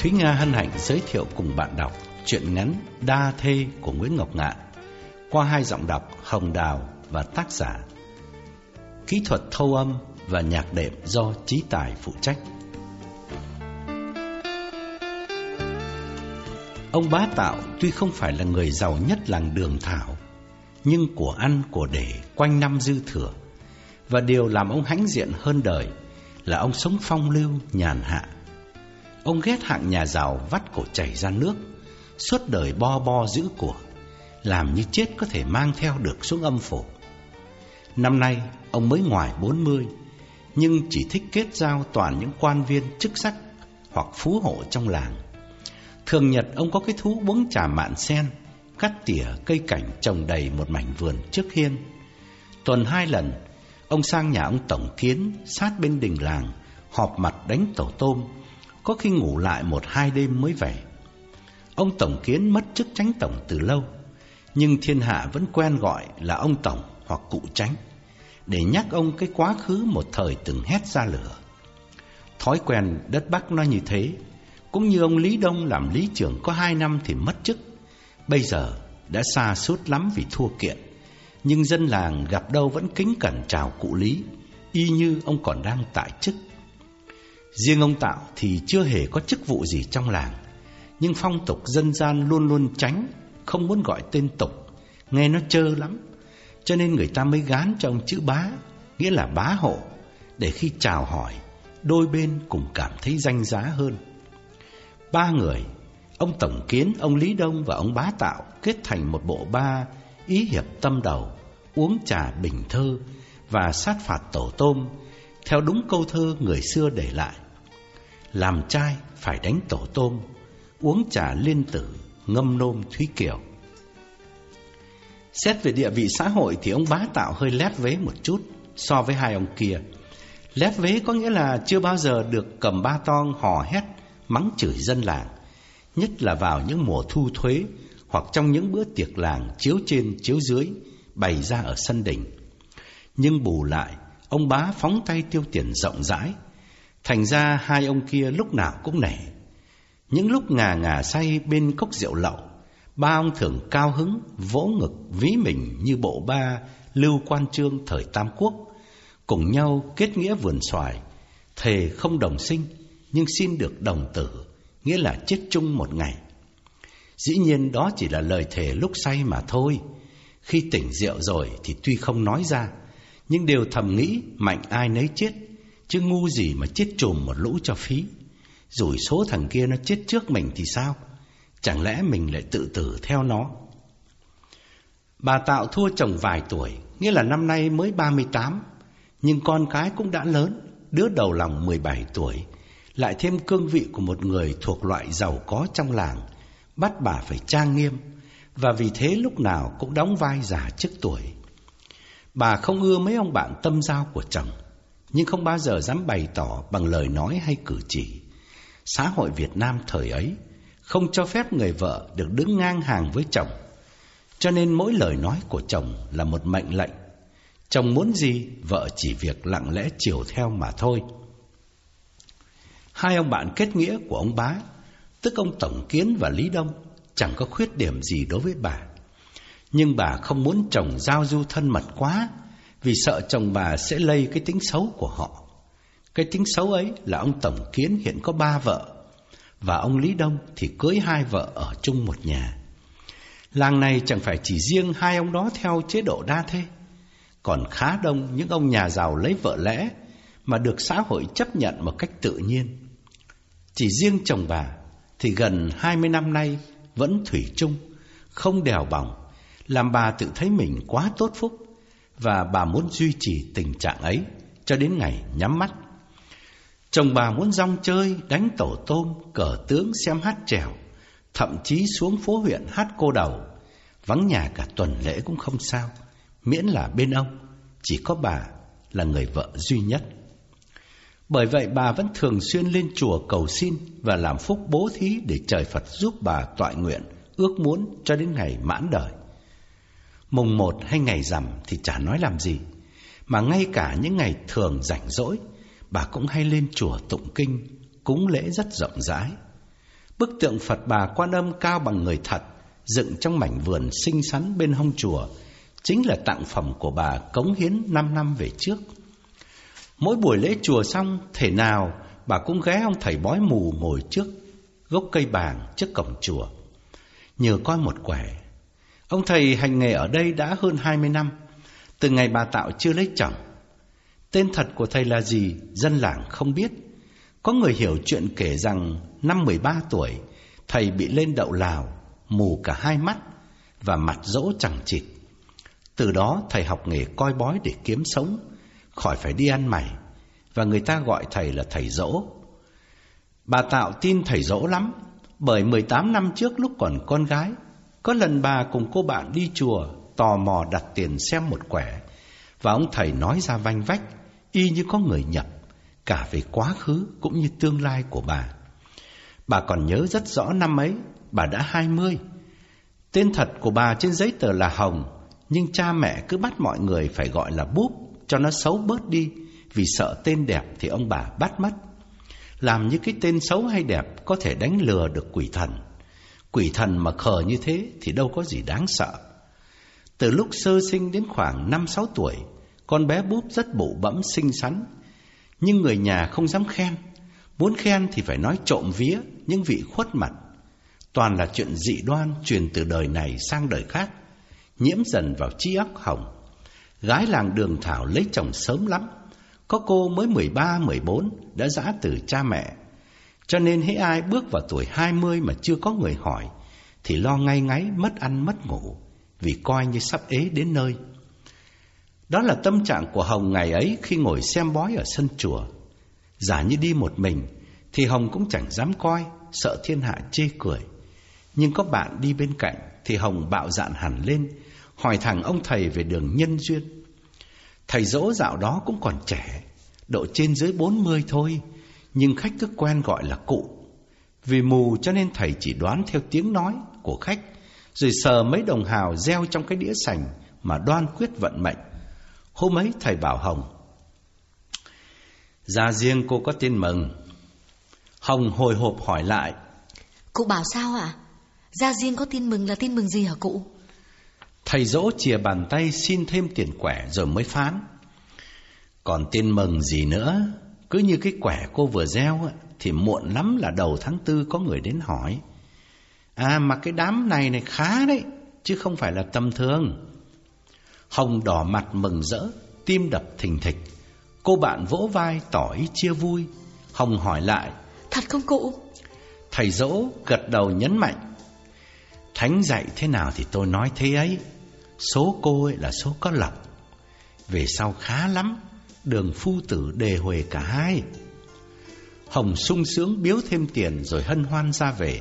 Thúy Nga hân hạnh giới thiệu cùng bạn đọc truyện ngắn Đa Thê của Nguyễn Ngọc Ngạn qua hai giọng đọc Hồng Đào và tác giả. Kỹ thuật thâu âm và nhạc đệm do Trí Tài phụ trách. Ông bá tạo tuy không phải là người giàu nhất làng đường thảo, nhưng của ăn của để quanh năm dư thừa. Và điều làm ông hãnh diện hơn đời là ông sống phong lưu, nhàn hạ. Ông ghét hạng nhà giàu vắt cổ chảy ra nước, suốt đời bo bo giữ của, làm như chết có thể mang theo được xuống âm phủ. Năm nay, ông mới ngoài 40, nhưng chỉ thích kết giao toàn những quan viên chức sắc hoặc phú hộ trong làng. Thường nhật ông có cái thú uống trà mạn sen, cắt tỉa cây cảnh trồng đầy một mảnh vườn trước hiên. Tuần hai lần, ông sang nhà ông Tổng Kiến sát bên đình làng, họp mặt đánh tổ tôm, có khi ngủ lại một hai đêm mới về. Ông Tổng Kiến mất chức tránh tổng từ lâu, nhưng thiên hạ vẫn quen gọi là ông Tổng hoặc cụ tránh, để nhắc ông cái quá khứ một thời từng hét ra lửa. Thói quen đất Bắc nó như thế, cũng như ông Lý Đông làm lý trưởng có hai năm thì mất chức, bây giờ đã xa suốt lắm vì thua kiện. Nhưng dân làng gặp đâu vẫn kính cẩn chào cụ Lý, y như ông còn đang tại chức. Riêng ông Tạo thì chưa hề có chức vụ gì trong làng, nhưng phong tục dân gian luôn luôn tránh, không muốn gọi tên tục, nghe nó trơ lắm. Cho nên người ta mới gán cho ông chữ bá, nghĩa là bá hộ, để khi chào hỏi, đôi bên cùng cảm thấy danh giá hơn. Ba người, ông Tổng Kiến, ông Lý Đông và ông Bá Tạo kết thành một bộ ba ý hiệp tâm đầu, uống trà bình thơ và sát phạt tổ tôm, theo đúng câu thơ người xưa để lại. Làm trai phải đánh tổ tôm, uống trà liên tử, ngâm nôm Thúy Kiều. Xét về địa vị xã hội thì ông bá tạo hơi lép vế một chút so với hai ông kia. Lép vế có nghĩa là chưa bao giờ được cầm ba tong hò hét, mắng chửi dân làng, nhất là vào những mùa thu thuế hoặc trong những bữa tiệc làng chiếu trên chiếu dưới bày ra ở sân đình. Nhưng bù lại, ông bá phóng tay tiêu tiền rộng rãi, thành ra hai ông kia lúc nào cũng nể. Những lúc ngà ngà say bên cốc rượu lậu, ba ông thường cao hứng, vỗ ngực ví mình như bộ ba lưu quan trương thời Tam Quốc, cùng nhau kết nghĩa vườn xoài, thề không đồng sinh, nhưng xin được đồng tử, nghĩa là chết chung một ngày. Dĩ nhiên đó chỉ là lời thề lúc say mà thôi. Khi tỉnh rượu rồi thì tuy không nói ra, nhưng đều thầm nghĩ mạnh ai nấy chết, chứ ngu gì mà chết trùm một lũ cho phí. Rồi số thằng kia nó chết trước mình thì sao? Chẳng lẽ mình lại tự tử theo nó? Bà Tạo thua chồng vài tuổi, nghĩa là năm nay mới 38, nhưng con cái cũng đã lớn, đứa đầu lòng 17 tuổi, lại thêm cương vị của một người thuộc loại giàu có trong làng, bắt bà phải trang nghiêm, và vì thế lúc nào cũng đóng vai già trước tuổi. Bà không ưa mấy ông bạn tâm giao của chồng, nhưng không bao giờ dám bày tỏ bằng lời nói hay cử chỉ. Xã hội Việt Nam thời ấy không cho phép người vợ được đứng ngang hàng với chồng, cho nên mỗi lời nói của chồng là một mệnh lệnh. Chồng muốn gì, vợ chỉ việc lặng lẽ chiều theo mà thôi. Hai ông bạn kết nghĩa của ông bá, tức ông Tổng Kiến và Lý Đông, chẳng có khuyết điểm gì đối với bà. Nhưng bà không muốn chồng giao du thân mật quá, vì sợ chồng bà sẽ lây cái tính xấu của họ. Cái tính xấu ấy là ông Tổng Kiến hiện có ba vợ, và ông Lý Đông thì cưới hai vợ ở chung một nhà. Làng này chẳng phải chỉ riêng hai ông đó theo chế độ đa thê, còn khá đông những ông nhà giàu lấy vợ lẽ mà được xã hội chấp nhận một cách tự nhiên. Chỉ riêng chồng bà thì gần 20 năm nay vẫn thủy chung, không đèo bỏng, làm bà tự thấy mình quá tốt phúc và bà muốn duy trì tình trạng ấy cho đến ngày nhắm mắt. Chồng bà muốn rong chơi, đánh tổ tôm, cờ tướng, xem hát trèo, thậm chí xuống phố huyện hát cô đầu, vắng nhà cả tuần lễ cũng không sao, miễn là bên ông, chỉ có bà là người vợ duy nhất. Bởi vậy bà vẫn thường xuyên lên chùa cầu xin và làm phúc bố thí để trời Phật giúp bà tọa nguyện, ước muốn cho đến ngày mãn đời. Mùng một hay ngày rằm thì chả nói làm gì, mà ngay cả những ngày thường rảnh rỗi, bà cũng hay lên chùa tụng kinh, cúng lễ rất rộng rãi. Bức tượng Phật bà Quan Âm cao bằng người thật, dựng trong mảnh vườn xinh xắn bên hông chùa, chính là tặng phẩm của bà cống hiến 5 năm về trước. Mỗi buổi lễ chùa xong, thể nào bà cũng ghé ông thầy bói mù ngồi trước gốc cây bàng trước cổng chùa. Nhờ coi một quẻ. Ông thầy hành nghề ở đây đã hơn 20 năm, từ ngày bà Tạo chưa lấy chồng. Tên thật của thầy là gì, dân làng không biết. Có người hiểu chuyện kể rằng năm 13 tuổi, thầy bị lên đậu lào, mù cả hai mắt và mặt dỗ chẳng chịt. Từ đó thầy học nghề coi bói để kiếm sống, khỏi phải đi ăn mày, và người ta gọi thầy là thầy dỗ. Bà Tạo tin thầy dỗ lắm, bởi 18 năm trước lúc còn con gái, có lần bà cùng cô bạn đi chùa, tò mò đặt tiền xem một quẻ, và ông thầy nói ra vanh vách, y như có người nhập, cả về quá khứ cũng như tương lai của bà. Bà còn nhớ rất rõ năm ấy, bà đã 20. Tên thật của bà trên giấy tờ là Hồng, nhưng cha mẹ cứ bắt mọi người phải gọi là Búp cho nó xấu bớt đi, vì sợ tên đẹp thì ông bà bắt mất. Làm như cái tên xấu hay đẹp có thể đánh lừa được quỷ thần. Quỷ thần mà khờ như thế thì đâu có gì đáng sợ. Từ lúc sơ sinh đến khoảng 5-6 tuổi, con bé búp rất bụ bẫm xinh xắn. Nhưng người nhà không dám khen. Muốn khen thì phải nói trộm vía những vị khuất mặt. Toàn là chuyện dị đoan truyền từ đời này sang đời khác, nhiễm dần vào trí óc hỏng. Gái làng đường Thảo lấy chồng sớm lắm, có cô mới 13, 14 đã giã từ cha mẹ. Cho nên hễ ai bước vào tuổi 20 mà chưa có người hỏi thì lo ngay ngáy mất ăn mất ngủ vì coi như sắp ế đến nơi. Đó là tâm trạng của Hồng ngày ấy khi ngồi xem bói ở sân chùa. Giả như đi một mình thì Hồng cũng chẳng dám coi, sợ thiên hạ chê cười. Nhưng có bạn đi bên cạnh thì Hồng bạo dạn hẳn lên, hỏi thẳng ông thầy về đường nhân duyên. Thầy dỗ dạo đó cũng còn trẻ, độ trên dưới 40 thôi, nhưng khách cứ quen gọi là cụ. Vì mù cho nên thầy chỉ đoán theo tiếng nói của khách, rồi sờ mấy đồng hào gieo trong cái đĩa sành mà đoan quyết vận mệnh. Hôm ấy thầy bảo Hồng, Ra riêng cô có tin mừng. Hồng hồi hộp hỏi lại, Cụ bảo sao ạ? À? Ra riêng có tin mừng là tin mừng gì hả cụ? Thầy dỗ chìa bàn tay xin thêm tiền quẻ rồi mới phán. Còn tin mừng gì nữa, cứ như cái quẻ cô vừa gieo thì muộn lắm là đầu tháng tư có người đến hỏi. À mà cái đám này này khá đấy, chứ không phải là tầm thường. Hồng đỏ mặt mừng rỡ, tim đập thình thịch. Cô bạn vỗ vai tỏ ý chia vui. Hồng hỏi lại. Thật không cụ? Thầy dỗ gật đầu nhấn mạnh. Thánh dạy thế nào thì tôi nói thế ấy. Số cô ấy là số có lộc. Về sau khá lắm, đường phu tử đề huề cả hai. Hồng sung sướng biếu thêm tiền rồi hân hoan ra về.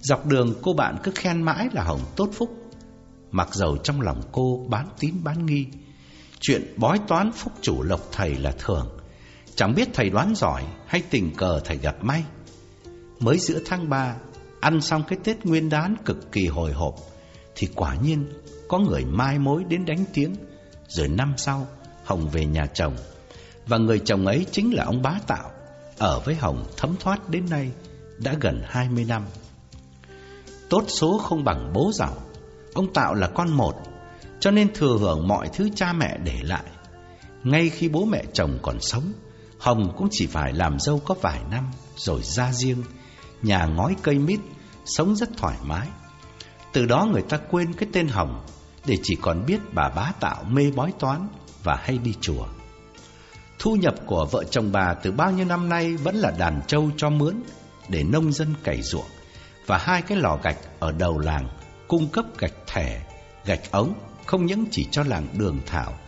Dọc đường cô bạn cứ khen mãi là Hồng tốt phúc. Mặc dầu trong lòng cô bán tín bán nghi. Chuyện bói toán phúc chủ lộc thầy là thường. Chẳng biết thầy đoán giỏi hay tình cờ thầy gặp may. Mới giữa tháng 3, ăn xong cái Tết nguyên đán cực kỳ hồi hộp, thì quả nhiên có người mai mối đến đánh tiếng. Rồi năm sau, Hồng về nhà chồng. Và người chồng ấy chính là ông bá tạo, ở với Hồng thấm thoát đến nay đã gần 20 năm. Tốt số không bằng bố giàu, ông Tạo là con một, cho nên thừa hưởng mọi thứ cha mẹ để lại. Ngay khi bố mẹ chồng còn sống, Hồng cũng chỉ phải làm dâu có vài năm rồi ra riêng, nhà ngói cây mít, sống rất thoải mái. Từ đó người ta quên cái tên Hồng để chỉ còn biết bà bá tạo mê bói toán và hay đi chùa. Thu nhập của vợ chồng bà từ bao nhiêu năm nay vẫn là đàn trâu cho mướn để nông dân cày ruộng và hai cái lò gạch ở đầu làng cung cấp gạch thẻ, gạch ống không những chỉ cho làng Đường Thảo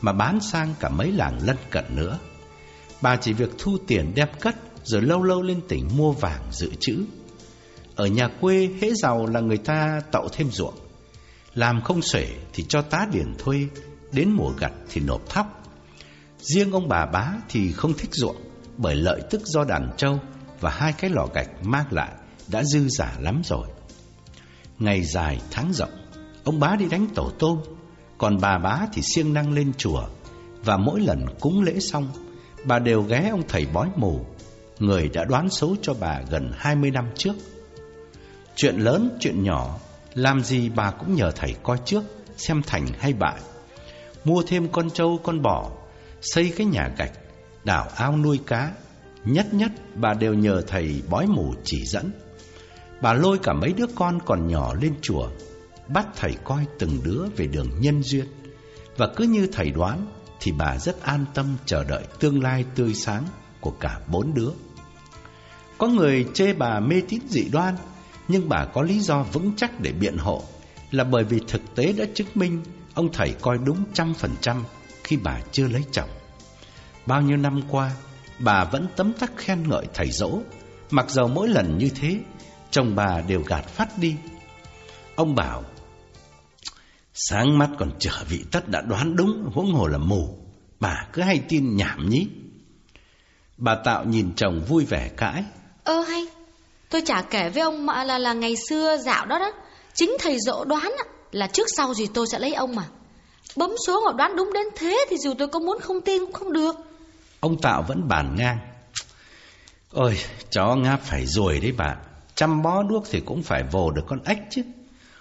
mà bán sang cả mấy làng lân cận nữa. Bà chỉ việc thu tiền đem cất rồi lâu lâu lên tỉnh mua vàng dự trữ. Ở nhà quê hễ giàu là người ta tậu thêm ruộng. Làm không xuể thì cho tá điển thuê, đến mùa gặt thì nộp thóc. Riêng ông bà bá thì không thích ruộng bởi lợi tức do đàn trâu và hai cái lò gạch mang lại đã dư giả lắm rồi. Ngày dài tháng rộng, ông bá đi đánh tổ tôm, còn bà bá thì siêng năng lên chùa và mỗi lần cúng lễ xong, bà đều ghé ông thầy bói mù, người đã đoán số cho bà gần 20 năm trước. Chuyện lớn, chuyện nhỏ, làm gì bà cũng nhờ thầy coi trước, xem thành hay bại. Mua thêm con trâu, con bò, xây cái nhà gạch, đào ao nuôi cá. Nhất nhất bà đều nhờ thầy bói mù chỉ dẫn. Bà lôi cả mấy đứa con còn nhỏ lên chùa, bắt thầy coi từng đứa về đường nhân duyên. Và cứ như thầy đoán, thì bà rất an tâm chờ đợi tương lai tươi sáng của cả bốn đứa. Có người chê bà mê tín dị đoan, nhưng bà có lý do vững chắc để biện hộ là bởi vì thực tế đã chứng minh ông thầy coi đúng trăm phần trăm khi bà chưa lấy chồng. Bao nhiêu năm qua, bà vẫn tấm tắc khen ngợi thầy dỗ, mặc dầu mỗi lần như thế, chồng bà đều gạt phát đi. Ông bảo, sáng mắt còn trở vị tất đã đoán đúng, huống hồ là mù, bà cứ hay tin nhảm nhí. Bà Tạo nhìn chồng vui vẻ cãi. Ơ hay, tôi chả kể với ông mà là là ngày xưa dạo đó đó, chính thầy dỗ đoán ạ là trước sau gì tôi sẽ lấy ông mà. Bấm số mà đoán đúng đến thế thì dù tôi có muốn không tin cũng không được. Ông Tạo vẫn bàn ngang. Ôi, chó ngáp phải rồi đấy bà. Chăm bó đuốc thì cũng phải vồ được con ếch chứ.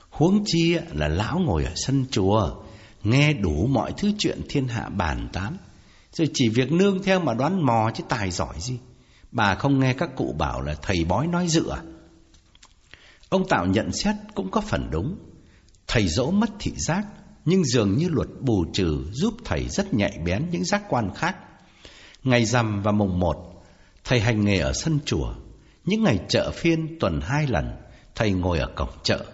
Huống chi là lão ngồi ở sân chùa, nghe đủ mọi thứ chuyện thiên hạ bàn tán. Rồi chỉ việc nương theo mà đoán mò chứ tài giỏi gì. Bà không nghe các cụ bảo là thầy bói nói dựa? Ông Tạo nhận xét cũng có phần đúng. Thầy dỗ mất thị giác, nhưng dường như luật bù trừ giúp thầy rất nhạy bén những giác quan khác. Ngày rằm và mùng một, thầy hành nghề ở sân chùa. Những ngày chợ phiên tuần hai lần, thầy ngồi ở cổng chợ.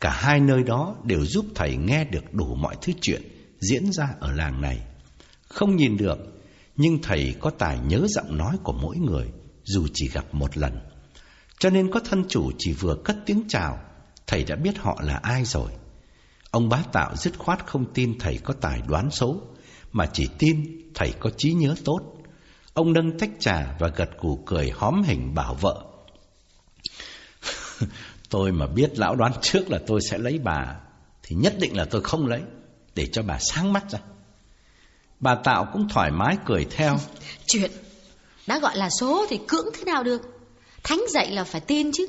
Cả hai nơi đó đều giúp thầy nghe được đủ mọi thứ chuyện diễn ra ở làng này. Không nhìn được, nhưng thầy có tài nhớ giọng nói của mỗi người, dù chỉ gặp một lần. Cho nên có thân chủ chỉ vừa cất tiếng chào, thầy đã biết họ là ai rồi. Ông bá tạo dứt khoát không tin thầy có tài đoán số, mà chỉ tin thầy có trí nhớ tốt. Ông nâng tách trà và gật cù cười hóm hình bảo vợ. tôi mà biết lão đoán trước là tôi sẽ lấy bà, thì nhất định là tôi không lấy, để cho bà sáng mắt ra. Bà Tạo cũng thoải mái cười theo. Chuyện đã gọi là số thì cưỡng thế nào được. Thánh dạy là phải tin chứ.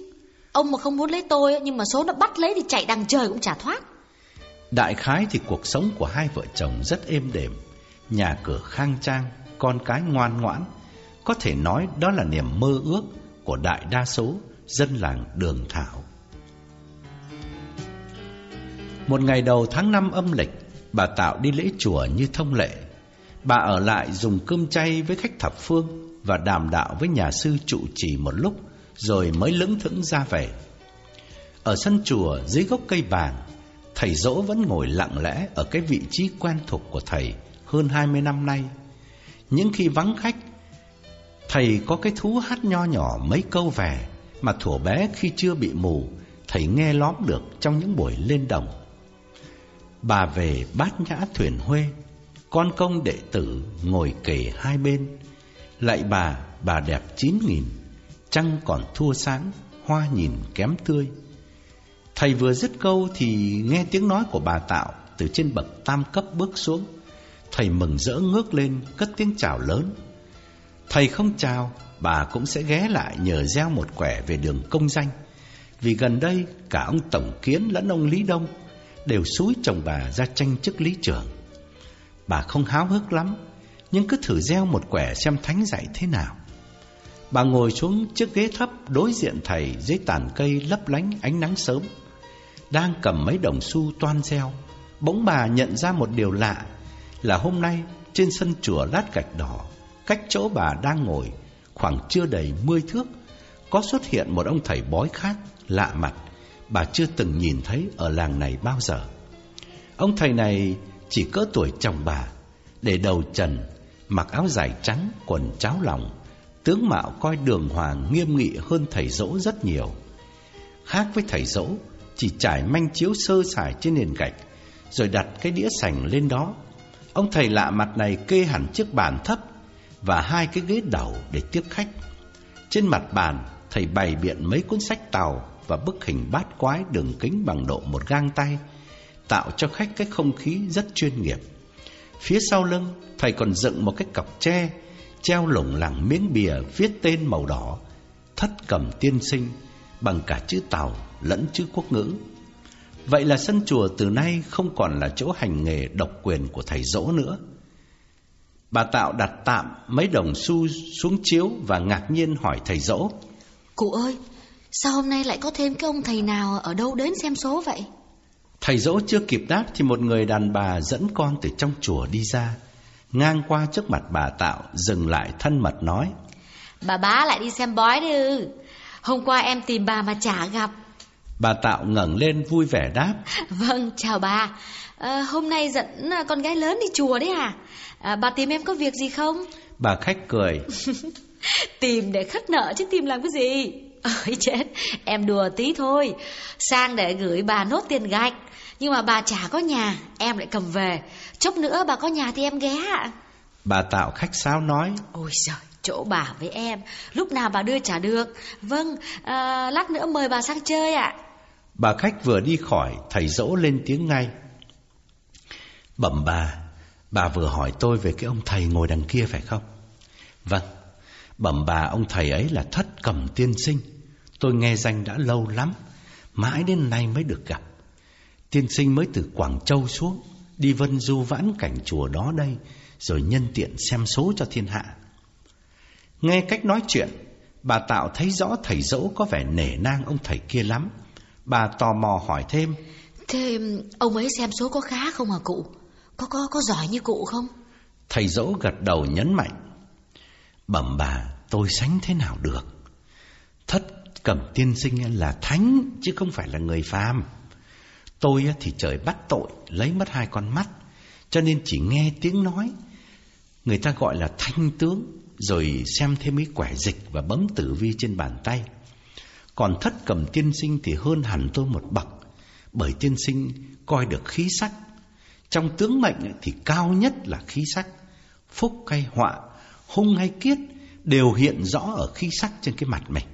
Ông mà không muốn lấy tôi nhưng mà số nó bắt lấy thì chạy đằng trời cũng chả thoát. Đại khái thì cuộc sống của hai vợ chồng rất êm đềm, nhà cửa khang trang, con cái ngoan ngoãn. Có thể nói đó là niềm mơ ước của đại đa số dân làng Đường Thảo. Một ngày đầu tháng năm âm lịch, bà Tạo đi lễ chùa như thông lệ. Bà ở lại dùng cơm chay với khách thập phương và đàm đạo với nhà sư trụ trì một lúc rồi mới lững thững ra về. Ở sân chùa dưới gốc cây bàng, thầy dỗ vẫn ngồi lặng lẽ ở cái vị trí quen thuộc của thầy hơn 20 năm nay. Những khi vắng khách, thầy có cái thú hát nho nhỏ mấy câu về mà thuở bé khi chưa bị mù, thầy nghe lóm được trong những buổi lên đồng. Bà về bát nhã thuyền huê, con công đệ tử ngồi kề hai bên, lại bà, bà đẹp chín nghìn Trăng còn thua sáng, Hoa nhìn kém tươi. Thầy vừa dứt câu thì nghe tiếng nói của bà Tạo Từ trên bậc tam cấp bước xuống. Thầy mừng rỡ ngước lên, Cất tiếng chào lớn. Thầy không chào, Bà cũng sẽ ghé lại nhờ gieo một quẻ về đường công danh. Vì gần đây, cả ông Tổng Kiến lẫn ông Lý Đông Đều xúi chồng bà ra tranh chức lý trưởng. Bà không háo hức lắm, nhưng cứ thử gieo một quẻ xem thánh dạy thế nào. Bà ngồi xuống chiếc ghế thấp đối diện thầy dưới tàn cây lấp lánh ánh nắng sớm. Đang cầm mấy đồng xu toan reo, bỗng bà nhận ra một điều lạ là hôm nay trên sân chùa lát gạch đỏ, cách chỗ bà đang ngồi khoảng chưa đầy mươi thước, có xuất hiện một ông thầy bói khác lạ mặt, bà chưa từng nhìn thấy ở làng này bao giờ. Ông thầy này chỉ cỡ tuổi chồng bà, để đầu trần mặc áo dài trắng, quần cháo lòng, tướng mạo coi đường hoàng nghiêm nghị hơn thầy dỗ rất nhiều. Khác với thầy dỗ, chỉ trải manh chiếu sơ sài trên nền gạch, rồi đặt cái đĩa sành lên đó. Ông thầy lạ mặt này kê hẳn chiếc bàn thấp và hai cái ghế đầu để tiếp khách. Trên mặt bàn, thầy bày biện mấy cuốn sách tàu và bức hình bát quái đường kính bằng độ một gang tay, tạo cho khách cái không khí rất chuyên nghiệp. Phía sau lưng, thầy còn dựng một cái cọc tre, treo lủng lẳng miếng bìa viết tên màu đỏ, thất cầm tiên sinh, bằng cả chữ Tàu lẫn chữ quốc ngữ. Vậy là sân chùa từ nay không còn là chỗ hành nghề độc quyền của thầy dỗ nữa. Bà Tạo đặt tạm mấy đồng xu xuống chiếu và ngạc nhiên hỏi thầy dỗ. Cụ ơi, sao hôm nay lại có thêm cái ông thầy nào ở đâu đến xem số vậy? Thầy dỗ chưa kịp đáp thì một người đàn bà dẫn con từ trong chùa đi ra. Ngang qua trước mặt bà Tạo dừng lại thân mật nói. Bà bá lại đi xem bói đi ư. Hôm qua em tìm bà mà chả gặp. Bà Tạo ngẩng lên vui vẻ đáp. Vâng, chào bà. À, hôm nay dẫn à, con gái lớn đi chùa đấy à? à? Bà tìm em có việc gì không? Bà khách cười. tìm để khất nợ chứ tìm làm cái gì? Ôi chết, em đùa tí thôi. Sang để gửi bà nốt tiền gạch. Nhưng mà bà chả có nhà, em lại cầm về. Chốc nữa bà có nhà thì em ghé ạ. Bà Tạo khách sáo nói. Ôi trời, chỗ bà với em, lúc nào bà đưa trả được. Vâng, à, lát nữa mời bà sang chơi ạ. Bà khách vừa đi khỏi, thầy dỗ lên tiếng ngay. Bẩm bà, bà vừa hỏi tôi về cái ông thầy ngồi đằng kia phải không? Vâng, bẩm bà ông thầy ấy là thất cẩm tiên sinh. Tôi nghe danh đã lâu lắm, mãi đến nay mới được gặp. Tiên sinh mới từ Quảng Châu xuống, đi vân du vãn cảnh chùa đó đây, rồi nhân tiện xem số cho thiên hạ. Nghe cách nói chuyện, bà Tạo thấy rõ thầy dỗ có vẻ nể nang ông thầy kia lắm. Bà tò mò hỏi thêm. Thế ông ấy xem số có khá không hả cụ? Có có có giỏi như cụ không? Thầy dỗ gật đầu nhấn mạnh. Bẩm bà, tôi sánh thế nào được? Thất cẩm tiên sinh là thánh chứ không phải là người phàm. Tôi thì trời bắt tội lấy mất hai con mắt, cho nên chỉ nghe tiếng nói. Người ta gọi là thanh tướng, rồi xem thêm mấy quẻ dịch và bấm tử vi trên bàn tay. Còn thất cầm tiên sinh thì hơn hẳn tôi một bậc, bởi tiên sinh coi được khí sắc. Trong tướng mệnh thì cao nhất là khí sắc, phúc hay họa, hung hay kiết đều hiện rõ ở khí sắc trên cái mặt mình.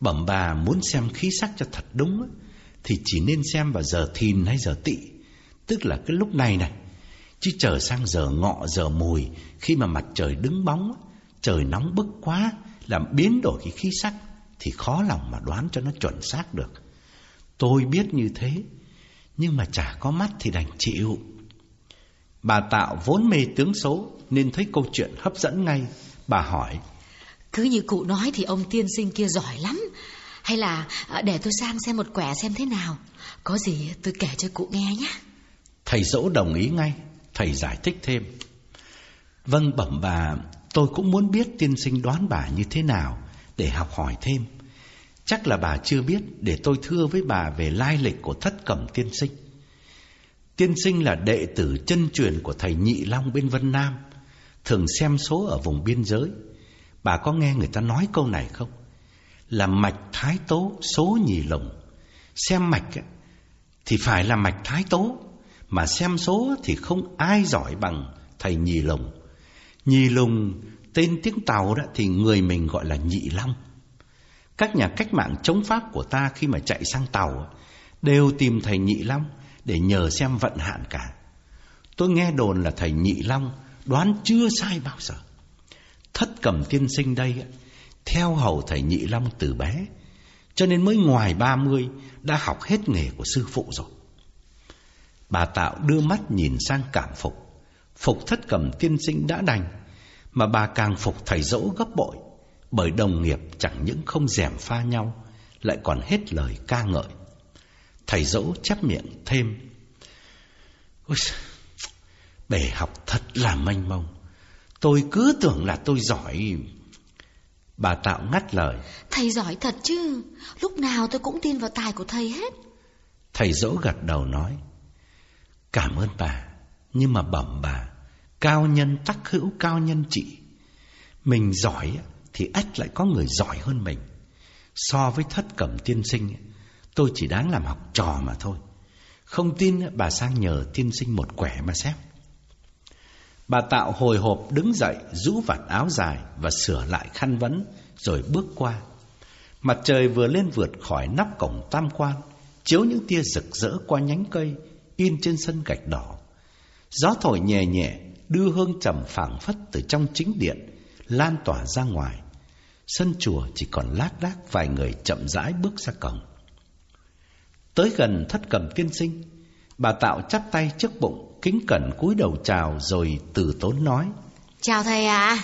Bẩm bà muốn xem khí sắc cho thật đúng thì chỉ nên xem vào giờ thìn hay giờ tỵ, tức là cái lúc này này. Chứ chờ sang giờ ngọ giờ mùi khi mà mặt trời đứng bóng, trời nóng bức quá làm biến đổi cái khí sắc thì khó lòng mà đoán cho nó chuẩn xác được. Tôi biết như thế, nhưng mà chả có mắt thì đành chịu. Bà Tạo vốn mê tướng số nên thấy câu chuyện hấp dẫn ngay. Bà hỏi. Cứ như cụ nói thì ông tiên sinh kia giỏi lắm. Hay là ờ, để tôi sang xem một quẻ xem thế nào. Có gì tôi kể cho cụ nghe nhé. Thầy dỗ đồng ý ngay. Thầy giải thích thêm. Vâng bẩm bà, tôi cũng muốn biết tiên sinh đoán bà như thế nào để học hỏi thêm. Chắc là bà chưa biết để tôi thưa với bà về lai lịch của thất cẩm tiên sinh. Tiên sinh là đệ tử chân truyền của thầy Nhị Long bên Vân Nam, thường xem số ở vùng biên giới. Bà có nghe người ta nói câu này không? Là mạch thái tố số nhì lồng. Xem mạch thì phải là mạch thái tố, mà xem số thì không ai giỏi bằng thầy nhì lồng. Nhì lồng tên tiếng Tàu đó thì người mình gọi là Nhị Long. Các nhà cách mạng chống Pháp của ta khi mà chạy sang Tàu đều tìm thầy Nhị Long để nhờ xem vận hạn cả. Tôi nghe đồn là thầy Nhị Long đoán chưa sai bao giờ. Thất cầm tiên sinh đây theo hầu thầy Nhị Long từ bé, cho nên mới ngoài ba mươi đã học hết nghề của sư phụ rồi. Bà Tạo đưa mắt nhìn sang cảm phục. Phục thất cầm tiên sinh đã đành, mà bà càng phục thầy dỗ gấp bội, bởi đồng nghiệp chẳng những không dèm pha nhau, lại còn hết lời ca ngợi. Thầy dỗ chắp miệng thêm. Ôi, bể học thật là manh mông. Tôi cứ tưởng là tôi giỏi. Bà Tạo ngắt lời. Thầy giỏi thật chứ. Lúc nào tôi cũng tin vào tài của thầy hết. Thầy dỗ gật đầu nói. Cảm ơn bà. Nhưng mà bẩm bà. Cao nhân tắc hữu cao nhân trị. Mình giỏi thì ách lại có người giỏi hơn mình. So với thất cẩm tiên sinh Tôi chỉ đáng làm học trò mà thôi Không tin bà sang nhờ tiên sinh một quẻ mà xem Bà Tạo hồi hộp đứng dậy rũ vạt áo dài Và sửa lại khăn vấn Rồi bước qua. Mặt trời vừa lên vượt khỏi nắp cổng tam quan Chiếu những tia rực rỡ qua nhánh cây In trên sân gạch đỏ. Gió thổi nhẹ nhẹ Đưa hương trầm phảng phất từ trong chính điện Lan tỏa ra ngoài. Sân chùa chỉ còn lác đác vài người chậm rãi bước ra cổng. Tới gần thất cầm tiên sinh, bà Tạo chắp tay trước bụng, kính cẩn cúi đầu chào rồi từ tốn nói. Chào thầy ạ.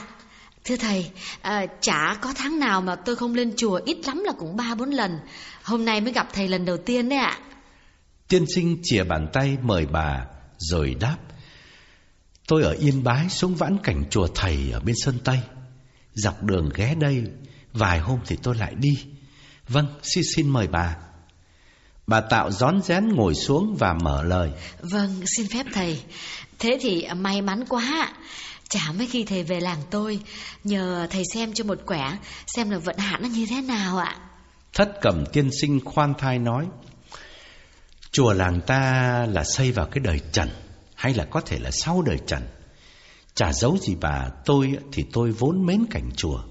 Thưa thầy, à, chả có tháng nào mà tôi không lên chùa ít lắm là cũng ba bốn lần. Hôm nay mới gặp thầy lần đầu tiên đấy ạ. Tiên sinh chìa bàn tay mời bà rồi đáp. Tôi ở Yên Bái xuống vãn cảnh chùa thầy ở bên Sơn Tây. Dọc đường ghé đây, vài hôm thì tôi lại đi. Vâng, xin xin mời bà. Bà Tạo rón rén ngồi xuống và mở lời. Vâng, xin phép thầy. Thế thì may mắn quá. Chả mấy khi thầy về làng tôi, nhờ thầy xem cho một quẻ, xem là vận hạn nó như thế nào ạ. Thất cẩm tiên sinh khoan thai nói. Chùa làng ta là xây vào cái đời Trần, hay là có thể là sau đời Trần. Chả giấu gì bà, tôi thì tôi vốn mến cảnh chùa.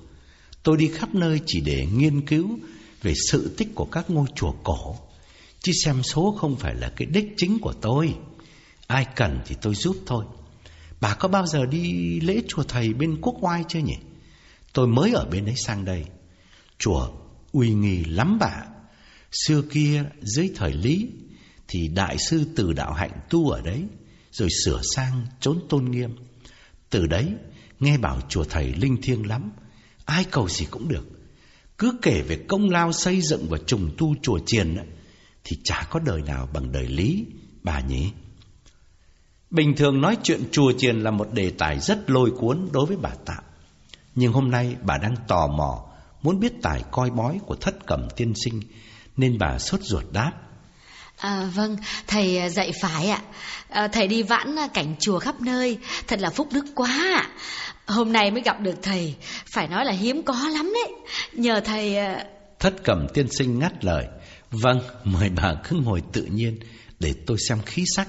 Tôi đi khắp nơi chỉ để nghiên cứu về sự tích của các ngôi chùa cổ. Chứ xem số không phải là cái đích chính của tôi. Ai cần thì tôi giúp thôi. Bà có bao giờ đi lễ chùa thầy bên Quốc Oai chưa nhỉ? Tôi mới ở bên đấy sang đây. Chùa uy nghi lắm bà. Xưa kia dưới thời Lý thì đại sư Từ Đạo Hạnh tu ở đấy, rồi sửa sang trốn tôn nghiêm. Từ đấy nghe bảo chùa thầy linh thiêng lắm, ai cầu gì cũng được. Cứ kể về công lao xây dựng và trùng tu chùa chiền thì chả có đời nào bằng đời Lý, bà nhỉ? Bình thường nói chuyện chùa chiền là một đề tài rất lôi cuốn đối với bà Tạo. Nhưng hôm nay bà đang tò mò muốn biết tài coi bói của thất cẩm tiên sinh nên bà sốt ruột đáp. À, vâng, thầy dạy phải ạ. À, thầy đi vãn cảnh chùa khắp nơi, thật là phúc đức quá ạ. Hôm nay mới gặp được thầy, phải nói là hiếm có lắm đấy. Nhờ thầy... À, thất cẩm tiên sinh ngắt lời. Vâng, mời bà cứ ngồi tự nhiên để tôi xem khí sắc.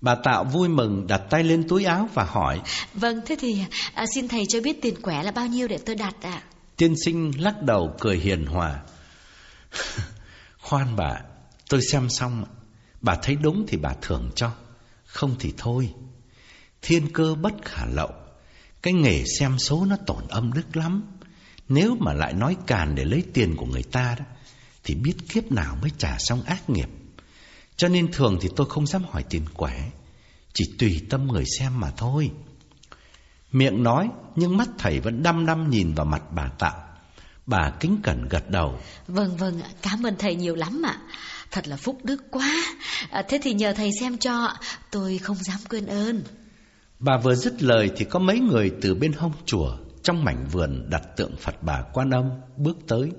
Bà Tạo vui mừng đặt tay lên túi áo và hỏi Vâng, thế thì à, xin thầy cho biết tiền quẻ là bao nhiêu để tôi đặt ạ? Tiên sinh lắc đầu cười hiền hòa. Khoan bà, tôi xem xong Bà thấy đúng thì bà thưởng cho Không thì thôi. Thiên cơ bất khả lậu Cái nghề xem số nó tổn âm đức lắm. Nếu mà lại nói càn để lấy tiền của người ta đó Thì biết kiếp nào mới trả xong ác nghiệp. Cho nên thường thì tôi không dám hỏi tiền quẻ Chỉ tùy tâm người xem mà thôi. Miệng nói Nhưng mắt thầy vẫn đăm đăm nhìn vào mặt bà Tạo Bà kính cẩn gật đầu. Vâng vâng Cảm ơn thầy nhiều lắm ạ. Thật là phúc đức quá. À, Thế thì nhờ thầy xem cho Tôi không dám quên ơn. Bà vừa dứt lời thì có mấy người từ bên hông chùa Trong mảnh vườn đặt tượng Phật bà Quan Âm Bước tới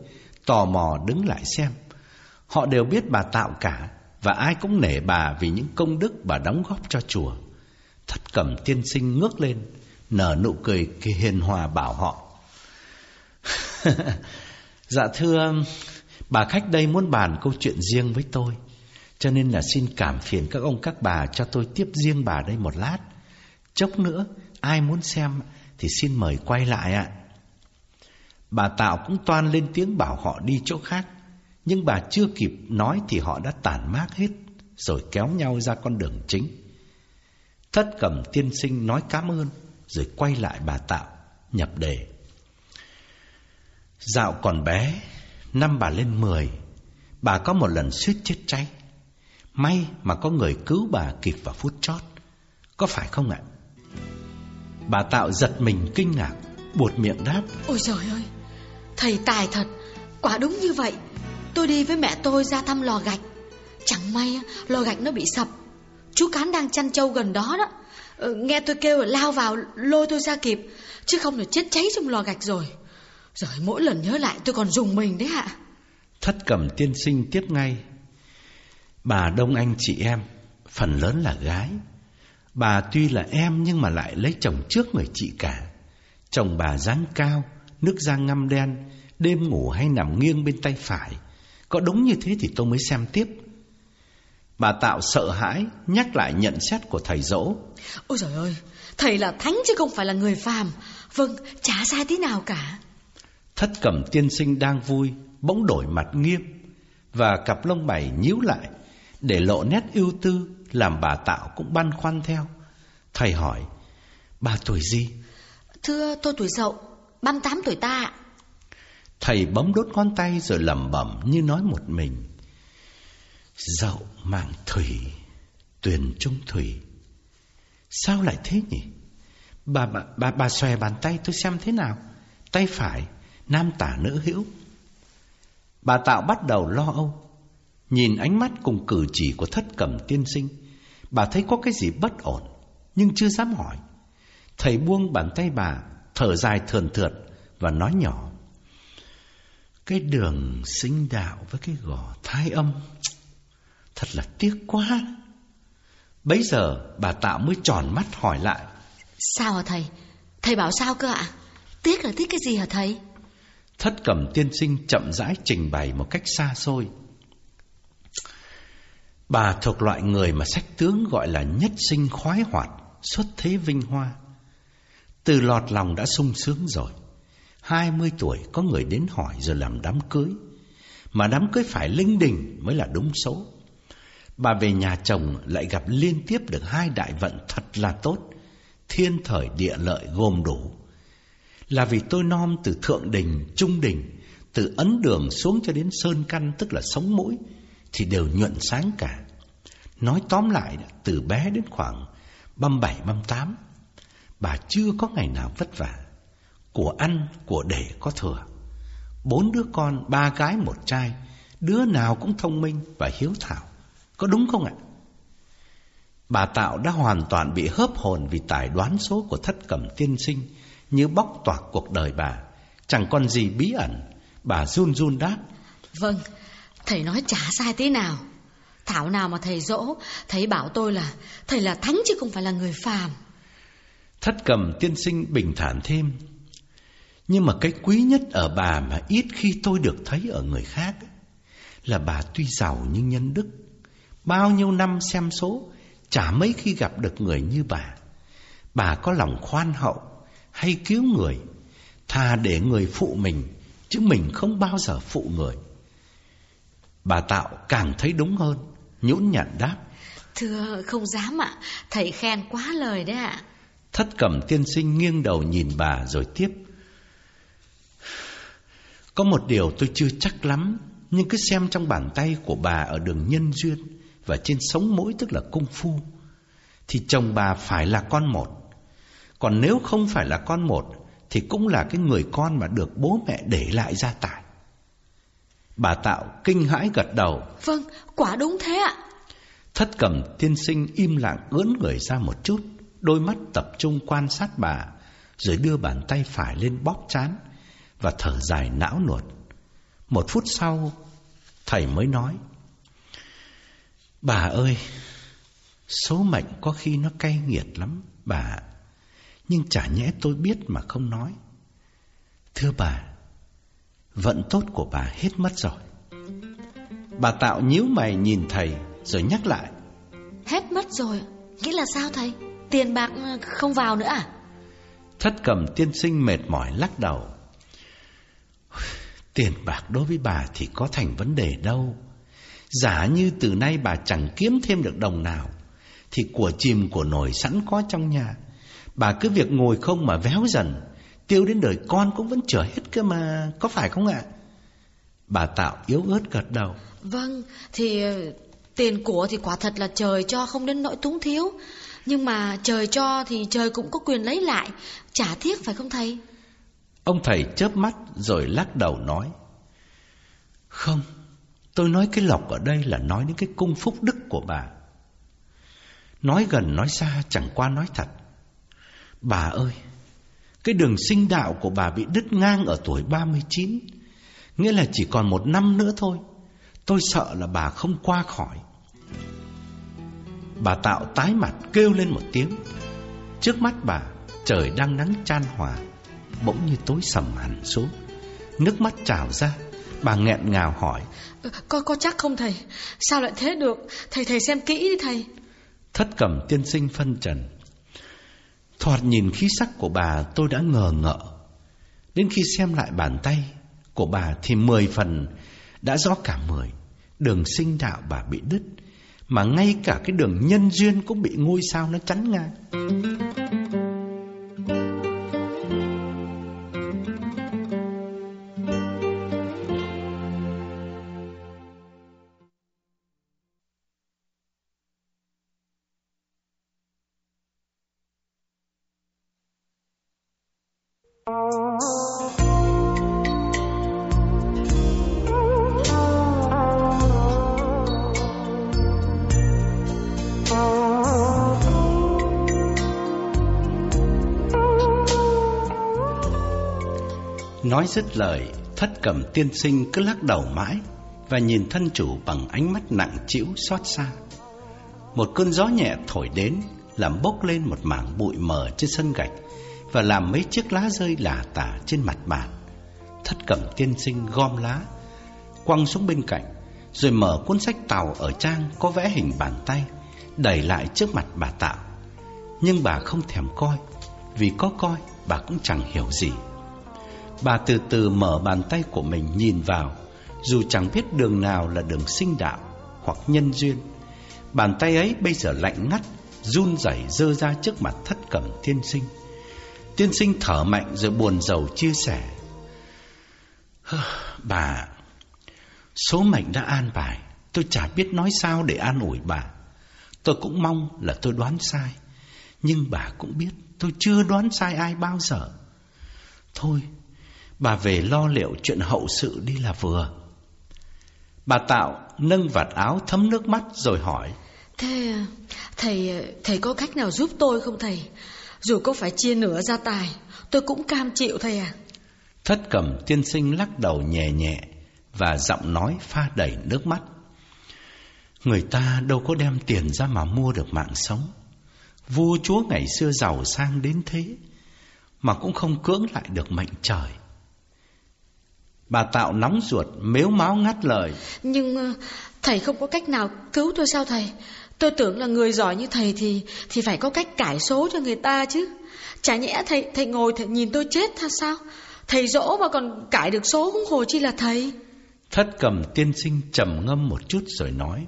Tò mò đứng lại xem Họ đều biết bà Tạo cả và ai cũng nể bà vì những công đức bà đóng góp cho chùa. Thất cẩm tiên sinh ngước lên, nở nụ cười hiền hòa bảo họ. dạ thưa, bà khách đây muốn bàn câu chuyện riêng với tôi. Cho nên là xin cảm phiền các ông các bà cho tôi tiếp riêng bà đây một lát. Chốc nữa, ai muốn xem thì xin mời quay lại ạ. Bà Tạo cũng toan lên tiếng bảo họ đi chỗ khác. Nhưng bà chưa kịp nói thì họ đã tản mát hết, Rồi kéo nhau ra con đường chính Thất cẩm tiên sinh nói cảm ơn, Rồi quay lại bà Tạo Nhập đề Dạo còn bé, Năm bà lên mười, Bà có một lần suýt chết cháy May mà có người cứu bà kịp vào phút chót, Có phải không ạ? Bà Tạo giật mình kinh ngạc, Buột miệng đáp Ôi trời ơi Thầy tài thật, Quả đúng như vậy. Tôi đi với mẹ tôi ra thăm lò gạch. Chẳng may lò gạch nó bị sập. Chú Cán đang chăn trâu gần đó đó. Ờ, nghe tôi kêu lao vào lôi tôi ra kịp, Chứ không là chết cháy trong lò gạch rồi. Rồi mỗi lần nhớ lại tôi còn dùng mình đấy ạ. Thất cẩm tiên sinh tiếp ngay. Bà đông anh chị em, Phần lớn là gái. Bà tuy là em nhưng mà lại lấy chồng trước người chị cả. Chồng bà dáng cao Nước da ngăm đen Đêm ngủ hay nằm nghiêng bên tay phải. Có đúng như thế thì tôi mới xem tiếp. Bà Tạo sợ hãi Nhắc lại nhận xét của thầy dỗ. Ôi trời ơi Thầy là thánh chứ không phải là người phàm. Vâng chả sai tí nào cả. Thất cẩm tiên sinh đang vui Bỗng đổi mặt nghiêm Và cặp lông mày nhíu lại Để lộ nét ưu tư Làm bà Tạo cũng băn khoăn theo. Thầy hỏi Bà tuổi gì? Thưa tôi tuổi dậu 38 tuổi ta Thầy bấm đốt ngón tay rồi lẩm bẩm như nói một mình. Dậu mạng thủy, tuyền trung thủy. Sao lại thế nhỉ? Bà, bà, bà, bà xòe bàn tay tôi xem thế nào. Tay phải, nam tả nữ hữu. Bà Tạo bắt đầu lo âu. Nhìn ánh mắt cùng cử chỉ của thất cẩm tiên sinh. Bà thấy có cái gì bất ổn, nhưng chưa dám hỏi. Thầy buông bàn tay bà, thở dài thườn thượt và nói nhỏ. Cái đường sinh đạo với cái gò thai âm Thật là tiếc quá. Bấy giờ bà Tạo mới tròn mắt hỏi lại Sao hả thầy? Thầy bảo sao cơ ạ? Tiếc là tiếc cái gì hả thầy? Thất cẩm tiên sinh chậm rãi trình bày một cách xa xôi Bà thuộc loại người mà sách tướng gọi là nhất sinh khoái hoạt Xuất thế vinh hoa từ lọt lòng đã sung sướng rồi. Hai mươi tuổi có người đến hỏi rồi làm đám cưới. Mà đám cưới phải linh đình mới là đúng số. Bà về nhà chồng lại gặp liên tiếp được hai đại vận thật là tốt. Thiên thời địa lợi gồm đủ. Là vì tôi nom từ thượng đình, trung đình Từ ấn đường xuống cho đến sơn căn tức là sống mũi Thì đều nhuận sáng cả. Nói tóm lại từ bé đến khoảng băm bảy băm tám Bà chưa có ngày nào vất vả. Của ăn, của để có thừa. Bốn đứa con, ba gái một trai Đứa nào cũng thông minh và hiếu thảo. Có đúng không ạ? Bà Tạo đã hoàn toàn bị hớp hồn vì tài đoán số của thất cẩm tiên sinh Như bóc toạc cuộc đời bà. Chẳng còn gì bí ẩn. Bà run run đáp. Vâng, thầy nói chả sai tí nào. Thảo nào mà thầy dỗ Thầy bảo tôi là Thầy là thánh chứ không phải là người phàm. Thất cầm tiên sinh bình thản thêm. Nhưng mà cái quý nhất ở bà Mà ít khi tôi được thấy ở người khác Là bà tuy giàu nhưng nhân đức. Bao nhiêu năm xem số, Chả mấy khi gặp được người như bà. Bà có lòng khoan hậu Hay cứu người, Thà để người phụ mình, Chứ mình không bao giờ phụ người. Bà Tạo càng thấy đúng hơn, Nhũn nhặn đáp. Thưa, không dám ạ. Thầy khen quá lời đấy ạ. Thất cẩm tiên sinh nghiêng đầu nhìn bà rồi tiếp. Có một điều tôi chưa chắc lắm Nhưng cứ xem trong bàn tay của bà ở đường nhân duyên Và trên sống mũi tức là công phu Thì chồng bà phải là con một. Còn nếu không phải là con một Thì cũng là cái người con mà được bố mẹ để lại gia tài. Bà Tạo kinh hãi gật đầu. Vâng, quả đúng thế ạ. Thất cẩm tiên sinh im lặng ưỡn người ra một chút Đôi mắt tập trung quan sát bà, Rồi đưa bàn tay phải lên bóp chán Và thở dài não nuột. Một phút sau, Thầy mới nói, Bà ơi, Số mệnh có khi nó cay nghiệt lắm, Bà. Nhưng chả nhẽ tôi biết mà không nói. Thưa bà, Vận tốt của bà hết mất rồi. Bà Tạo nhíu mày nhìn thầy Rồi nhắc lại, Hết mất rồi? Nghĩa là sao thầy? Tiền bạc không vào nữa à? Thất cầm tiên sinh mệt mỏi lắc đầu. Tiền bạc đối với bà thì có thành vấn đề đâu. Giả như từ nay bà chẳng kiếm thêm được đồng nào Thì của chìm của nổi sẵn có trong nhà. Bà cứ việc ngồi không mà véo dần Tiêu đến đời con cũng vẫn chở hết cơ mà Có phải không ạ? Bà Tạo yếu ớt gật đầu. Vâng thì tiền của thì quả thật là trời cho không đến nỗi túng thiếu nhưng mà trời cho thì trời cũng có quyền lấy lại. Chả thiết phải không thầy? Ông thầy chớp mắt rồi lắc đầu nói, Không, Tôi nói cái lộc ở đây là nói đến cái cung phúc đức của bà. Nói gần nói xa chẳng qua nói thật. Bà ơi, Cái đường sinh đạo của bà bị đứt ngang ở tuổi 39 Nghĩa là chỉ còn một năm nữa thôi. Tôi sợ là bà không qua khỏi. Bà Tạo tái mặt kêu lên một tiếng. Trước mắt bà Trời đang nắng chan hòa Bỗng như tối sầm hẳn xuống. Nước mắt trào ra Bà nghẹn ngào hỏi. Có có chắc không thầy? Sao lại thế được? Thầy thầy xem kỹ đi thầy. Thất cẩm tiên sinh phân trần. Thoạt nhìn khí sắc của bà tôi đã ngờ ngợ. Đến khi xem lại bàn tay của bà thì mười phần đã rõ cả mười. Đường sinh đạo bà bị đứt mà ngay cả cái đường nhân duyên cũng bị ngôi sao nó chắn ngang Oh. Nói dứt lời, thất cẩm tiên sinh cứ lắc đầu mãi và nhìn thân chủ bằng ánh mắt nặng trĩu xót xa. Một cơn gió nhẹ thổi đến, làm bốc lên một mảng bụi mờ trên sân gạch và làm mấy chiếc lá rơi lả tả trên mặt bàn. Thất cẩm tiên sinh gom lá, quăng xuống bên cạnh, rồi mở cuốn sách tàu ở trang có vẽ hình bàn tay, đẩy lại trước mặt bà Tạo. Nhưng bà không thèm coi, vì có coi bà cũng chẳng hiểu gì. Bà từ từ mở bàn tay của mình nhìn vào, dù chẳng biết đường nào là đường sinh đạo hoặc nhân duyên. Bàn tay ấy bây giờ lạnh ngắt, run rẩy dơ ra trước mặt thất cẩm tiên sinh. Tiên sinh thở mạnh rồi buồn rầu chia sẻ. Bà, số mệnh đã an bài, tôi chả biết nói sao để an ủi bà. Tôi cũng mong là tôi đoán sai, nhưng bà cũng biết tôi chưa đoán sai ai bao giờ. Thôi, bà về lo liệu chuyện hậu sự đi là vừa. Bà Tạo nâng vạt áo thấm nước mắt rồi hỏi. Thế thầy thầy có cách nào giúp tôi không thầy? Dù có phải chia nửa gia tài, tôi cũng cam chịu thầy à. Thất cẩm tiên sinh lắc đầu nhẹ nhẹ và giọng nói pha đầy nước mắt. Người ta đâu có đem tiền ra mà mua được mạng sống. Vua chúa ngày xưa giàu sang đến thế, mà cũng không cưỡng lại được mệnh trời. Bà Tạo nóng ruột, mếu máu ngắt lời. Nhưng ờ, thầy không có cách nào cứu tôi sao thầy? Tôi tưởng là người giỏi như thầy thì thì phải có cách cải số cho người ta chứ. Chả nhẽ thầy thầy ngồi thầy nhìn tôi chết thật sao? Thầy dỗ mà còn cải được số cũng hồ chi là thầy. Thất cầm tiên sinh trầm ngâm một chút rồi nói.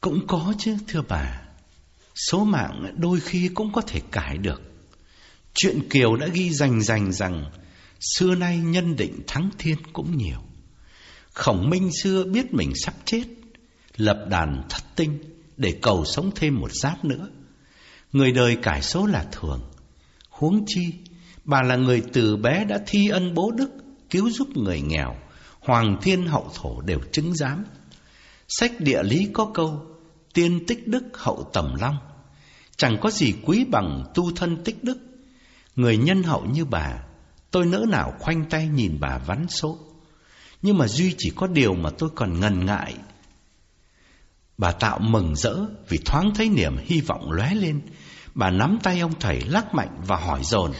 Cũng có chứ thưa bà. Số mạng đôi khi cũng có thể cải được. Chuyện Kiều đã ghi rành rành rằng xưa nay nhân định thắng thiên cũng nhiều. Khổng Minh xưa biết mình sắp chết, lập đàn thất tinh để cầu sống thêm một giáp nữa. Người đời cải số là thường. Huống chi, bà là người từ bé đã thi ân bố đức, cứu giúp người nghèo, hoàng thiên hậu thổ đều chứng giám. Sách địa lý có câu, tiên tích đức hậu tầm long. Chẳng có gì quý bằng tu thân tích đức. Người nhân hậu như bà, tôi nỡ nào khoanh tay nhìn bà vắn số. Nhưng mà duy chỉ có điều mà tôi còn ngần ngại Bà Tạo mừng rỡ vì thoáng thấy niềm hy vọng lóe lên. Bà nắm tay ông thầy lắc mạnh và hỏi dồn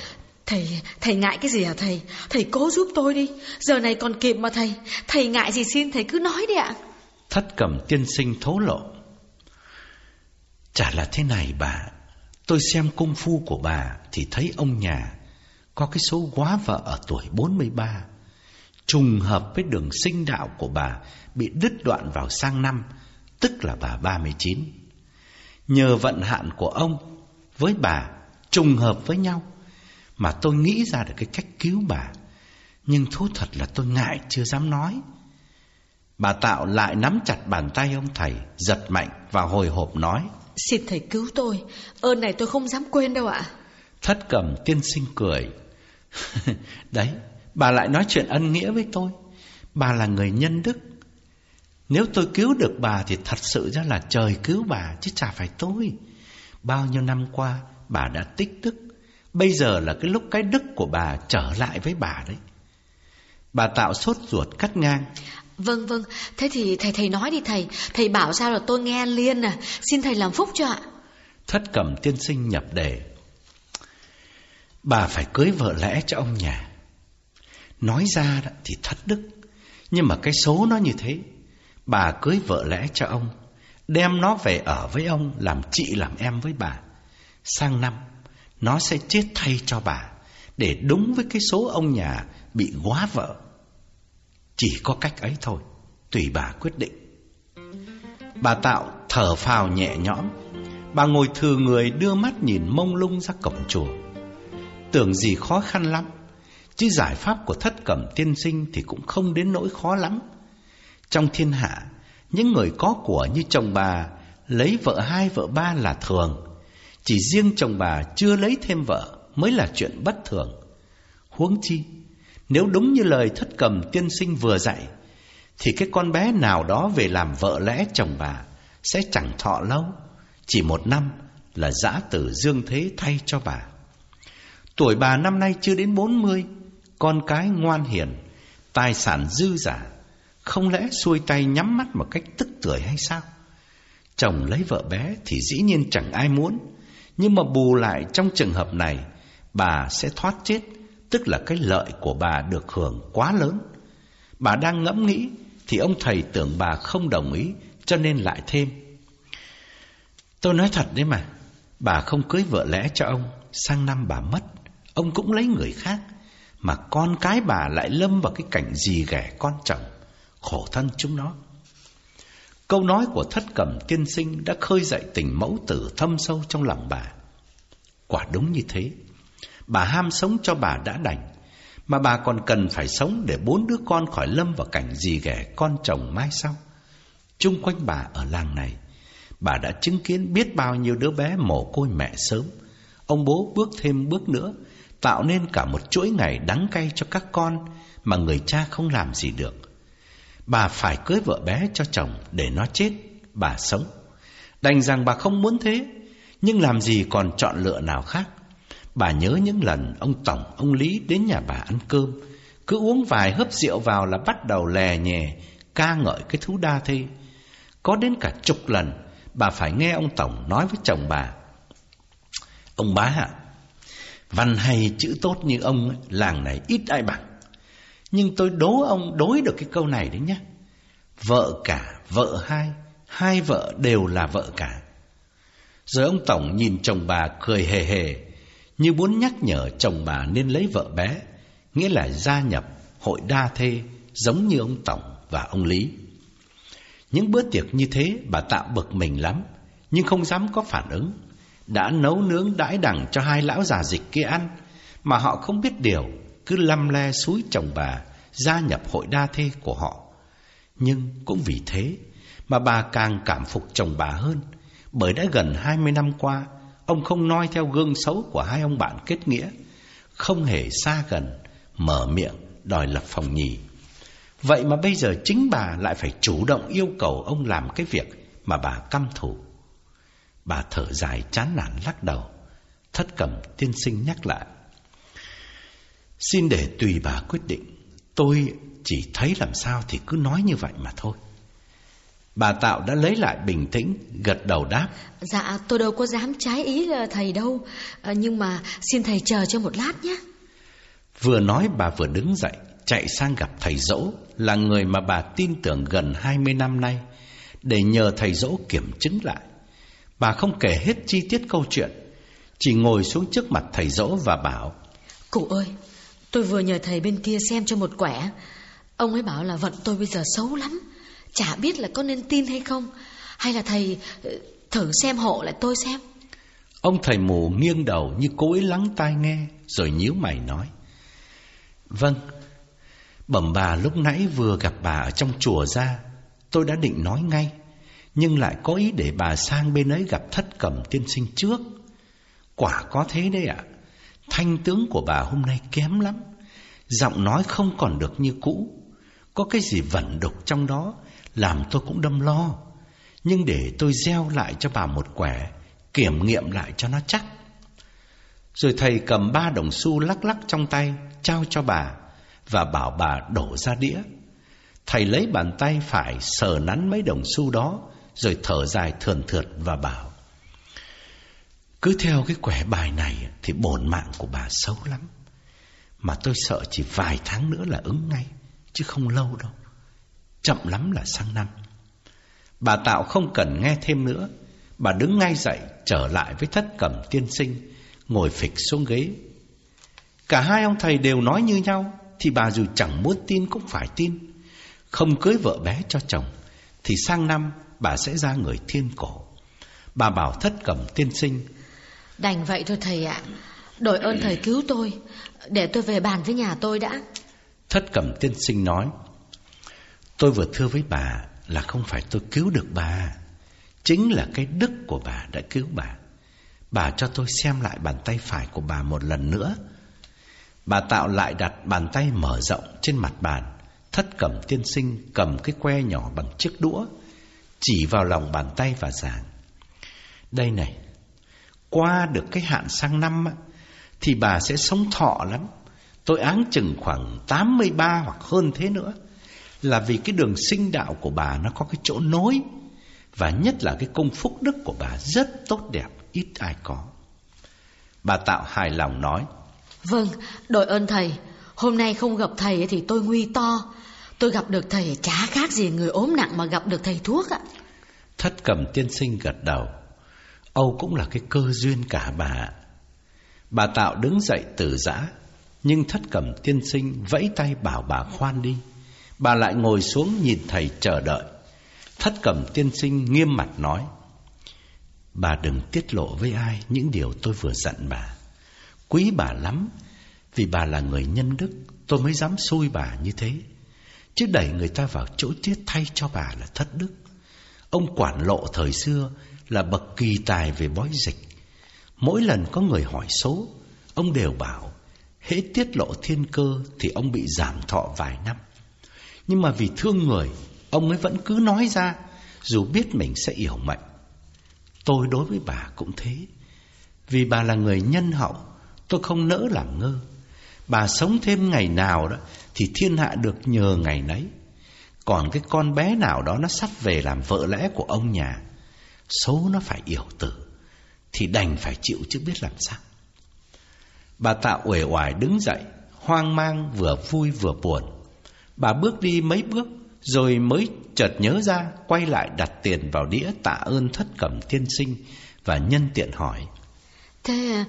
Thầy, thầy ngại cái gì hả thầy? Thầy cố giúp tôi đi. Giờ này còn kịp mà thầy. Thầy ngại gì xin thầy cứ nói đi ạ. Thất cầm tiên sinh thố lộ. Chả là thế này bà. Tôi xem công phu của bà thì thấy ông nhà có cái số quá vợ ở tuổi 43. Trùng hợp với đường sinh đạo của bà bị đứt đoạn vào sang năm tức là bà 39. Nhờ vận hạn của ông với bà trùng hợp với nhau mà tôi nghĩ ra được cái cách cứu bà. Nhưng thú thật là tôi ngại chưa dám nói. Bà Tạo lại nắm chặt bàn tay ông thầy, giật mạnh và hồi hộp nói. Xin thầy cứu tôi, ơn này tôi không dám quên đâu ạ. Thất cầm tiên sinh cười. Đấy, bà lại nói chuyện ân nghĩa với tôi. Bà là người nhân đức, nếu tôi cứu được bà thì thật sự ra là trời cứu bà chứ chả phải tôi. Bao nhiêu năm qua bà đã tích đức, bây giờ là cái lúc cái đức của bà trở lại với bà đấy. Bà tạo sốt ruột cắt ngang. Vâng vâng, thế thì thầy thầy nói đi thầy, thầy bảo sao là tôi nghe liên à, xin thầy làm phúc cho ạ. Thất cẩm tiên sinh nhập đề. Bà phải cưới vợ lẽ cho ông nhà. Nói ra thì thất đức, nhưng mà cái số nó như thế. Bà cưới vợ lẽ cho ông Đem nó về ở với ông Làm chị làm em với bà. Sang năm Nó sẽ chết thay cho bà Để đúng với cái số ông nhà Bị quá vợ. Chỉ có cách ấy thôi Tùy bà quyết định. Bà Tạo thở phào nhẹ nhõm. Bà ngồi thừa người đưa mắt nhìn mông lung ra cổng chùa. Tưởng gì khó khăn lắm Chứ giải pháp của thất cẩm tiên sinh Thì cũng không đến nỗi khó lắm trong thiên hạ, những người có của như chồng bà lấy vợ hai vợ ba là thường. Chỉ riêng chồng bà chưa lấy thêm vợ mới là chuyện bất thường. Huống chi, nếu đúng như lời thất cầm tiên sinh vừa dạy, thì cái con bé nào đó về làm vợ lẽ chồng bà sẽ chẳng thọ lâu, chỉ một năm là giã tử dương thế thay cho bà. Tuổi bà năm nay chưa đến bốn mươi, con cái ngoan hiền, tài sản dư giả, không lẽ xuôi tay nhắm mắt một cách tức tưởi hay sao? Chồng lấy vợ bé thì dĩ nhiên chẳng ai muốn, nhưng mà bù lại trong trường hợp này, bà sẽ thoát chết, tức là cái lợi của bà được hưởng quá lớn. Bà đang ngẫm nghĩ thì ông thầy tưởng bà không đồng ý cho nên lại thêm. Tôi nói thật đấy mà, bà không cưới vợ lẽ cho ông, sang năm bà mất, ông cũng lấy người khác, mà con cái bà lại lâm vào cái cảnh gì ghẻ con chồng, khổ thân chúng nó. Câu nói của thất cẩm tiên sinh đã khơi dậy tình mẫu tử thâm sâu trong lòng bà. Quả đúng như thế, bà ham sống cho bà đã đành, mà bà còn cần phải sống để bốn đứa con khỏi lâm vào cảnh gì ghẻ con chồng mai sau. Trung quanh bà ở làng này, bà đã chứng kiến biết bao nhiêu đứa bé mồ côi mẹ sớm. Ông bố bước thêm bước nữa, tạo nên cả một chuỗi ngày đắng cay cho các con mà người cha không làm gì được. Bà phải cưới vợ bé cho chồng để nó chết, bà sống. Đành rằng bà không muốn thế, nhưng làm gì còn chọn lựa nào khác. Bà nhớ những lần ông Tổng, ông Lý đến nhà bà ăn cơm, cứ uống vài hớp rượu vào là bắt đầu lè nhè, ca ngợi cái thú đa thê. Có đến cả chục lần, bà phải nghe ông Tổng nói với chồng bà. Ông bá ạ, văn hay chữ tốt như ông, ấy, làng này ít ai bằng. Nhưng tôi đố ông đối được cái câu này đấy nhé. Vợ cả, vợ hai, hai vợ đều là vợ cả. Rồi ông Tổng nhìn chồng bà cười hề hề, như muốn nhắc nhở chồng bà nên lấy vợ bé, nghĩa là gia nhập hội đa thê giống như ông Tổng và ông Lý. Những bữa tiệc như thế bà tạo bực mình lắm, nhưng không dám có phản ứng. Đã nấu nướng đãi đẳng cho hai lão già dịch kia ăn, mà họ không biết điều, cứ lăm le suối chồng bà gia nhập hội đa thê của họ. Nhưng cũng vì thế mà bà càng cảm phục chồng bà hơn, bởi đã gần 20 năm qua, ông không noi theo gương xấu của hai ông bạn kết nghĩa, không hề xa gần, mở miệng đòi lập phòng nhì. Vậy mà bây giờ chính bà lại phải chủ động yêu cầu ông làm cái việc mà bà căm thù. Bà thở dài chán nản lắc đầu, thất cầm tiên sinh nhắc lại. Xin để tùy bà quyết định, tôi chỉ thấy làm sao thì cứ nói như vậy mà thôi. Bà Tạo đã lấy lại bình tĩnh, gật đầu đáp. Dạ, tôi đâu có dám trái ý là thầy đâu, à, nhưng mà xin thầy chờ cho một lát nhé. Vừa nói bà vừa đứng dậy, chạy sang gặp thầy dỗ, là người mà bà tin tưởng gần 20 năm nay, để nhờ thầy dỗ kiểm chứng lại. Bà không kể hết chi tiết câu chuyện, chỉ ngồi xuống trước mặt thầy dỗ và bảo. Cụ ơi, tôi vừa nhờ thầy bên kia xem cho một quẻ. Ông ấy bảo là vận tôi bây giờ xấu lắm. Chả biết là có nên tin hay không Hay là thầy ờ, thử xem hộ lại tôi xem Ông thầy mù nghiêng đầu như cố ý lắng tai nghe Rồi nhíu mày nói Vâng Bẩm bà lúc nãy vừa gặp bà ở trong chùa ra Tôi đã định nói ngay nhưng lại có ý để bà sang bên ấy gặp thất cẩm tiên sinh trước Quả có thế đấy ạ Thanh tướng của bà hôm nay kém lắm Giọng nói không còn được như cũ Có cái gì vẩn đục trong đó làm tôi cũng đâm lo. Nhưng để tôi gieo lại cho bà một quẻ, kiểm nghiệm lại cho nó chắc. Rồi thầy cầm ba đồng xu lắc lắc trong tay, trao cho bà và bảo bà đổ ra đĩa. Thầy lấy bàn tay phải sờ nắn mấy đồng xu đó, rồi thở dài thườn thượt và bảo. Cứ theo cái quẻ bài này thì bổn mạng của bà xấu lắm. Mà tôi sợ chỉ vài tháng nữa là ứng ngay, chứ không lâu đâu. Chậm lắm là sang năm Bà Tạo không cần nghe thêm nữa Bà đứng ngay dậy Trở lại với thất cẩm tiên sinh Ngồi phịch xuống ghế Cả hai ông thầy đều nói như nhau Thì bà dù chẳng muốn tin cũng phải tin Không cưới vợ bé cho chồng Thì sang năm bà sẽ ra người thiên cổ Bà bảo thất cẩm tiên sinh Đành vậy thôi thầy ạ Đổi ơn thầy cứu tôi Để tôi về bàn với nhà tôi đã Thất cẩm tiên sinh nói Tôi vừa thưa với bà là không phải tôi cứu được bà Chính là cái đức của bà đã cứu bà Bà cho tôi xem lại bàn tay phải của bà một lần nữa. Bà Tạo lại đặt bàn tay mở rộng trên mặt bàn. Thất cẩm tiên sinh cầm cái que nhỏ bằng chiếc đũa, chỉ vào lòng bàn tay và giảng. Đây này, qua được cái hạn sang năm á, thì bà sẽ sống thọ lắm. Tôi áng chừng khoảng 83 hoặc hơn thế nữa. Là vì cái đường sinh đạo của bà nó có cái chỗ nối. Và nhất là cái công phúc đức của bà rất tốt đẹp, ít ai có. Bà Tạo hài lòng nói. Vâng, đội ơn thầy. Hôm nay không gặp thầy thì tôi nguy to. Tôi gặp được thầy chả khác gì người ốm nặng mà gặp được thầy thuốc ạ. Thất cầm tiên sinh gật đầu. Âu cũng là cái cơ duyên cả bà. Bà Tạo đứng dậy từ giã, nhưng thất cầm tiên sinh vẫy tay bảo bà khoan đi. Bà lại ngồi xuống nhìn thầy chờ đợi. Thất cầm tiên sinh nghiêm mặt nói, Bà đừng tiết lộ với ai những điều tôi vừa dặn bà. Quý bà lắm, vì bà là người nhân đức, tôi mới dám xui bà như thế. Chứ đẩy người ta vào chỗ chết thay cho bà là thất đức. Ông quản lộ thời xưa là bậc kỳ tài về bói dịch. Mỗi lần có người hỏi số, ông đều bảo, hễ tiết lộ thiên cơ thì ông bị giảm thọ vài năm. Nhưng mà vì thương người, ông ấy vẫn cứ nói ra, dù biết mình sẽ yểu mệnh. Tôi đối với bà cũng thế. Vì bà là người nhân hậu, tôi không nỡ làm ngơ. Bà sống thêm ngày nào đó thì thiên hạ được nhờ ngày nấy. Còn cái con bé nào đó nó sắp về làm vợ lẽ của ông nhà, số nó phải yểu tử, thì đành phải chịu chứ biết làm sao. Bà Tạo uể oải đứng dậy, hoang mang vừa vui vừa buồn. Bà bước đi mấy bước, rồi mới chợt nhớ ra, quay lại đặt tiền vào đĩa tạ ơn thất cẩm tiên sinh và nhân tiện hỏi. Thế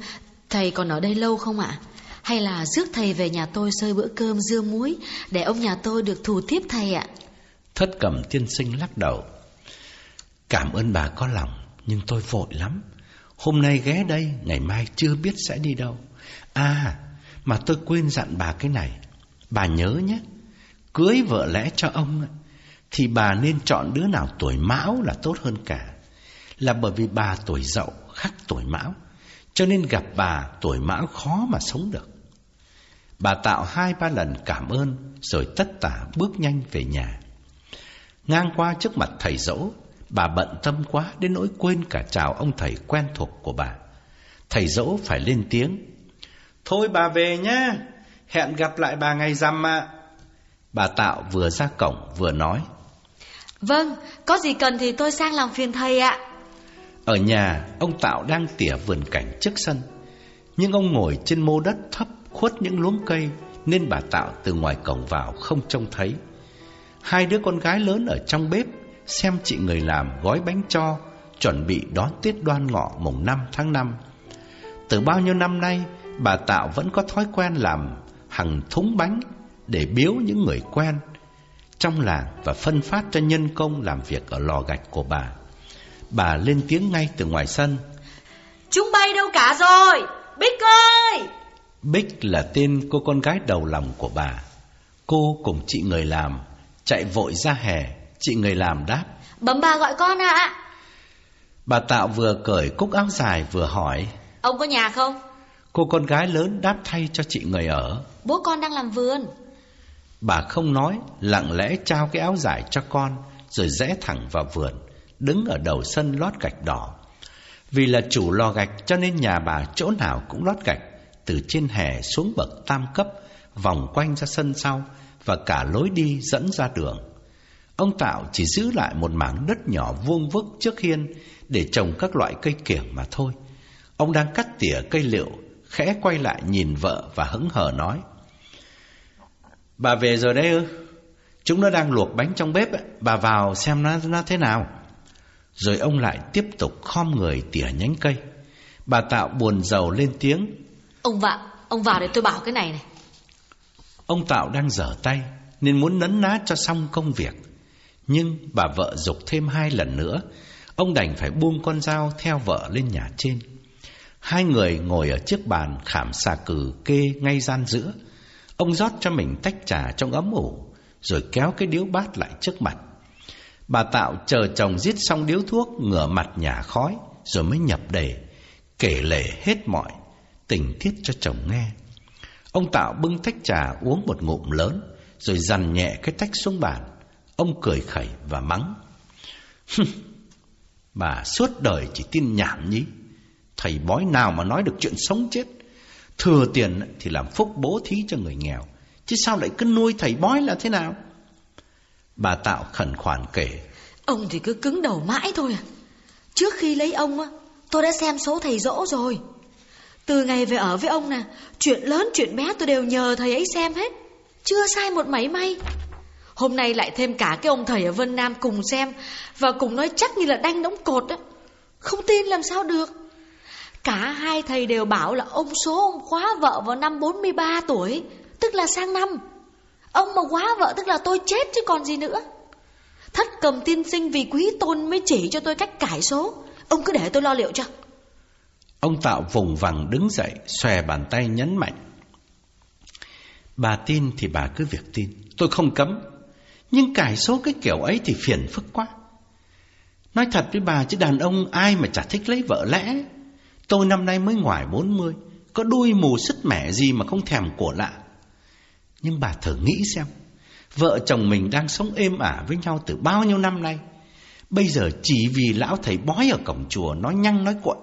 thầy còn ở đây lâu không ạ? Hay là rước thầy về nhà tôi sơi bữa cơm dưa muối để ông nhà tôi được thù tiếp thầy ạ? Thất cẩm tiên sinh lắc đầu. Cảm ơn bà có lòng, nhưng tôi vội lắm. Hôm nay ghé đây, ngày mai chưa biết sẽ đi đâu. À, mà tôi quên dặn bà cái này. Bà nhớ nhé, cưới vợ lẽ cho ông thì bà nên chọn đứa nào tuổi mão là tốt hơn cả. Là bởi vì bà tuổi dậu khác tuổi mão, cho nên gặp bà tuổi mão khó mà sống được. Bà tạo hai ba lần cảm ơn rồi tất tả bước nhanh về nhà. Ngang qua trước mặt thầy dỗ, bà bận tâm quá đến nỗi quên cả chào ông thầy quen thuộc của bà. Thầy dỗ phải lên tiếng. Thôi bà về nhá, hẹn gặp lại bà ngày rằm ạ. Bà Tạo vừa ra cổng vừa nói. Vâng, có gì cần thì tôi sang làm phiền thầy ạ. Ở nhà, ông Tạo đang tỉa vườn cảnh trước sân. Nhưng ông ngồi trên mô đất thấp khuất những luống cây nên bà Tạo từ ngoài cổng vào không trông thấy. Hai đứa con gái lớn ở trong bếp xem chị người làm gói bánh cho, chuẩn bị đón tiết đoan ngọ mùng 5 tháng 5. Từ bao nhiêu năm nay, bà Tạo vẫn có thói quen làm hàng thúng bánh để biếu những người quen trong làng và phân phát cho nhân công làm việc ở lò gạch của bà. Bà lên tiếng ngay từ ngoài sân. Chúng bay đâu cả rồi? Bích ơi! Bích là tên cô con gái đầu lòng của bà. Cô cùng chị người làm chạy vội ra hè, chị người làm đáp. Bấm bà gọi con ạ. Bà Tạo vừa cởi cúc áo dài vừa hỏi. Ông có nhà không? Cô con gái lớn đáp thay cho chị người ở. Bố con đang làm vườn. Bà không nói, lặng lẽ trao cái áo dài cho con, rồi rẽ thẳng vào vườn, đứng ở đầu sân lót gạch đỏ. Vì là chủ lò gạch cho nên nhà bà chỗ nào cũng lót gạch, từ trên hè xuống bậc tam cấp, vòng quanh ra sân sau và cả lối đi dẫn ra đường. Ông Tạo chỉ giữ lại một mảng đất nhỏ vuông vức trước hiên để trồng các loại cây kiểng mà thôi. Ông đang cắt tỉa cây liệu, khẽ quay lại nhìn vợ và hững hờ nói. Bà về rồi đấy ư? Chúng nó đang luộc bánh trong bếp, bà vào xem nó, nó thế nào. Rồi ông lại tiếp tục khom người tỉa nhánh cây. Bà Tạo buồn rầu lên tiếng. Ông vào, ông vào để tôi bảo cái này này. Ông Tạo đang dở tay nên muốn nấn ná cho xong công việc. Nhưng bà vợ dục thêm hai lần nữa, ông đành phải buông con dao theo vợ lên nhà trên. Hai người ngồi ở chiếc bàn khảm xà cừ kê ngay gian giữa. Ông rót cho mình tách trà trong ấm ủ, rồi kéo cái điếu bát lại trước mặt. Bà Tạo chờ chồng giết xong điếu thuốc, ngửa mặt nhả khói, rồi mới nhập đề, kể lể hết mọi tình tiết cho chồng nghe. Ông Tạo bưng tách trà uống một ngụm lớn, rồi dằn nhẹ cái tách xuống bàn. Ông cười khẩy và mắng. Bà suốt đời chỉ tin nhảm nhí. Thầy bói nào mà nói được chuyện sống chết. Thừa tiền thì làm phúc bố thí cho người nghèo. Chứ sao lại cứ nuôi thầy bói là thế nào? Bà Tạo khẩn khoản kể. Ông thì cứ cứng đầu mãi thôi à. Trước khi lấy ông á, tôi đã xem số thầy dỗ rồi. Từ ngày về ở với ông nè, chuyện lớn chuyện bé tôi đều nhờ thầy ấy xem hết. Chưa sai một mảy may. Hôm nay lại thêm cả cái ông thầy ở Vân Nam cùng xem và cùng nói chắc như là đanh đóng cột đó, Không tin làm sao được. Cả hai thầy đều bảo là ông số ông khóa vợ vào năm 43 tuổi, tức là sang năm. Ông mà quá vợ tức là tôi chết chứ còn gì nữa. Thất cầm tiên sinh vì quý tôn mới chỉ cho tôi cách cải số. Ông cứ để tôi lo liệu cho. Ông Tạo vùng vằng đứng dậy, xòe bàn tay nhấn mạnh. Bà tin thì bà cứ việc tin, tôi không cấm. Nhưng cải số cái kiểu ấy thì phiền phức quá. Nói thật với bà chứ đàn ông ai mà chả thích lấy vợ lẽ. Tôi năm nay mới ngoài 40, có đuôi mù sứt mẻ gì mà không thèm của lạ. Nhưng bà thử nghĩ xem, vợ chồng mình đang sống êm ả với nhau từ bao nhiêu năm nay. Bây giờ chỉ vì lão thầy bói ở cổng chùa nói nhăng nói cuội,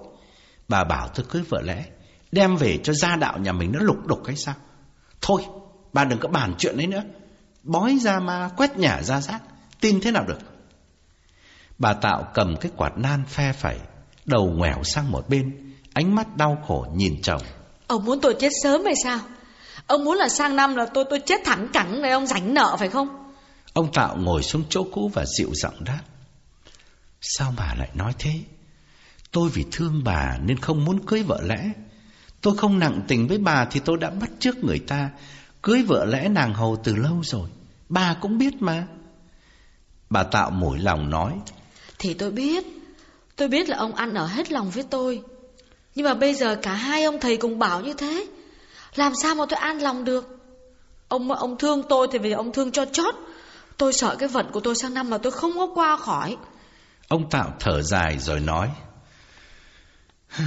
bà bảo tôi cưới vợ lẽ, đem về cho gia đạo nhà mình nó lục đục hay sao? Thôi, bà đừng có bàn chuyện ấy nữa. Bói ra ma, quét nhà ra rác, tin thế nào được? Bà Tạo cầm cái quạt nan phe phẩy, đầu ngoẻo sang một bên, ánh mắt đau khổ nhìn chồng. Ông muốn tôi chết sớm hay sao? Ông muốn là sang năm là tôi tôi chết thẳng cẳng để ông rảnh nợ phải không? Ông Tạo ngồi xuống chỗ cũ và dịu giọng đáp. Sao bà lại nói thế? Tôi vì thương bà nên không muốn cưới vợ lẽ. Tôi không nặng tình với bà thì tôi đã bắt trước người ta. Cưới vợ lẽ nàng hầu từ lâu rồi. Bà cũng biết mà. Bà Tạo mũi lòng nói. Thì tôi biết. Tôi biết là ông ăn ở hết lòng với tôi. Nhưng mà bây giờ cả hai ông thầy cùng bảo như thế. Làm sao mà tôi an lòng được? Ông ông thương tôi thì vì ông thương cho chót. Tôi sợ cái vận của tôi sang năm mà tôi không có qua khỏi. Ông Tạo thở dài rồi nói.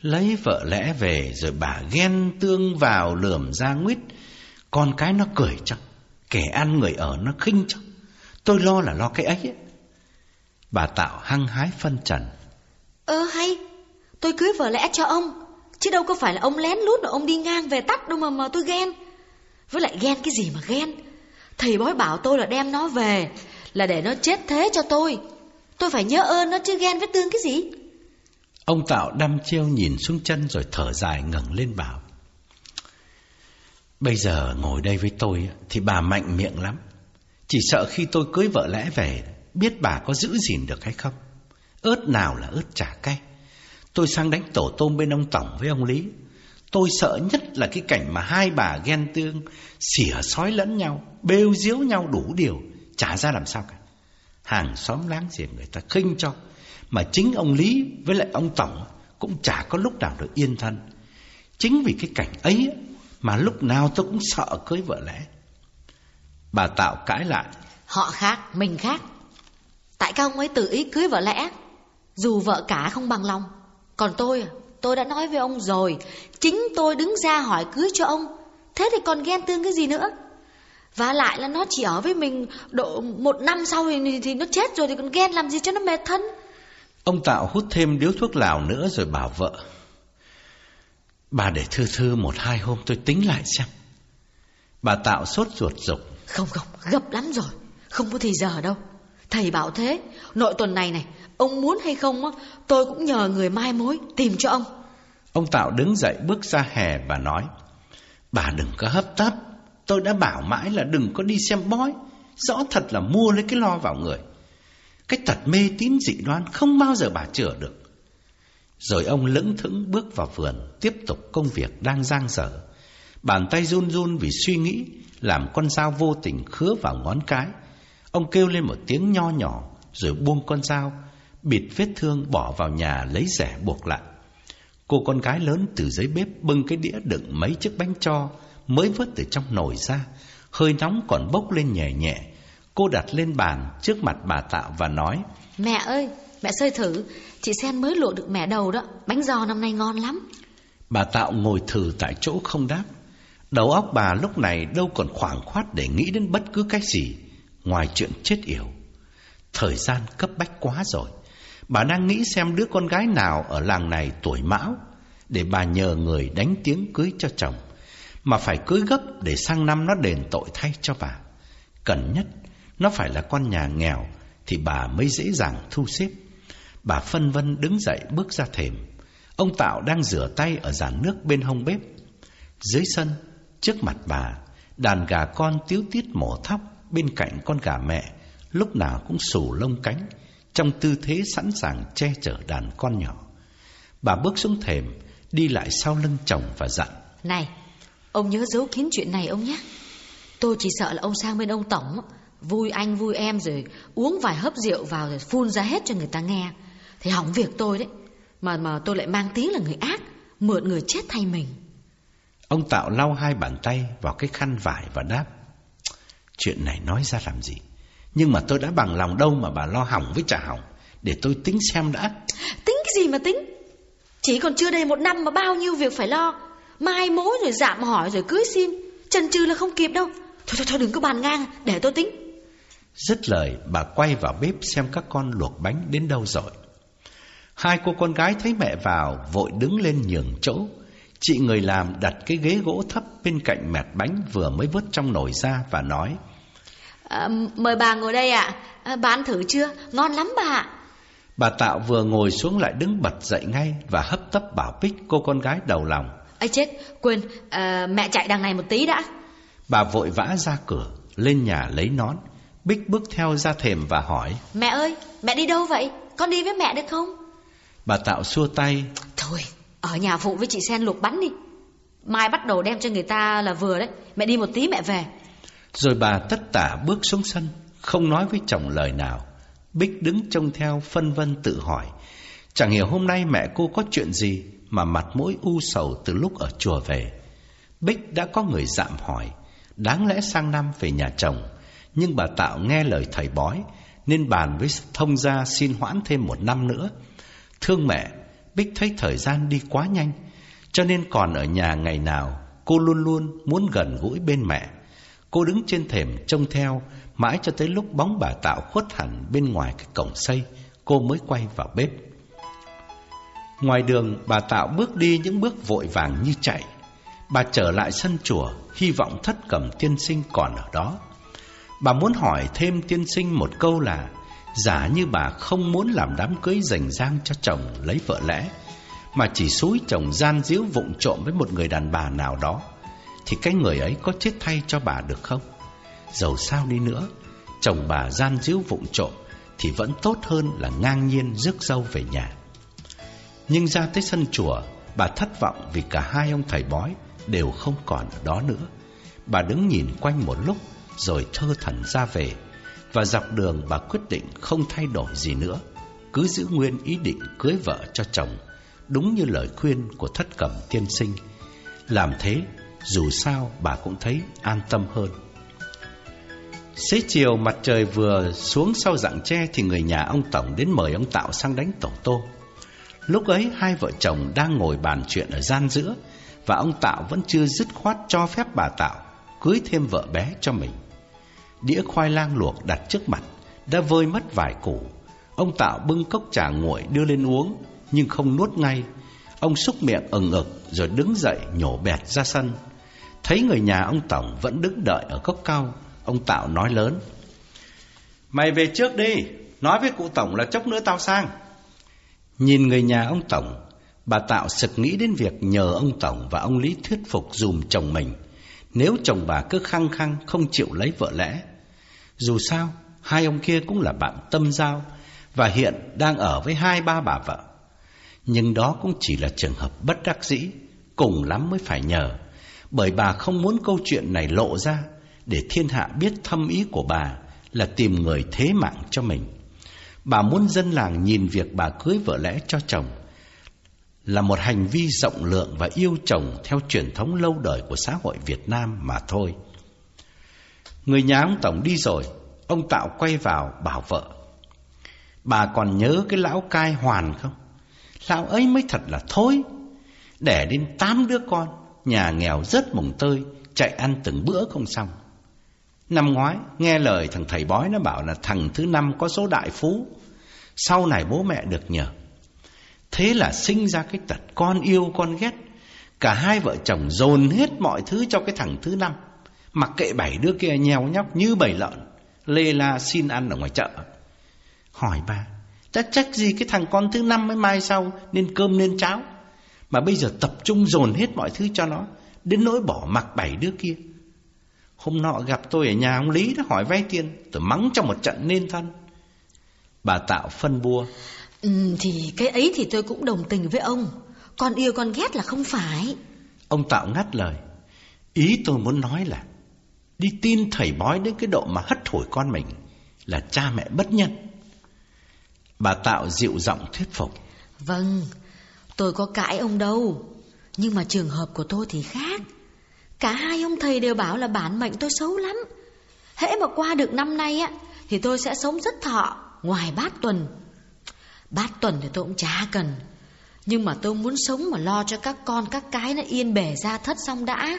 Lấy vợ lẽ về rồi bà ghen tương vào lườm ra nguyết. Con cái nó cười chắc. Kẻ ăn người ở nó khinh chắc. Tôi lo là lo cái ấy. ấy. Bà Tạo hăng hái phân trần. Ơ hay, tôi cưới vợ lẽ cho ông. Chứ đâu có phải là ông lén lút mà ông đi ngang về tắt đâu mà mà tôi ghen. Với lại ghen cái gì mà ghen. Thầy bói bảo tôi là đem nó về là để nó chết thế cho tôi. Tôi phải nhớ ơn nó chứ ghen với tương cái gì. Ông Tạo đăm chiêu nhìn xuống chân rồi thở dài ngẩng lên bảo. Bây giờ ngồi đây với tôi thì bà mạnh miệng lắm. Chỉ sợ khi tôi cưới vợ lẽ về, biết bà có giữ gìn được hay không. Ớt nào là ớt chả cay. Tôi sang đánh tổ tôm bên ông Tổng với ông Lý. Tôi sợ nhất là cái cảnh mà hai bà ghen tương, xỉa sói lẫn nhau, bêu diếu nhau đủ điều, chả ra làm sao cả. Hàng xóm láng giềng người ta khinh cho, mà chính ông Lý với lại ông Tổng cũng chả có lúc nào được yên thân. Chính vì cái cảnh ấy mà lúc nào tôi cũng sợ cưới vợ lẽ. Bà Tạo cãi lại. Họ khác, mình khác. Tại các ông ấy tự ý cưới vợ lẽ, dù vợ cả không bằng lòng. Còn tôi, tôi đã nói với ông rồi, chính tôi đứng ra hỏi cưới cho ông. Thế thì còn ghen tương cái gì nữa? Và lại là nó chỉ ở với mình độ một năm sau thì, thì nó chết rồi thì còn ghen làm gì cho nó mệt thân. Ông Tạo hút thêm điếu thuốc lào nữa rồi bảo vợ. Bà để thư thư một hai hôm tôi tính lại xem. Bà Tạo sốt ruột dục. Không không, gấp lắm rồi. Không có thì giờ đâu. Thầy bảo thế, nội tuần này này, ông muốn hay không á, tôi cũng nhờ người mai mối tìm cho ông. Ông Tạo đứng dậy bước ra hè và nói. Bà đừng có hấp tấp. Tôi đã bảo mãi là đừng có đi xem bói. Rõ thật là mua lấy cái lo vào người. Cái tật mê tín dị đoan không bao giờ bà chữa được. Rồi ông lững thững bước vào vườn, tiếp tục công việc đang giang dở. Bàn tay run run vì suy nghĩ, làm con dao vô tình khứa vào ngón cái. Ông kêu lên một tiếng nho nhỏ, rồi buông con dao, bịt vết thương bỏ vào nhà lấy rẻ buộc lại. Cô con gái lớn từ dưới bếp bưng cái đĩa đựng mấy chiếc bánh cho mới vớt từ trong nồi ra, hơi nóng còn bốc lên nhẹ nhẹ. Cô đặt lên bàn trước mặt bà Tạo và nói: "Mẹ ơi, mẹ xơi thử, Chị Sen mới luộc được mẻ đầu đó. Bánh giò năm nay ngon lắm. Bà Tạo ngồi thử tại chỗ không đáp. Đầu óc bà lúc này đâu còn khoảng khoát để nghĩ đến bất cứ cái gì Ngoài chuyện chết yểu. Thời gian cấp bách quá rồi. Bà đang nghĩ xem đứa con gái nào ở làng này tuổi mão Để bà nhờ người đánh tiếng cưới cho chồng Mà phải cưới gấp để sang năm nó đền tội thay cho bà. Cần nhất nó phải là con nhà nghèo Thì bà mới dễ dàng thu xếp. Bà phân vân đứng dậy bước ra thềm. Ông Tạo đang rửa tay ở giàn nước bên hông bếp. Dưới sân, Trước mặt bà, Đàn gà con tiếu tiết mổ thóc Bên cạnh con gà mẹ, Lúc nào cũng sù lông cánh, Trong tư thế sẵn sàng che chở đàn con nhỏ. Bà bước xuống thềm, Đi lại sau lưng chồng và dặn. Này, Ông nhớ giấu kín chuyện này ông nhé. Tôi chỉ sợ là ông sang bên ông Tổng. Vui anh vui em rồi Uống vài hớp rượu vào rồi phun ra hết cho người ta nghe. Thì hỏng việc tôi đấy. Mà mà tôi lại mang tiếng là người ác Mượn người chết thay mình. Ông Tạo lau hai bàn tay vào cái khăn vải và đáp Chuyện này nói ra làm gì? Nhưng mà tôi đã bằng lòng đâu mà bà lo hỏng với trả hỏng Để tôi tính xem đã. Tính cái gì mà tính? Chỉ còn chưa đầy một năm mà bao nhiêu việc phải lo. Mai mối rồi dạm hỏi rồi cưới xin Chần chừ là không kịp đâu. Thôi thôi thôi đừng có bàn ngang để tôi tính Dứt lời bà quay vào bếp xem các con luộc bánh đến đâu rồi. Hai cô con gái thấy mẹ vào vội đứng lên nhường chỗ. Chị người làm đặt cái ghế gỗ thấp bên cạnh mẹt bánh vừa mới vớt trong nồi ra và nói à, Mời bà ngồi đây ạ. À. Bà ăn thử chưa? Ngon lắm bà Bà Tạo vừa ngồi xuống lại đứng bật dậy ngay Và hấp tấp bảo Bích cô con gái đầu lòng. Ấy chết, quên à, Mẹ chạy đằng này một tí đã. Bà vội vã ra cửa Lên nhà lấy nón Bích bước theo ra thềm và hỏi Mẹ ơi, mẹ đi đâu vậy? Con đi với mẹ được không? Bà Tạo xua tay Thôi, ở nhà phụ với chị Sen luộc bánh đi. Mai bắt đầu đem cho người ta là vừa đấy. Mẹ đi một tí mẹ về. Rồi bà tất tả bước xuống sân Không nói với chồng lời nào. Bích đứng trông theo phân vân tự hỏi Chẳng hiểu hôm nay mẹ cô có chuyện gì Mà mặt mũi u sầu từ lúc ở chùa về? Bích đã có người dạm hỏi Đáng lẽ sang năm về nhà chồng nhưng bà Tạo nghe lời thầy bói, Nên bàn với thông gia xin hoãn thêm một năm nữa. Thương mẹ, Bích thấy thời gian đi quá nhanh, Cho nên còn ở nhà ngày nào, Cô luôn luôn muốn gần gũi bên mẹ. Cô đứng trên thềm trông theo, Mãi cho tới lúc bóng bà Tạo khuất hẳn bên ngoài cái cổng xây, Cô mới quay vào bếp. Ngoài đường, bà Tạo bước đi những bước vội vàng như chạy. Bà trở lại sân chùa, Hy vọng thất cầm tiên sinh còn ở đó. Bà muốn hỏi thêm tiên sinh một câu là, Giả như bà không muốn làm đám cưới dành rang cho chồng lấy vợ lẽ, Mà chỉ xúi chồng gian díu vụng trộm với một người đàn bà nào đó, Thì cái người ấy có chết thay cho bà được không? Dầu sao đi nữa, Chồng bà gian díu vụng trộm Thì vẫn tốt hơn là ngang nhiên rước dâu về nhà Nhưng ra tới sân chùa, Bà thất vọng vì cả hai ông thầy bói Đều không còn ở đó nữa Bà đứng nhìn quanh một lúc rồi thơ thần ra về và dọc đường bà quyết định không thay đổi gì nữa, Cứ giữ nguyên ý định cưới vợ cho chồng, Đúng như lời khuyên của thất cẩm tiên sinh. Làm thế, dù sao bà cũng thấy an tâm hơn. Xế chiều mặt trời vừa xuống sau dạng tre Thì người nhà ông Tổng đến mời ông Tạo sang đánh tổ tô. Lúc ấy hai vợ chồng đang ngồi bàn chuyện ở gian giữa Và ông Tạo vẫn chưa dứt khoát cho phép bà Tạo Cưới thêm vợ bé cho mình. Đĩa khoai lang luộc đặt trước mặt, Đã vơi mất vài củ. Ông Tạo bưng cốc trà nguội đưa lên uống, Nhưng không nuốt ngay. Ông xúc miệng ừng ực Rồi đứng dậy nhổ bẹt ra sân. Thấy người nhà ông Tổng vẫn đứng đợi ở cốc cao, Ông Tạo nói lớn, Mày về trước đi, Nói với cụ Tổng là chốc nữa tao sang. Nhìn người nhà ông Tổng, Bà Tạo sực nghĩ đến việc nhờ ông Tổng và ông Lý thuyết phục dùm chồng mình. Nếu chồng bà cứ khăng khăng không chịu lấy vợ lẽ dù sao, hai ông kia cũng là bạn tâm giao và hiện đang ở với hai ba bà vợ. Nhưng đó cũng chỉ là trường hợp bất đắc dĩ, cùng lắm mới phải nhờ, bởi bà không muốn câu chuyện này lộ ra để thiên hạ biết thâm ý của bà là tìm người thế mạng cho mình. Bà muốn dân làng nhìn việc bà cưới vợ lẽ cho chồng là một hành vi rộng lượng và yêu chồng theo truyền thống lâu đời của xã hội Việt Nam mà thôi. Người nhà ông Tổng đi rồi Ông Tạo quay vào bảo vợ Bà còn nhớ cái lão cai hoàn không? Lão ấy mới thật là thối. Đẻ đến tám đứa con, nhà nghèo rất mồng tơi, chạy ăn từng bữa không xong. Năm ngoái, nghe lời thằng thầy bói nó bảo là thằng thứ năm có số đại phú. Sau này bố mẹ được nhờ. Thế là sinh ra cái tật con yêu con ghét. Cả hai vợ chồng dồn hết mọi thứ cho cái thằng thứ năm. Mặc kệ bảy đứa kia nheo nhóc như bầy lợn. Lê la xin ăn ở ngoài chợ. Hỏi bà, chắc chắc gì cái thằng con thứ năm mới mai sau nên cơm nên cháo. Mà bây giờ tập trung dồn hết mọi thứ cho nó. Đến nỗi bỏ mặc bảy đứa kia. Hôm nọ gặp tôi ở nhà ông Lý đã hỏi vay tiền. Tôi mắng cho một trận nên thân. Bà Tạo phân bua. Ừ, thì cái ấy thì tôi cũng đồng tình với ông. Con yêu con ghét là không phải. Ông Tạo ngắt lời. Ý tôi muốn nói là đi tin thầy bói đến cái độ mà hất thổi con mình là cha mẹ bất nhân. Bà Tạo dịu giọng thuyết phục. Vâng, tôi có cãi ông đâu. Nhưng mà trường hợp của tôi thì khác. Cả hai ông thầy đều bảo là bản mệnh tôi xấu lắm. Hễ mà qua được năm nay á, thì tôi sẽ sống rất thọ, ngoài bát tuần. Bát tuần thì tôi cũng chả cần. Nhưng mà tôi muốn sống mà lo cho các con các cái nó yên bề ra thất xong đã.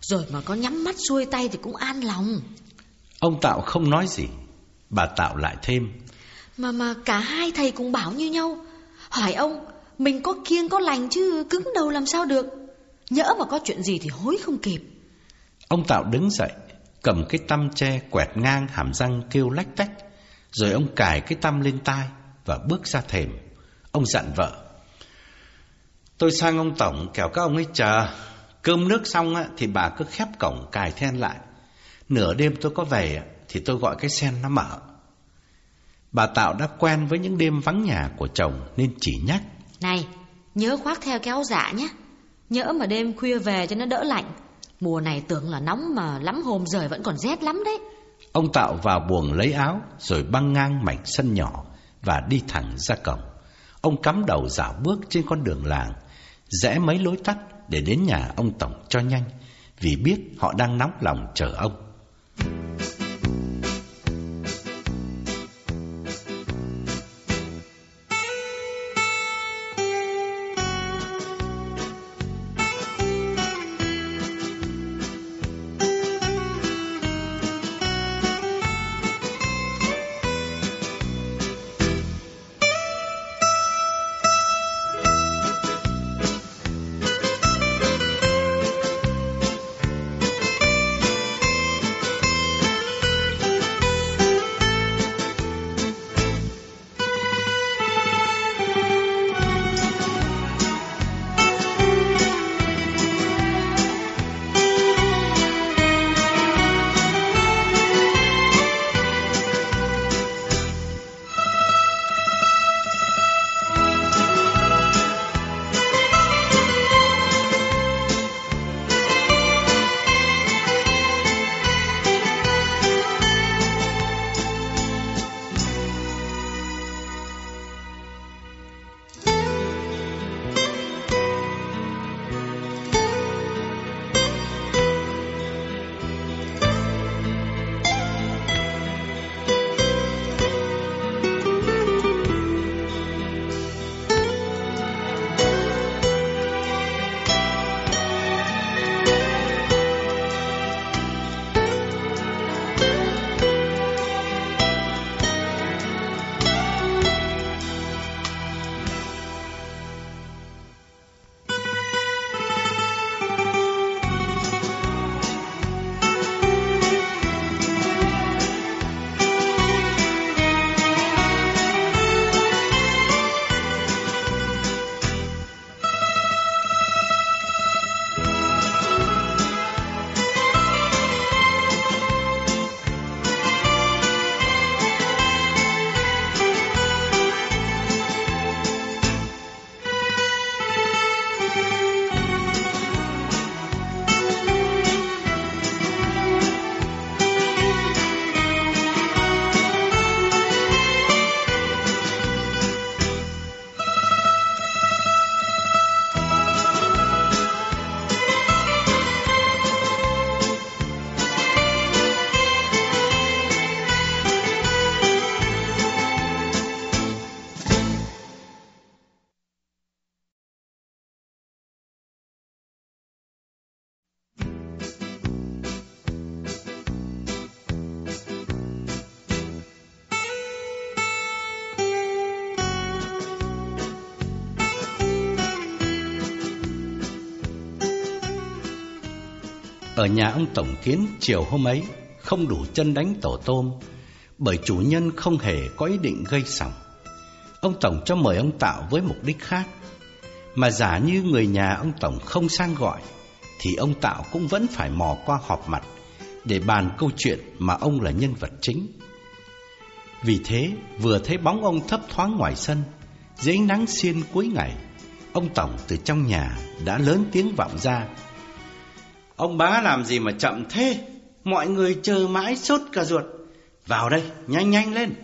Rồi mà có nhắm mắt xuôi tay thì cũng an lòng. Ông Tạo không nói gì. Bà Tạo lại thêm. Mà mà cả hai thầy cũng bảo như nhau. Hỏi ông, mình có kiêng có lành chứ cứng đầu làm sao được. Nhỡ mà có chuyện gì thì hối không kịp. Ông Tạo đứng dậy, cầm cái tăm tre quẹt ngang hàm răng kêu lách tách. Rồi ông cài cái tăm lên tai và bước ra thềm. Ông dặn vợ. Tôi sang ông Tổng kẻo các ông ấy chờ. Cơm nước xong thì bà cứ khép cổng cài then lại. Nửa đêm tôi có về thì tôi gọi cái sen nó mở. Bà Tạo đã quen với những đêm vắng nhà của chồng nên chỉ nhắc. Này, nhớ khoác theo cái áo dạ nhé. Nhỡ mà đêm khuya về cho nó đỡ lạnh. Mùa này tưởng là nóng mà lắm hôm rời vẫn còn rét lắm đấy. Ông Tạo vào buồng lấy áo rồi băng ngang mảnh sân nhỏ và đi thẳng ra cổng. Ông cắm đầu dạo bước trên con đường làng, rẽ mấy lối tắt để đến nhà ông Tổng cho nhanh, vì biết họ đang nóng lòng chờ ông. Ở nhà ông Tổng Kiến chiều hôm ấy không đủ chân đánh tổ tôm bởi chủ nhân không hề có ý định gây sòng. Ông Tổng cho mời ông Tạo với mục đích khác. Mà giả như người nhà ông Tổng không sang gọi thì ông Tạo cũng vẫn phải mò qua họp mặt để bàn câu chuyện mà ông là nhân vật chính. Vì thế, vừa thấy bóng ông thấp thoáng ngoài sân, dưới nắng xiên cuối ngày, ông Tổng từ trong nhà đã lớn tiếng vọng ra. Ông bá làm gì mà chậm thế? Mọi người chờ mãi sốt cả ruột. Vào đây, nhanh nhanh lên.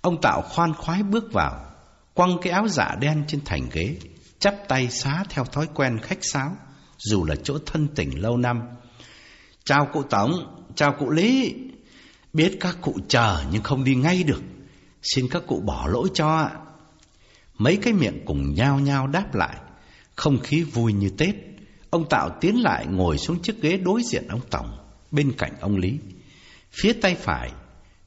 Ông Tạo khoan khoái bước vào, quăng cái áo dạ đen trên thành ghế, chắp tay xá theo thói quen khách sáo, dù là chỗ thân tình lâu năm. Chào cụ Tổng, chào cụ Lý. Biết các cụ chờ nhưng không đi ngay được. Xin các cụ bỏ lỗi cho ạ. Mấy cái miệng cùng nhao nhao đáp lại. Không khí vui như Tết. Ông Tạo tiến lại ngồi xuống chiếc ghế đối diện ông Tổng, bên cạnh ông Lý. Phía tay phải,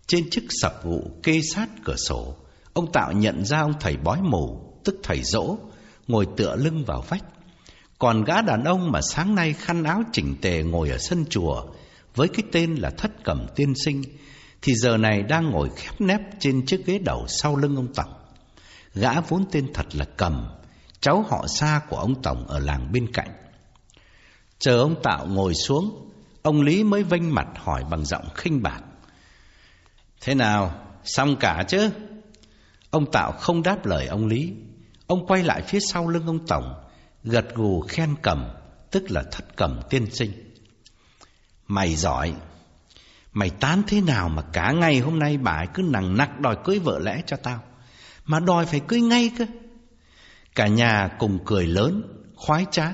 trên chiếc sập vụ kê sát cửa sổ, ông Tạo nhận ra ông thầy bói mù, tức thầy dỗ, ngồi tựa lưng vào vách. Còn gã đàn ông mà sáng nay khăn áo chỉnh tề ngồi ở sân chùa với cái tên là Thất Cẩm Tiên Sinh thì giờ này đang ngồi khép nép trên chiếc ghế đầu sau lưng ông Tổng. Gã vốn tên thật là Cầm, cháu họ xa của ông Tổng ở làng bên cạnh. Chờ ông Tạo ngồi xuống, ông Lý mới vênh mặt hỏi bằng giọng khinh bạc. Thế nào, xong cả chứ? Ông Tạo không đáp lời ông Lý. Ông quay lại phía sau lưng ông Tổng, gật gù khen cầm, tức là thất cầm tiên sinh. Mày giỏi, mày tán thế nào mà cả ngày hôm nay bà ấy cứ nằng nặc đòi cưới vợ lẽ cho tao, mà đòi phải cưới ngay cơ. Cả nhà cùng cười lớn, khoái trá.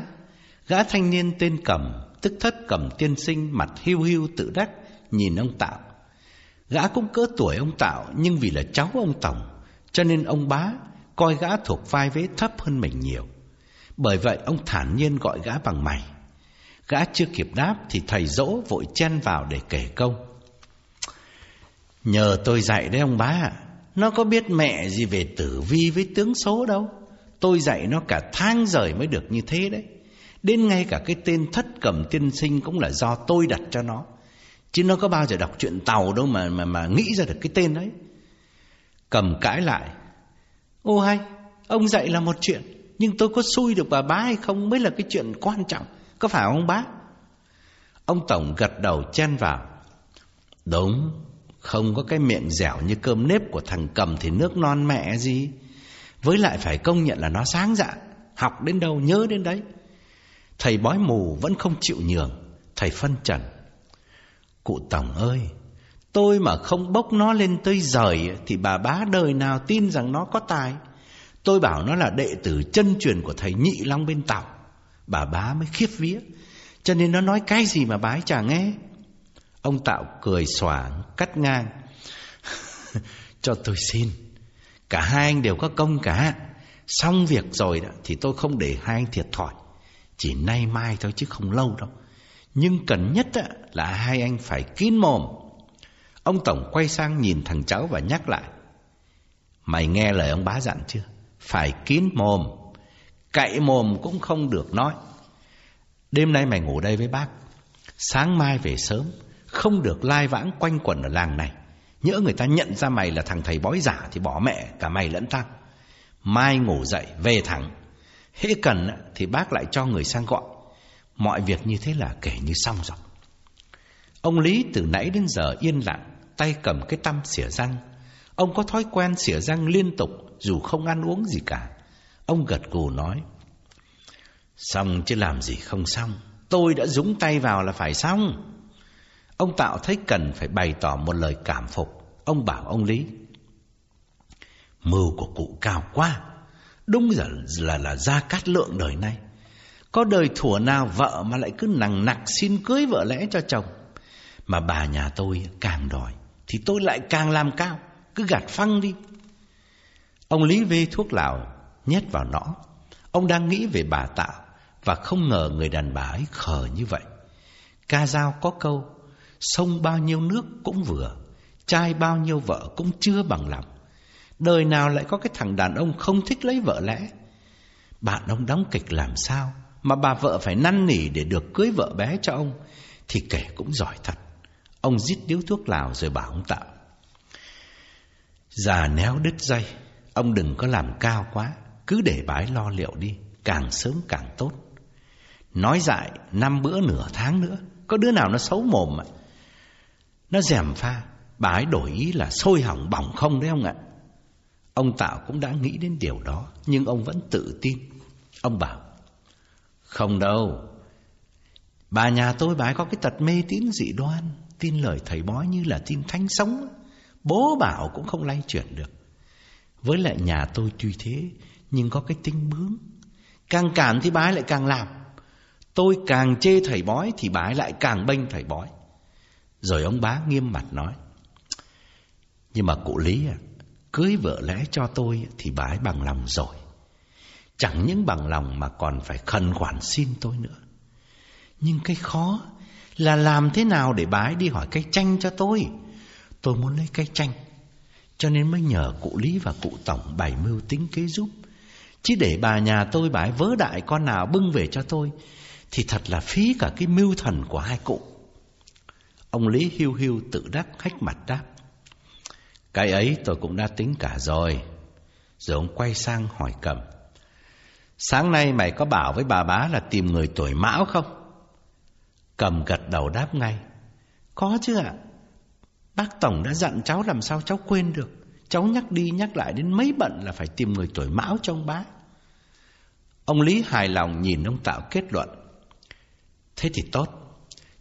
Gã thanh niên tên cầm, tức thất cầm tiên sinh mặt hiu hiu tự đắc, nhìn ông Tạo. Gã cũng cỡ tuổi ông Tạo, nhưng vì là cháu ông Tổng, cho nên ông bá coi gã thuộc vai vế thấp hơn mình nhiều. Bởi vậy ông thản nhiên gọi gã bằng mày. Gã chưa kịp đáp thì thầy dỗ vội chen vào để kể câu. Nhờ tôi dạy đấy ông bá ạ. Nó có biết mẹ gì về tử vi với tướng số đâu. Tôi dạy nó cả tháng rời mới được như thế đấy. Đến ngay cả cái tên thất cẩm tiên sinh cũng là do tôi đặt cho nó. Chứ nó có bao giờ đọc truyện tàu đâu mà mà mà nghĩ ra được cái tên đấy. Cầm cãi lại. Ô hay, ông dạy là một chuyện. Nhưng tôi có xui được bà bá hay không mới là cái chuyện quan trọng. Có phải không bá? Ông Tổng gật đầu chen vào. Đúng, không có cái miệng dẻo như cơm nếp của thằng cầm thì nước non mẹ gì. Với lại phải công nhận là nó sáng dạ, học đến đâu nhớ đến đấy. Thầy bói mù vẫn không chịu nhường, thầy phân trần. Cụ Tổng ơi, tôi mà không bốc nó lên tới rời thì bà bá đời nào tin rằng nó có tài. Tôi bảo nó là đệ tử chân truyền của thầy Nhị Long bên Tàu. Bà bá mới khiếp vía. Cho nên nó nói cái gì mà bá ấy chả nghe. Ông Tạo cười xoảng, cắt ngang. Cho tôi xin. Cả hai anh đều có công cả. Xong việc rồi đó, thì tôi không để hai anh thiệt thòi. Chỉ nay mai thôi chứ không lâu đâu. Nhưng cần nhất là hai anh phải kín mồm. Ông Tổng quay sang nhìn thằng cháu và nhắc lại. Mày nghe lời ông bá dặn chưa? Phải kín mồm. Cậy mồm cũng không được nói. Đêm nay mày ngủ đây với bác. Sáng mai về sớm. Không được lai vãng quanh quẩn ở làng này. Nhỡ người ta nhận ra mày là thằng thầy bói giả thì bỏ mẹ cả mày lẫn tao. Mai ngủ dậy, về thẳng. Hễ cần thì bác lại cho người sang gọi. Mọi việc như thế là kể như xong rồi. Ông Lý từ nãy đến giờ yên lặng, tay cầm cái tăm xỉa răng. Ông có thói quen xỉa răng liên tục dù không ăn uống gì cả. Ông gật gù nói. Xong chứ làm gì không xong. Tôi đã dúng tay vào là phải xong. Ông Tạo thấy cần phải bày tỏ một lời cảm phục. Ông bảo ông Lý. Mưu của cụ cao quá. Đúng là là, là gia cát lượng đời nay. Có đời thủa nào vợ mà lại cứ nằng nặc xin cưới vợ lẽ cho chồng. Mà bà nhà tôi càng đòi thì tôi lại càng làm cao. Cứ gạt phăng đi. Ông Lý vê thuốc lào nhét vào nõ. Ông đang nghĩ về bà Tạo và không ngờ người đàn bà ấy khờ như vậy. Ca dao có câu, sông bao nhiêu nước cũng vừa, trai bao nhiêu vợ cũng chưa bằng lòng. Đời nào lại có cái thằng đàn ông không thích lấy vợ lẽ. Bạn ông đóng kịch làm sao mà bà vợ phải năn nỉ để được cưới vợ bé cho ông thì kể cũng giỏi thật. Ông rít điếu thuốc lào rồi bảo ông Tạo. Già néo đứt dây, ông đừng có làm cao quá, cứ để bái lo liệu đi, càng sớm càng tốt. Nói dại năm bữa nửa tháng nữa, có đứa nào nó xấu mồm mà. Nó dèm pha, bà ấy đổi ý là sôi hỏng bỏng không đấy ông ạ. Ông Tạo cũng đã nghĩ đến điều đó, nhưng ông vẫn tự tin. Ông bảo, không đâu, bà nhà tôi bà có cái tật mê tín dị đoan, tin lời thầy bói như là tin thánh sống. Bố bảo cũng không lay chuyển được. Với lại nhà tôi tuy thế, nhưng có cái tính bướng. Càng cản thì bà ấy lại càng làm. Tôi càng chê thầy bói thì bà ấy lại càng bênh thầy bói. Rồi ông bá nghiêm mặt nói. Nhưng mà cụ Lý à, cưới vợ lẽ cho tôi thì bà ấy bằng lòng rồi. Chẳng những bằng lòng mà còn phải khẩn khoản xin tôi nữa. Nhưng cái khó là làm thế nào để bà ấy đi hỏi cây tranh cho tôi. Tôi muốn lấy cây tranh. Cho nên mới nhờ cụ Lý và cụ Tổng bày mưu tính kế giúp. Chứ để bà nhà tôi, bà ấy vớ đại con nào bưng về cho tôi, thì thật là phí cả cái mưu thần của hai cụ. Ông Lý hưu hưu tự đắc hách mặt đáp. Cái ấy tôi cũng đã tính cả rồi. Rồi ông quay sang hỏi cầm. Sáng nay mày có bảo với bà bá là tìm người tuổi mão không? Cầm gật đầu đáp ngay. Có chứ ạ. Bác Tổng đã dặn cháu làm sao cháu quên được. Cháu nhắc đi nhắc lại đến mấy bận là phải tìm người tuổi mão cho ông bá. Ông Lý hài lòng nhìn ông Tạo kết luận. Thế thì tốt.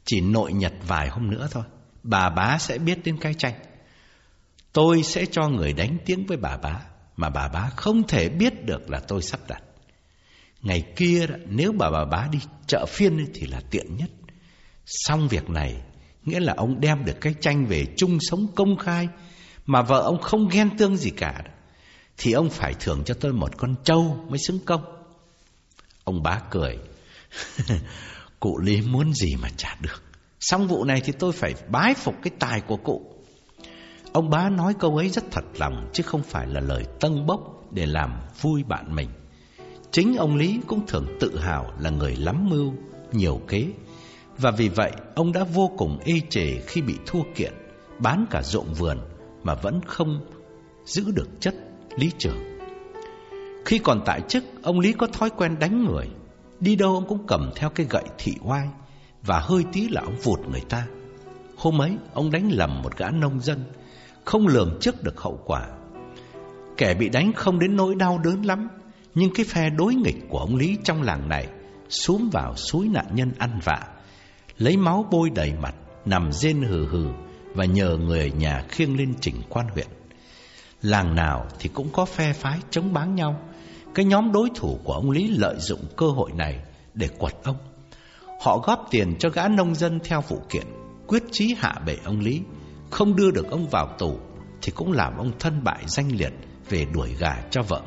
Chỉ nội nhật vài hôm nữa thôi. Bà bá sẽ biết đến cái tranh. Tôi sẽ cho người đánh tiếng với bà bá. Mà bà bá không thể biết được là tôi sắp đặt. Ngày kia, nếu bà bà bá đi chợ phiên thì là tiện nhất. Xong việc này, Nghĩa là ông đem được cái tranh về chung sống công khai, Mà vợ ông không ghen tương gì cả Thì ông phải thưởng cho tôi một con trâu mới xứng công Ông bá cười. Cụ Lý muốn gì mà trả được Xong vụ này thì tôi phải bái phục cái tài của cụ Ông bá nói câu ấy rất thật lòng Chứ không phải là lời tân bốc Để làm vui bạn mình. Chính ông Lý cũng thường tự hào Là người lắm mưu, nhiều kế. Và vì vậy ông đã vô cùng ê chề khi bị thua kiện Bán cả ruộng vườn Mà vẫn không giữ được chất lý trưởng Khi còn tại chức Ông Lý có thói quen đánh người. Đi đâu ông cũng cầm theo cái gậy thị oai Và hơi tí là ông vụt người ta. Hôm ấy ông đánh lầm một gã nông dân không lường trước được hậu quả Kẻ bị đánh không đến nỗi đau đớn lắm Nhưng cái phe đối nghịch của ông Lý trong làng này Xuống vào suối nạn nhân ăn vạ lấy máu bôi đầy mặt, nằm rên hừ hừ và nhờ người nhà khiêng lên trình quan huyện. Làng nào thì cũng có phe phái chống báng nhau. Cái nhóm đối thủ của ông Lý lợi dụng cơ hội này để quật ông. Họ góp tiền cho gã nông dân theo vụ kiện, quyết chí hạ bệ ông Lý, không đưa được ông vào tù thì cũng làm ông thân bại danh liệt về đuổi gà cho vợ.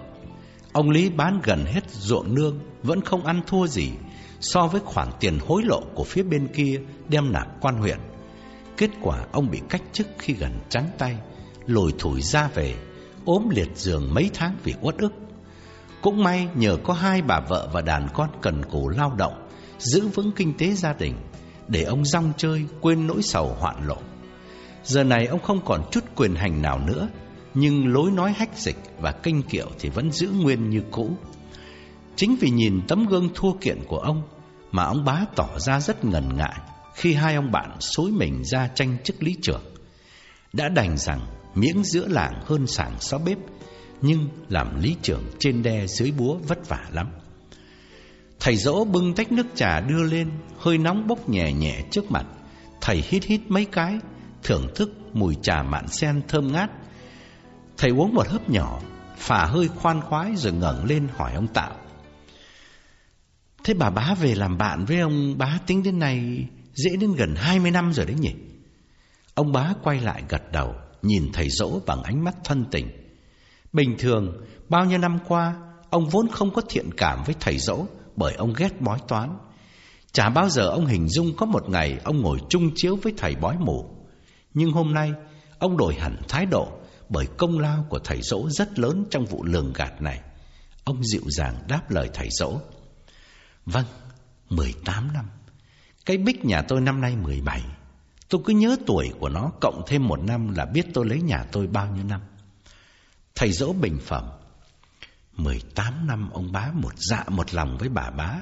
Ông Lý bán gần hết ruộng nương vẫn không ăn thua gì so với khoản tiền hối lộ của phía bên kia đem nạp quan huyện. Kết quả ông bị cách chức khi gần trắng tay, lồi thủi ra về, ốm liệt giường mấy tháng vì uất ức. Cũng may nhờ có hai bà vợ và đàn con cần cù lao động, giữ vững kinh tế gia đình, để ông rong chơi quên nỗi sầu hoạn lộ. Giờ này ông không còn chút quyền hành nào nữa, nhưng lối nói hách dịch và kinh kiệu thì vẫn giữ nguyên như cũ. Chính vì nhìn tấm gương thua kiện của ông mà ông bá tỏ ra rất ngần ngại khi hai ông bạn xối mình ra tranh chức lý trưởng. Đã đành rằng miếng giữa làng hơn sảng xó bếp, nhưng làm lý trưởng trên đe dưới búa vất vả lắm. Thầy dỗ bưng tách nước trà đưa lên, hơi nóng bốc nhẹ nhẹ trước mặt. Thầy hít hít mấy cái, thưởng thức mùi trà mạn sen thơm ngát. Thầy uống một hớp nhỏ, phả hơi khoan khoái rồi ngẩng lên hỏi ông Tạo. Thế bà bá về làm bạn với ông bá tính đến nay dễ đến gần 20 năm rồi đấy nhỉ? Ông bá quay lại gật đầu, nhìn thầy dỗ bằng ánh mắt thân tình. Bình thường, bao nhiêu năm qua, ông vốn không có thiện cảm với thầy dỗ bởi ông ghét bói toán. Chả bao giờ ông hình dung có một ngày ông ngồi chung chiếu với thầy bói mù. Nhưng hôm nay, ông đổi hẳn thái độ bởi công lao của thầy dỗ rất lớn trong vụ lường gạt này. Ông dịu dàng đáp lời thầy dỗ. Vâng, 18 năm. Cái bích nhà tôi năm nay 17. Tôi cứ nhớ tuổi của nó cộng thêm một năm là biết tôi lấy nhà tôi bao nhiêu năm. Thầy dỗ bình phẩm. 18 năm ông bá một dạ một lòng với bà bá.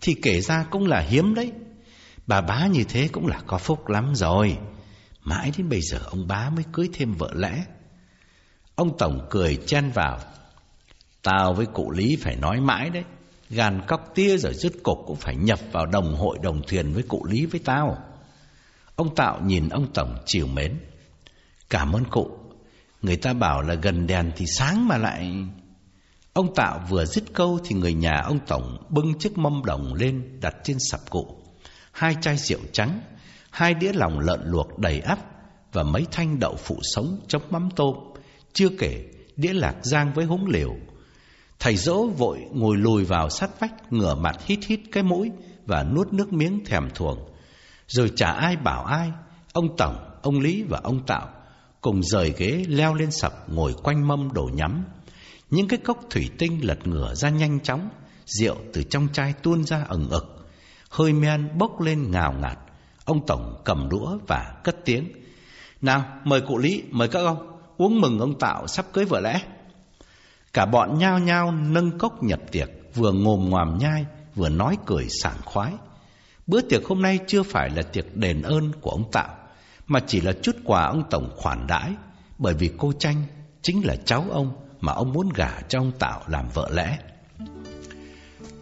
Thì kể ra cũng là hiếm đấy. Bà bá như thế cũng là có phúc lắm rồi. Mãi đến bây giờ ông bá mới cưới thêm vợ lẽ. Ông Tổng cười chen vào. Tao với cụ Lý phải nói mãi đấy. Gàn cóc tia rồi rứt cục cũng phải nhập vào đồng hội đồng thuyền với cụ Lý với tao. Ông Tạo nhìn ông Tổng chiều mến. Cảm ơn cụ. Người ta bảo là gần đèn thì sáng mà lại... Ông Tạo vừa dứt câu thì người nhà ông Tổng bưng chiếc mâm đồng lên đặt trên sập cụ. Hai chai rượu trắng, hai đĩa lòng lợn luộc đầy ắp và mấy thanh đậu phụ sống chấm mắm tôm. Chưa kể đĩa lạc giang với húng liều. Thầy dỗ vội ngồi lùi vào sát vách ngửa mặt hít hít cái mũi và nuốt nước miếng thèm thuồng. Rồi chả ai bảo ai, ông Tổng, ông Lý và ông Tạo cùng rời ghế leo lên sập ngồi quanh mâm đổ nhắm. Những cái cốc thủy tinh lật ngửa ra nhanh chóng, rượu từ trong chai tuôn ra ẩn ực, hơi men bốc lên ngào ngạt. Ông Tổng cầm đũa và cất tiếng. Nào, mời cụ Lý, mời các ông, uống mừng ông Tạo sắp cưới vợ lẽ. Cả bọn nhao nhao nâng cốc nhập tiệc, vừa ngồm ngoàm nhai, vừa nói cười sảng khoái. Bữa tiệc hôm nay chưa phải là tiệc đền ơn của ông Tạo, mà chỉ là chút quà ông Tổng khoản đãi, bởi vì cô Tranh chính là cháu ông mà ông muốn gả cho ông Tạo làm vợ lẽ.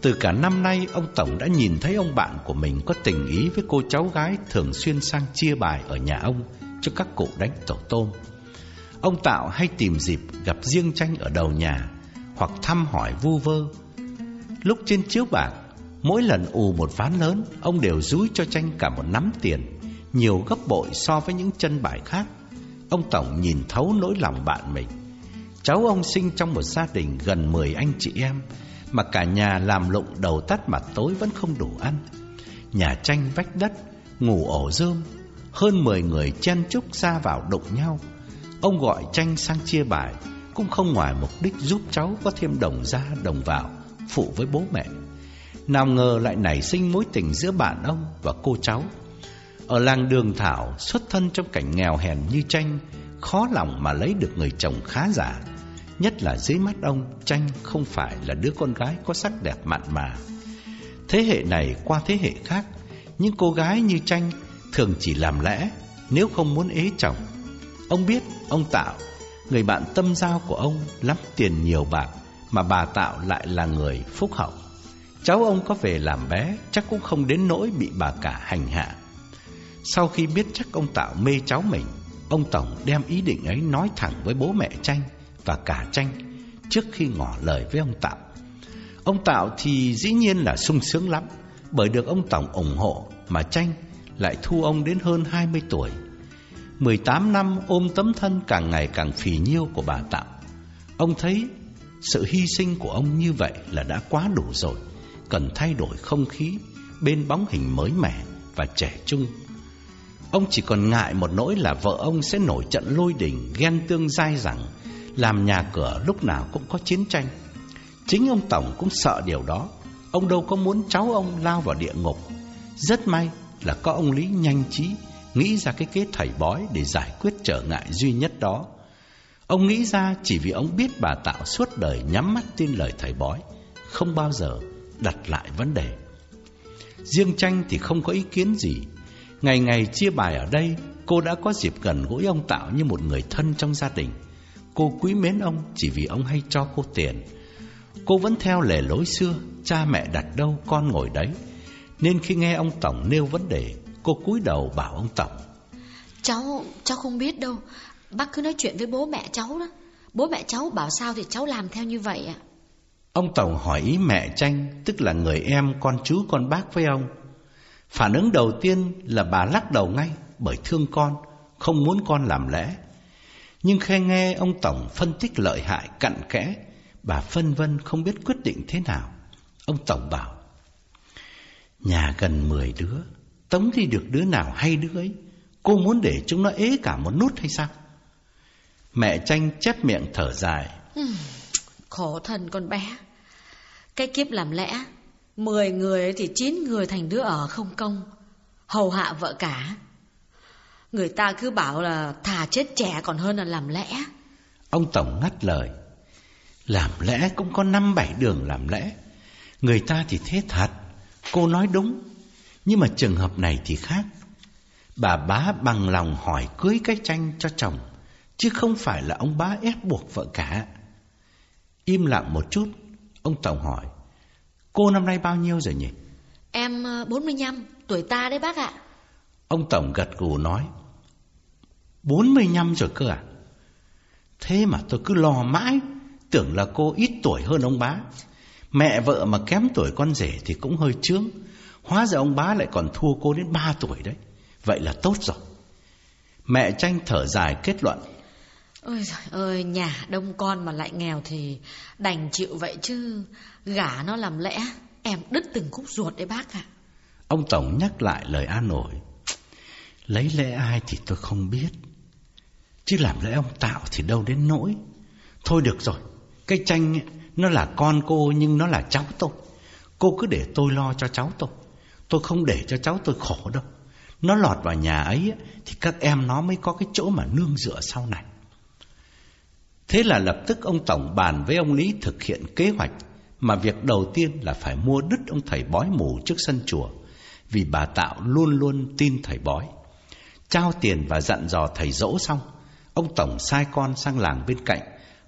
Từ cả năm nay, ông Tổng đã nhìn thấy ông bạn của mình có tình ý với cô cháu gái thường xuyên sang chia bài ở nhà ông cho các cụ đánh tổ tôm. Ông Tạo hay tìm dịp gặp riêng tranh ở đầu nhà hoặc thăm hỏi vu vơ. Lúc trên chiếu bạc, mỗi lần ù một ván lớn, ông đều rúi cho tranh cả một nắm tiền, nhiều gấp bội so với những chân bài khác. Ông Tổng nhìn thấu nỗi lòng bạn mình. Cháu ông sinh trong một gia đình gần 10 anh chị em, mà cả nhà làm lụng đầu tắt mặt tối vẫn không đủ ăn. Nhà tranh vách đất, ngủ ổ rơm, hơn 10 người chen chúc ra vào đụng nhau. Ông gọi tranh sang chia bài Cũng không ngoài mục đích giúp cháu có thêm đồng ra đồng vào Phụ với bố mẹ Nào ngờ lại nảy sinh mối tình giữa bạn ông và cô cháu Ở làng Đường Thảo Xuất thân trong cảnh nghèo hèn như tranh Khó lòng mà lấy được người chồng khá giả Nhất là dưới mắt ông Tranh không phải là đứa con gái có sắc đẹp mặn mà. Thế hệ này qua thế hệ khác, Những cô gái như Tranh Thường chỉ làm lẽ Nếu không muốn ế chồng. Ông biết, ông Tạo, Người bạn tâm giao của ông Lắm tiền nhiều bạc Mà bà Tạo lại là người phúc hậu. Cháu ông có về làm bé, Chắc cũng không đến nỗi bị bà cả hành hạ. Sau khi biết chắc ông Tạo mê cháu mình, Ông Tổng đem ý định ấy nói thẳng với bố mẹ Tranh và cả Tranh Trước khi ngỏ lời với ông Tạo. Ông Tạo thì dĩ nhiên là sung sướng lắm, Bởi được ông Tổng ủng hộ Mà Tranh lại thu ông đến hơn 20 tuổi. 18 năm ôm tấm thân càng ngày càng phì nhiêu của bà Tạo, Ông thấy sự hy sinh của ông như vậy là đã quá đủ rồi, Cần thay đổi không khí bên bóng hình mới mẻ và trẻ trung. Ông chỉ còn ngại một nỗi là vợ ông sẽ nổi trận lôi đình ghen tương dai dẳng làm nhà cửa lúc nào cũng có chiến tranh Chính ông Tổng cũng sợ điều đó Ông đâu có muốn cháu ông lao vào địa ngục Rất may là có ông Lý nhanh trí nghĩ ra cái kế thầy bói để giải quyết trở ngại duy nhất đó. Ông nghĩ ra chỉ vì ông biết bà Tạo suốt đời nhắm mắt tin lời thầy bói, không bao giờ đặt lại vấn đề. Riêng tranh thì không có ý kiến gì. Ngày ngày chia bài ở đây, cô đã có dịp gần gũi ông Tạo như một người thân trong gia đình. Cô quý mến ông chỉ vì ông hay cho cô tiền. Cô vẫn theo lề lối xưa, cha mẹ đặt đâu con ngồi đấy. Nên khi nghe ông Tổng nêu vấn đề, Cô cúi đầu bảo ông Tổng. Cháu, cháu không biết đâu. Bác cứ nói chuyện với bố mẹ cháu đó. Bố mẹ cháu bảo sao thì cháu làm theo như vậy ạ. Ông Tổng hỏi ý mẹ tranh Tức là người em con chú con bác với ông. Phản ứng đầu tiên là bà lắc đầu ngay Bởi thương con Không muốn con làm lẽ nhưng khi nghe ông Tổng phân tích lợi hại cặn kẽ Bà phân vân không biết quyết định thế nào. Ông Tổng bảo Nhà gần 10 đứa Tống thì được đứa nào hay đứa ấy Cô muốn để chúng nó ế cả một nút hay sao? Mẹ tranh chép miệng thở dài ừ, Khổ thân con bé. Cái kiếp làm lẽ Mười người thì chín người thành đứa ở không công, hầu hạ vợ cả. Người ta cứ bảo là thà chết trẻ còn hơn là làm lẽ. Ông Tổng ngắt lời. Làm lẽ cũng có năm bảy đường làm lẽ. Người ta thì thế thật, cô nói đúng. Nhưng mà trường hợp này thì khác. Bà bá bằng lòng hỏi cưới cái tranh cho chồng, chứ không phải là ông bá ép buộc vợ cả. Im lặng một chút, ông Tổng hỏi. Cô năm nay bao nhiêu rồi nhỉ? Em 45, ờ, tuổi ta đấy bác ạ. Ông Tổng gật gù nói. 45 rồi cơ à? Thế mà tôi cứ lo mãi, tưởng là cô ít tuổi hơn ông bá. Mẹ vợ mà kém tuổi con rể thì cũng hơi chướng. Hóa ra ông bá lại còn thua cô đến 3 tuổi đấy. Vậy là tốt rồi. Mẹ tranh thở dài kết luận. Ôi trời ơi, nhà đông con mà lại nghèo thì đành chịu vậy chứ. Gả nó làm lẽ, em đứt từng khúc ruột đấy bác ạ. Ông Tổng nhắc lại lời an ủi. Lấy lẽ ai thì tôi không biết. Chứ làm lẽ ông Tạo thì đâu đến nỗi. Thôi được rồi, cái tranh nó là con cô nhưng nó là cháu tôi. Cô cứ để tôi lo cho cháu tôi. Tôi không để cho cháu tôi khổ đâu. Nó lọt vào nhà ấy thì các em nó mới có cái chỗ mà nương dựa sau này. Thế là lập tức ông Tổng bàn với ông Lý thực hiện kế hoạch mà việc đầu tiên là phải mua đứt ông thầy bói mù trước sân chùa vì bà Tạo luôn luôn tin thầy bói. Trao tiền và dặn dò thầy dỗ xong, ông Tổng sai con sang làng bên cạnh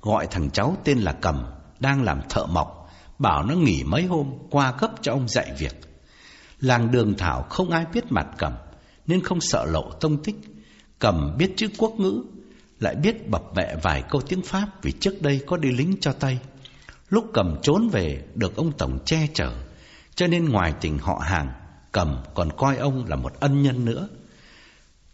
gọi thằng cháu tên là Cầm đang làm thợ mộc, bảo nó nghỉ mấy hôm qua cấp cho ông dạy việc. Làng Đường Thảo không ai biết mặt Cầm nên không sợ lộ tông tích. Cầm biết chữ quốc ngữ, lại biết bập bẹ vài câu tiếng Pháp vì trước đây có đi lính cho Tây. Lúc Cầm trốn về được ông Tổng che chở, cho nên ngoài tình họ hàng, Cầm còn coi ông là một ân nhân nữa.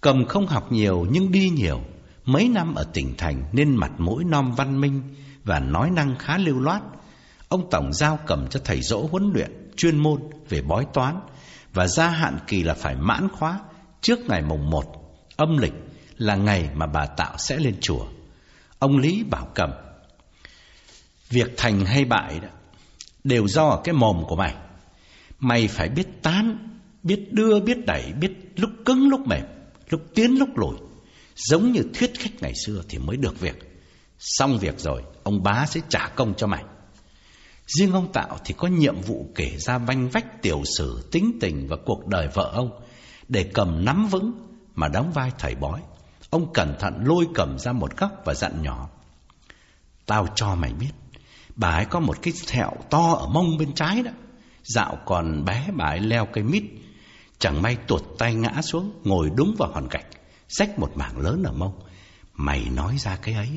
Cầm không học nhiều nhưng đi nhiều, mấy năm ở tỉnh thành nên mặt mũi non văn minh và nói năng khá lưu loát. Ông Tổng giao Cầm cho thầy dỗ huấn luyện chuyên môn về bói toán và gia hạn kỳ là phải mãn khóa trước ngày mùng 1 âm lịch là ngày mà bà Tạo sẽ lên chùa. Ông Lý bảo cầm, Việc thành hay bại đó Đều do ở cái mồm của mày Mày phải biết tán, Biết đưa, biết đẩy, Biết lúc cứng lúc mềm, Lúc tiến lúc lùi Giống như thuyết khách ngày xưa thì mới được việc Xong việc rồi Ông bá sẽ trả công cho mày Riêng ông Tạo thì có nhiệm vụ kể ra vanh vách tiểu sử tính tình và cuộc đời vợ ông để cầm nắm vững mà đóng vai thầy bói. Ông cẩn thận lôi cầm ra một góc và dặn nhỏ. Tao cho mày biết, bà ấy có một cái thẹo to ở mông bên trái đó. Dạo còn bé bà ấy leo cây mít, chẳng may tuột tay ngã xuống, ngồi đúng vào hòn gạch, Xách một mảng lớn ở mông. Mày nói ra cái ấy,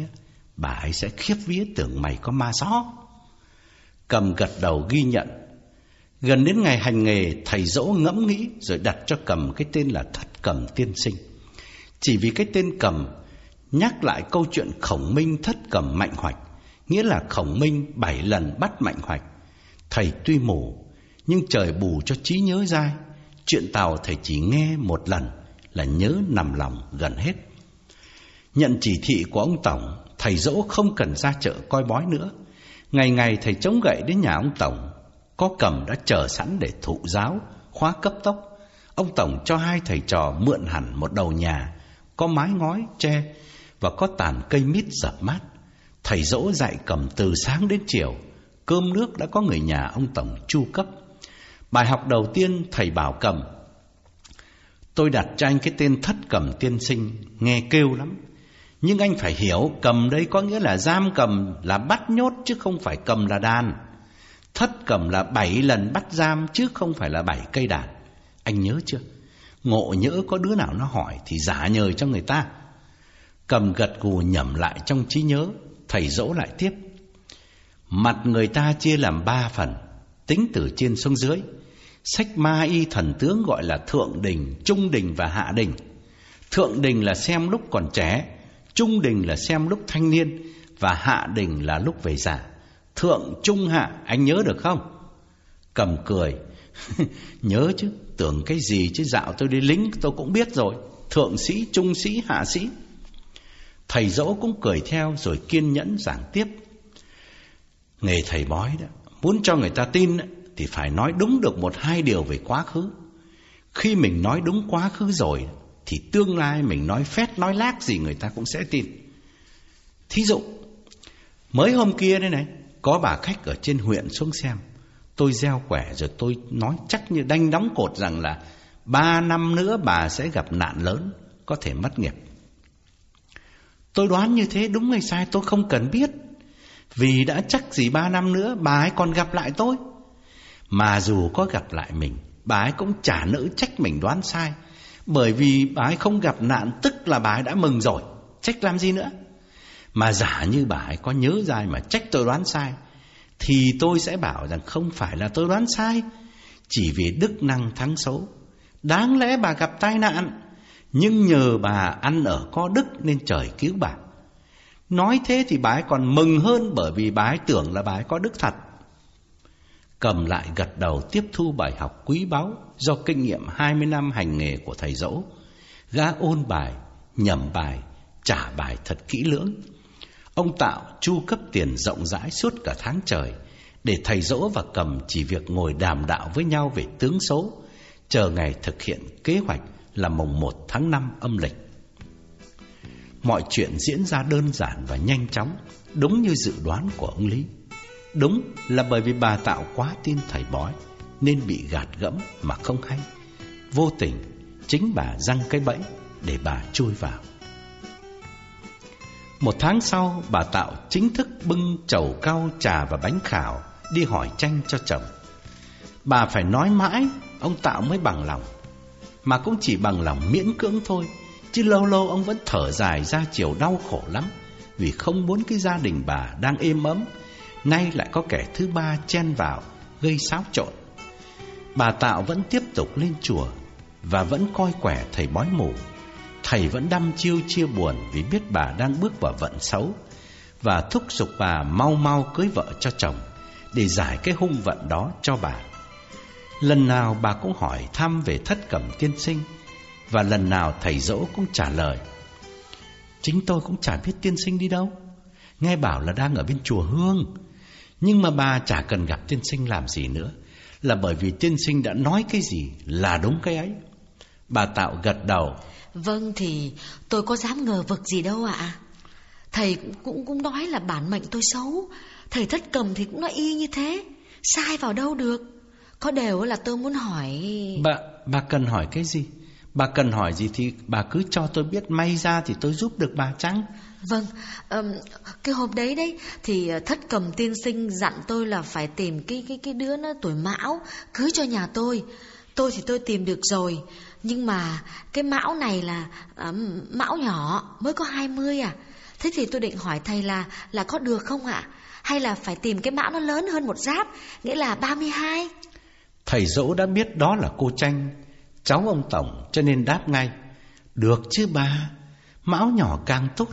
bà ấy sẽ khiếp vía tưởng mày có ma gió. Cầm gật đầu ghi nhận Gần đến ngày hành nghề, thầy dỗ ngẫm nghĩ rồi đặt cho cầm cái tên là Thất Cầm Tiên Sinh. Chỉ vì cái tên cầm nhắc lại câu chuyện khổng minh thất cầm mạnh hoạch, nghĩa là khổng minh bảy lần bắt mạnh hoạch. Thầy tuy mù, nhưng trời bù cho trí nhớ dai. Chuyện tàu thầy chỉ nghe một lần là nhớ nằm lòng gần hết. Nhận chỉ thị của ông Tổng, thầy dỗ không cần ra chợ coi bói nữa. Ngày ngày thầy chống gậy đến nhà ông Tổng có cầm đã chờ sẵn để thụ giáo, khóa cấp tốc. Ông Tổng cho hai thầy trò mượn hẳn một đầu nhà, có mái ngói, tre và có tàn cây mít dập mát. Thầy dỗ dạy cầm từ sáng đến chiều, cơm nước đã có người nhà ông Tổng chu cấp. Bài học đầu tiên thầy bảo cầm. Tôi đặt cho anh cái tên thất cầm tiên sinh, nghe kêu lắm. Nhưng anh phải hiểu cầm đây có nghĩa là giam cầm là bắt nhốt chứ không phải cầm là đàn. Thất cầm là bảy lần bắt giam chứ không phải là bảy cây đàn. Anh nhớ chưa? Ngộ nhỡ có đứa nào nó hỏi thì giả nhời cho người ta. Cầm gật gù nhẩm lại trong trí nhớ, thầy dỗ lại tiếp. Mặt người ta chia làm ba phần, tính từ trên xuống dưới. Sách ma y thần tướng gọi là thượng đình, trung đình và hạ đình. Thượng đình là xem lúc còn trẻ, trung đình là xem lúc thanh niên và hạ đình là lúc về già. Thượng trung hạ Anh nhớ được không Cầm cười. Nhớ chứ Tưởng cái gì chứ dạo tôi đi lính tôi cũng biết rồi Thượng sĩ, trung sĩ, hạ sĩ Thầy dỗ cũng cười theo Rồi kiên nhẫn giảng tiếp Nghề thầy bói đó Muốn cho người ta tin thì phải nói đúng được một hai điều về quá khứ. Khi mình nói đúng quá khứ rồi thì tương lai mình nói phét nói lác gì người ta cũng sẽ tin. Thí dụ, mới hôm kia đây này, có bà khách ở trên huyện xuống xem. Tôi gieo quẻ rồi tôi nói chắc như đanh đóng cột rằng là ba năm nữa bà sẽ gặp nạn lớn, có thể mất nghiệp. Tôi đoán như thế đúng hay sai tôi không cần biết. Vì đã chắc gì ba năm nữa bà ấy còn gặp lại tôi. Mà dù có gặp lại mình, bà ấy cũng chả nỡ trách mình đoán sai. Bởi vì bà ấy không gặp nạn tức là bà ấy đã mừng rồi, trách làm gì nữa. Mà giả như bà ấy có nhớ ra mà trách tôi đoán sai, thì tôi sẽ bảo rằng không phải là tôi đoán sai, chỉ vì đức năng thắng xấu. Đáng lẽ bà gặp tai nạn, nhưng nhờ bà ăn ở có đức nên trời cứu bà. Nói thế thì bà ấy còn mừng hơn bởi vì bà ấy tưởng là bà ấy có đức thật. Cầm lại gật đầu tiếp thu bài học quý báu do kinh nghiệm 20 năm hành nghề của thầy dỗ. Gã ôn bài, nhẩm bài, trả bài thật kỹ lưỡng. Ông Tạo chu cấp tiền rộng rãi suốt cả tháng trời để thầy dỗ và cầm chỉ việc ngồi đàm đạo với nhau về tướng số, chờ ngày thực hiện kế hoạch là mùng 1 tháng 5 âm lịch. Mọi chuyện diễn ra đơn giản và nhanh chóng, đúng như dự đoán của ông Lý. Đúng là bởi vì bà Tạo quá tin thầy bói nên bị gạt gẫm mà không hay. Vô tình, chính bà răng cái bẫy để bà chui vào. Một tháng sau, bà Tạo chính thức bưng chầu cao trà và bánh khảo đi hỏi tranh cho chồng. Bà phải nói mãi, ông Tạo mới bằng lòng. Mà cũng chỉ bằng lòng miễn cưỡng thôi, chứ lâu lâu ông vẫn thở dài ra chiều đau khổ lắm, vì không muốn cái gia đình bà đang êm ấm, nay lại có kẻ thứ ba chen vào, gây xáo trộn. Bà Tạo vẫn tiếp tục lên chùa và vẫn coi quẻ thầy bói mù. Thầy vẫn đăm chiêu chia buồn vì biết bà đang bước vào vận xấu và thúc giục bà mau mau cưới vợ cho chồng để giải cái hung vận đó cho bà. Lần nào bà cũng hỏi thăm về thất cẩm tiên sinh và lần nào thầy dỗ cũng trả lời. Chính tôi cũng chả biết tiên sinh đi đâu. Nghe bảo là đang ở bên chùa Hương. Nhưng mà bà chả cần gặp tiên sinh làm gì nữa. Là bởi vì tiên sinh đã nói cái gì là đúng cái ấy. Bà Tạo gật đầu. Vâng thì tôi có dám ngờ vực gì đâu ạ. Thầy cũng, cũng cũng nói là bản mệnh tôi xấu. Thầy thất cầm thì cũng nói y như thế. Sai vào đâu được. Có đều là tôi muốn hỏi... Bà, bà cần hỏi cái gì? Bà cần hỏi gì thì bà cứ cho tôi biết may ra thì tôi giúp được bà chăng? Vâng, um, cái hôm đấy đấy thì ờ, thất cầm tiên sinh dặn tôi là phải tìm cái cái cái đứa nó tuổi mão cưới cho nhà tôi. Tôi thì tôi tìm được rồi, nhưng mà cái mão này là um, mão nhỏ mới có 20 à. Thế thì tôi định hỏi thầy là là có được không ạ? Hay là phải tìm cái mão nó lớn hơn một giáp, nghĩa là 32? Thầy dỗ đã biết đó là cô Tranh, cháu ông Tổng cho nên đáp ngay. Được chứ bà, mão nhỏ càng tốt.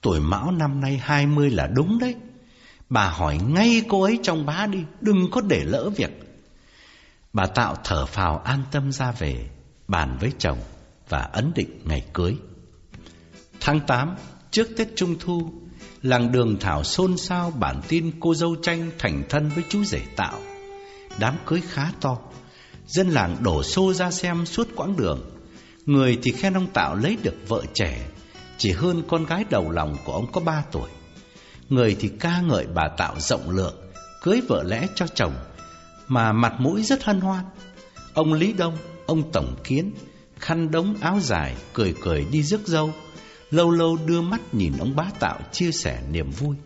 Tuổi mão năm nay 20 là đúng đấy. Bà hỏi ngay cô ấy trong bá đi, đừng có để lỡ việc. Bà Tạo thở phào an tâm ra về, bàn với chồng và ấn định ngày cưới. Tháng 8, trước Tết Trung Thu, làng đường Thảo xôn xao bản tin cô dâu tranh thành thân với chú rể Tạo. Đám cưới khá to, dân làng đổ xô ra xem suốt quãng đường. Người thì khen ông Tạo lấy được vợ trẻ, chỉ hơn con gái đầu lòng của ông có ba tuổi. Người thì ca ngợi bà Tạo rộng lượng, cưới vợ lẽ cho chồng, mà mặt mũi rất hân hoan. Ông Lý Đông, ông Tổng Kiến, khăn đống áo dài, cười cười đi rước dâu, lâu lâu đưa mắt nhìn ông bá Tạo chia sẻ niềm vui.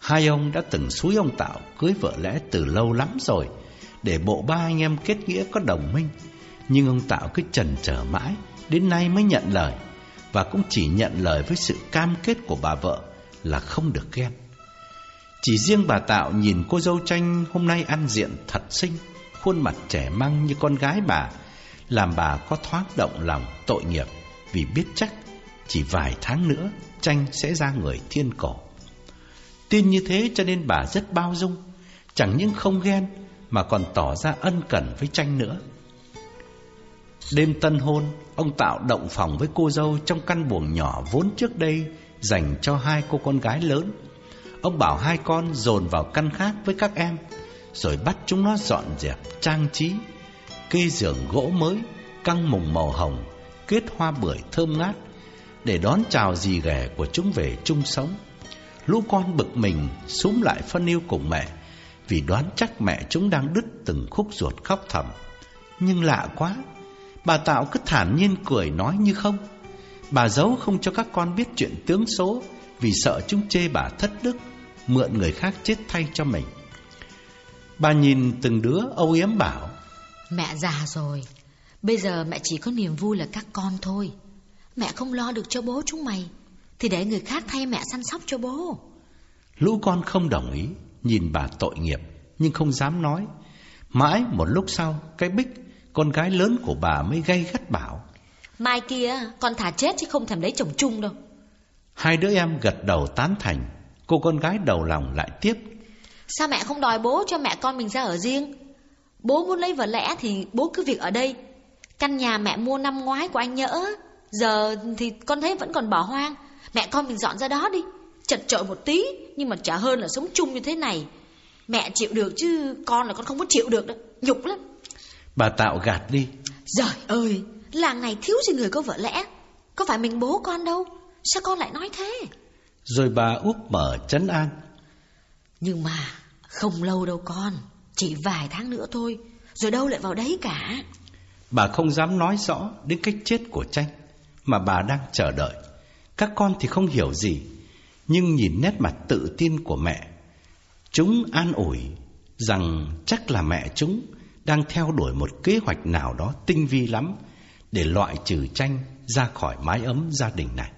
Hai ông đã từng xúi ông Tạo cưới vợ lẽ từ lâu lắm rồi, để bộ ba anh em kết nghĩa có đồng minh. Nhưng ông Tạo cứ chần chờ mãi, đến nay mới nhận lời, và cũng chỉ nhận lời với sự cam kết của bà vợ là không được ghen. Chỉ riêng bà Tạo nhìn cô dâu tranh hôm nay ăn diện thật xinh, khuôn mặt trẻ măng như con gái bà, làm bà có thoáng động lòng tội nghiệp vì biết chắc chỉ vài tháng nữa tranh sẽ ra người thiên cổ. Tin như thế cho nên bà rất bao dung, chẳng những không ghen mà còn tỏ ra ân cần với tranh nữa. Đêm tân hôn, ông Tạo động phòng với cô dâu trong căn buồng nhỏ vốn trước đây dành cho hai cô con gái lớn. Ông bảo hai con dồn vào căn khác với các em, rồi bắt chúng nó dọn dẹp trang trí, kê giường gỗ mới, căng mùng màu hồng, kết hoa bưởi thơm ngát để đón chào dì ghẻ của chúng về chung sống. Lũ con bực mình súm lại phân yêu cùng mẹ vì đoán chắc mẹ chúng đang đứt từng khúc ruột khóc thầm. Nhưng lạ quá, bà Tạo cứ thản nhiên cười nói như không. Bà giấu không cho các con biết chuyện tướng số vì sợ chúng chê bà thất đức, mượn người khác chết thay cho mình. Bà nhìn từng đứa âu yếm bảo Mẹ già rồi Bây giờ mẹ chỉ có niềm vui là các con thôi Mẹ không lo được cho bố chúng mày Thì để người khác thay mẹ săn sóc cho bố Lũ con không đồng ý Nhìn bà tội nghiệp Nhưng không dám nói Mãi một lúc sau Cái bích Con gái lớn của bà mới gây gắt bảo Mai kia con thả chết chứ không thèm lấy chồng chung đâu. Hai đứa em gật đầu tán thành. Cô con gái đầu lòng lại tiếp Sao mẹ không đòi bố cho mẹ con mình ra ở riêng? Bố muốn lấy vợ lẽ thì bố cứ việc ở đây. Căn nhà mẹ mua năm ngoái của anh nhỡ Giờ thì con thấy vẫn còn bỏ hoang. Mẹ con mình dọn ra đó đi. Chật chội một tí Nhưng mà chả hơn là sống chung như thế này. Mẹ chịu được chứ con là con không có chịu được đâu. Nhục lắm Bà Tạo gạt đi. Giời ơi Làng này thiếu gì người có vợ lẽ. Có phải mình bố con đâu? Sao con lại nói thế? Rồi bà úp mở chấn an. Nhưng mà không lâu đâu con Chỉ vài tháng nữa thôi. Rồi đâu lại vào đấy cả? Bà không dám nói rõ đến cách chết của tranh Mà bà đang chờ đợi. Các con thì không hiểu gì Nhưng nhìn nét mặt tự tin của mẹ Chúng an ủi Rằng chắc là mẹ chúng đang theo đuổi một kế hoạch nào đó tinh vi lắm Để loại trừ tranh ra khỏi mái ấm gia đình này.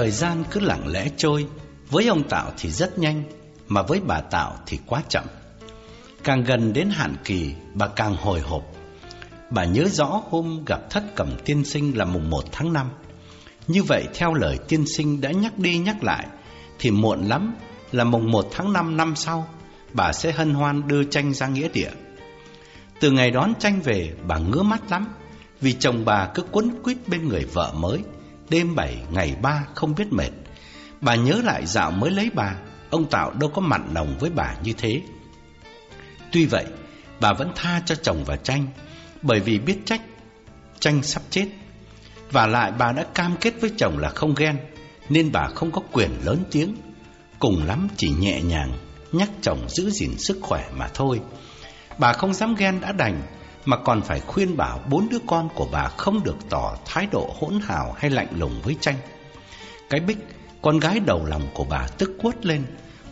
Thời gian cứ lặng lẽ trôi Với ông Tạo thì rất nhanh Mà với bà Tạo thì quá chậm Càng gần đến hạn kỳ, bà càng hồi hộp. Bà nhớ rõ hôm gặp thất cẩm tiên sinh là mùng 1 tháng 5. Như vậy theo lời tiên sinh đã nhắc đi nhắc lại, thì muộn lắm là mùng 1 tháng 5 năm sau, bà sẽ hân hoan đưa tranh ra nghĩa địa. Từ ngày đón tranh về, bà ngứa mắt lắm, vì chồng bà cứ quấn quýt bên người vợ mới, đêm bảy ngày ba không biết mệt. Bà nhớ lại dạo mới lấy bà, ông Tạo đâu có mặn lòng với bà như thế. Tuy vậy, bà vẫn tha cho chồng và tranh, bởi vì biết trách tranh sắp chết. Và lại bà đã cam kết với chồng là không ghen, nên bà không có quyền lớn tiếng. Cùng lắm chỉ nhẹ nhàng nhắc chồng giữ gìn sức khỏe mà thôi. Bà không dám ghen đã đành, mà còn phải khuyên bảo bốn đứa con của bà không được tỏ thái độ hỗn hào hay lạnh lùng với tranh. Cái bích, con gái đầu lòng của bà tức quất lên,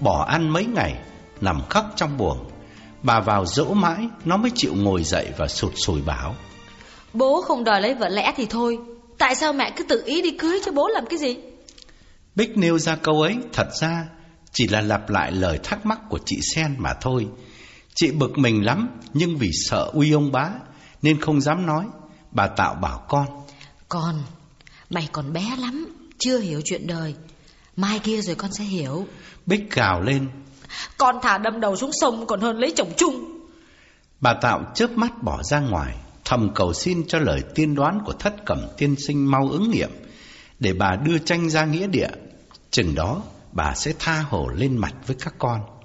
bỏ ăn mấy ngày, nằm khóc trong buồng. Bà vào dỗ mãi, nó mới chịu ngồi dậy và sụt sùi bảo. Bố không đòi lấy vợ lẽ thì thôi, tại sao mẹ cứ tự ý đi cưới cho bố làm cái gì? Bích nêu ra câu ấy thật ra chỉ là lặp lại lời thắc mắc của chị Sen mà thôi. Chị bực mình lắm nhưng vì sợ uy ông bá nên không dám nói. Bà Tạo bảo con. Con, mày còn bé lắm, chưa hiểu chuyện đời. Mai kia rồi con sẽ hiểu. Bích gào lên. Con thả đâm đầu xuống sông còn hơn lấy chồng chung. Bà Tạo chớp mắt bỏ ra ngoài, thầm cầu xin cho lời tiên đoán của thất cẩm tiên sinh mau ứng nghiệm, để bà đưa tranh ra nghĩa địa. Chừng đó, bà sẽ tha hồ lên mặt với các con.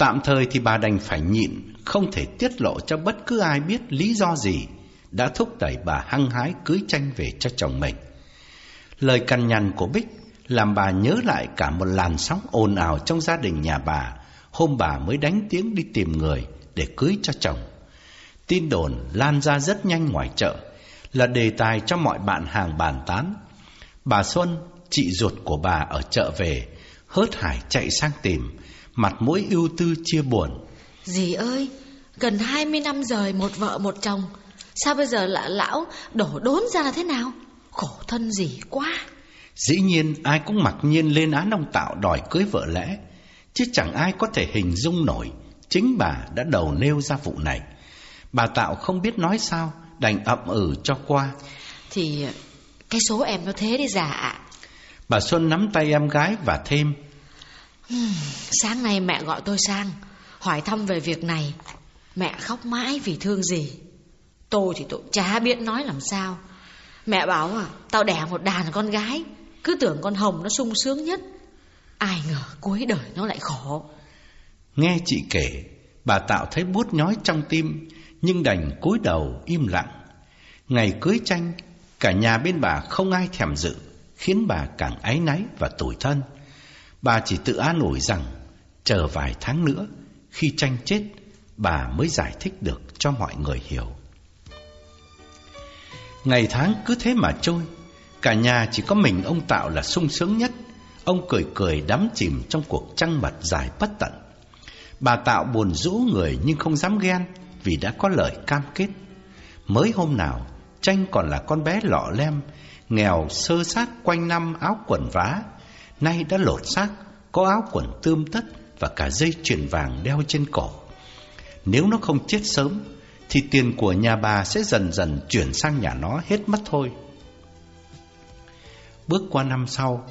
Tạm thời thì bà đành phải nhịn, không thể tiết lộ cho bất cứ ai biết lý do gì đã thúc đẩy bà hăng hái cưới tranh về cho chồng mình. Lời cằn nhằn của Bích làm bà nhớ lại cả một làn sóng ồn ào trong gia đình nhà bà hôm bà mới đánh tiếng đi tìm người để cưới cho chồng. Tin đồn lan ra rất nhanh ngoài chợ, là đề tài cho mọi bạn hàng bàn tán. Bà Xuân, chị ruột của bà ở chợ về, hớt hải chạy sang tìm, mặt mũi ưu tư chia buồn. Dì ơi, gần 20 năm rời một vợ một chồng, sao bây giờ lại lão đổ đốn ra là thế nào? Khổ thân gì quá. Dĩ nhiên ai cũng mặc nhiên lên án ông Tạo đòi cưới vợ lẽ, chứ chẳng ai có thể hình dung nổi chính bà đã đầu nêu ra vụ này. Bà Tạo không biết nói sao, đành ậm ừ cho qua. Thì cái số em nó thế đi già ạ. Bà Xuân nắm tay em gái và thêm. Sáng nay mẹ gọi tôi sang, hỏi thăm về việc này. Mẹ khóc mãi vì thương gì. Tôi thì tôi chả biết nói làm sao. Mẹ bảo à, tao đẻ một đàn con gái, cứ tưởng con Hồng nó sung sướng nhất. Ai ngờ cuối đời nó lại khổ. Nghe chị kể, bà Tạo thấy bút nhói trong tim, nhưng đành cúi đầu im lặng. Ngày cưới tranh, cả nhà bên bà không ai thèm dự, khiến bà càng áy náy và tủi thân. Bà chỉ tự an ủi rằng, chờ vài tháng nữa, khi tranh chết, bà mới giải thích được cho mọi người hiểu. Ngày tháng cứ thế mà trôi, cả nhà chỉ có mình ông Tạo là sung sướng nhất. Ông cười cười đắm chìm trong cuộc trăng mật dài bất tận. Bà Tạo buồn rũ người nhưng không dám ghen vì đã có lời cam kết. Mới hôm nào, tranh còn là con bé lọ lem, nghèo sơ sát quanh năm áo quần vá, nay đã lột xác, có áo quần tươm tất và cả dây chuyền vàng đeo trên cổ. Nếu nó không chết sớm, thì tiền của nhà bà sẽ dần dần chuyển sang nhà nó hết mất thôi. Bước qua năm sau,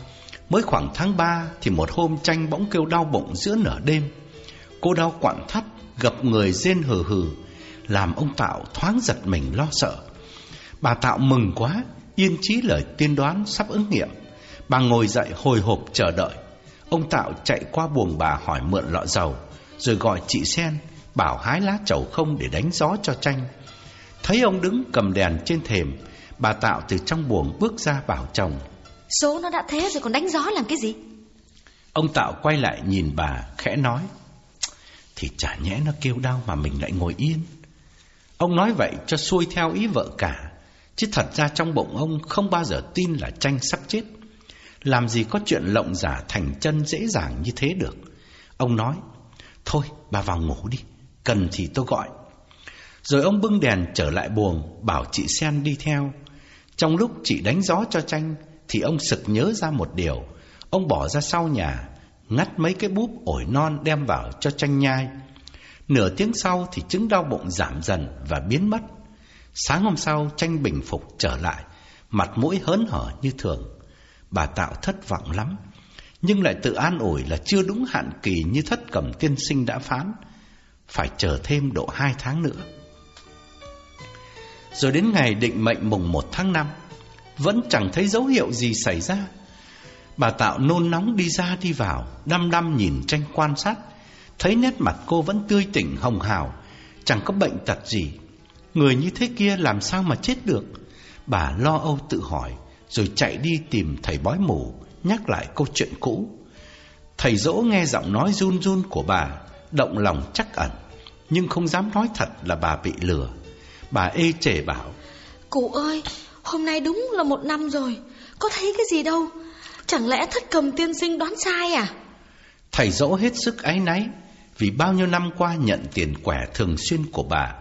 mới khoảng tháng 3 thì một hôm tranh bỗng kêu đau bụng giữa nửa đêm. Cô đau quặn thắt, gặp người rên hừ hừ, làm ông Tạo thoáng giật mình lo sợ. Bà Tạo mừng quá, yên chí lời tiên đoán sắp ứng nghiệm. Bà ngồi dậy hồi hộp chờ đợi. Ông Tạo chạy qua buồng bà hỏi mượn lọ dầu, rồi gọi chị Sen bảo hái lá chầu không để đánh gió cho tranh. Thấy ông đứng cầm đèn trên thềm, bà Tạo từ trong buồng bước ra bảo chồng. Số nó đã thế rồi còn đánh gió làm cái gì? Ông Tạo quay lại nhìn bà, khẽ nói. Thì chả nhẽ nó kêu đau mà mình lại ngồi yên. Ông nói vậy cho xuôi theo ý vợ cả, chứ thật ra trong bụng ông không bao giờ tin là tranh sắp chết. Làm gì có chuyện lộng giả thành chân dễ dàng như thế được. Ông nói, thôi bà vào ngủ đi, cần thì tôi gọi. Rồi ông bưng đèn trở lại buồng, bảo chị Sen đi theo. Trong lúc chị đánh gió cho tranh, thì ông sực nhớ ra một điều. Ông bỏ ra sau nhà, ngắt mấy cái búp ổi non đem vào cho tranh nhai. Nửa tiếng sau thì chứng đau bụng giảm dần và biến mất. Sáng hôm sau tranh bình phục trở lại, mặt mũi hớn hở như thường. Bà Tạo thất vọng lắm, nhưng lại tự an ủi là chưa đúng hạn kỳ như thất cẩm tiên sinh đã phán. Phải chờ thêm độ hai tháng nữa. Rồi đến ngày định mệnh mùng 1 tháng 5 Vẫn chẳng thấy dấu hiệu gì xảy ra. Bà Tạo nôn nóng đi ra đi vào Đăm đăm nhìn tranh quan sát. Thấy nét mặt cô vẫn tươi tỉnh hồng hào Chẳng có bệnh tật gì. Người như thế kia làm sao mà chết được? Bà lo âu tự hỏi. Rồi chạy đi tìm thầy bói mù Nhắc lại câu chuyện cũ. Thầy dỗ nghe giọng nói run run của bà Động lòng chắc ẩn Nhưng không dám nói thật là bà bị lừa. Bà ê chề bảo Cụ ơi Hôm nay đúng là một năm rồi Có thấy cái gì đâu? Chẳng lẽ thất cầm tiên sinh đoán sai à? Thầy dỗ hết sức áy náy Vì bao nhiêu năm qua nhận tiền quẻ thường xuyên của bà.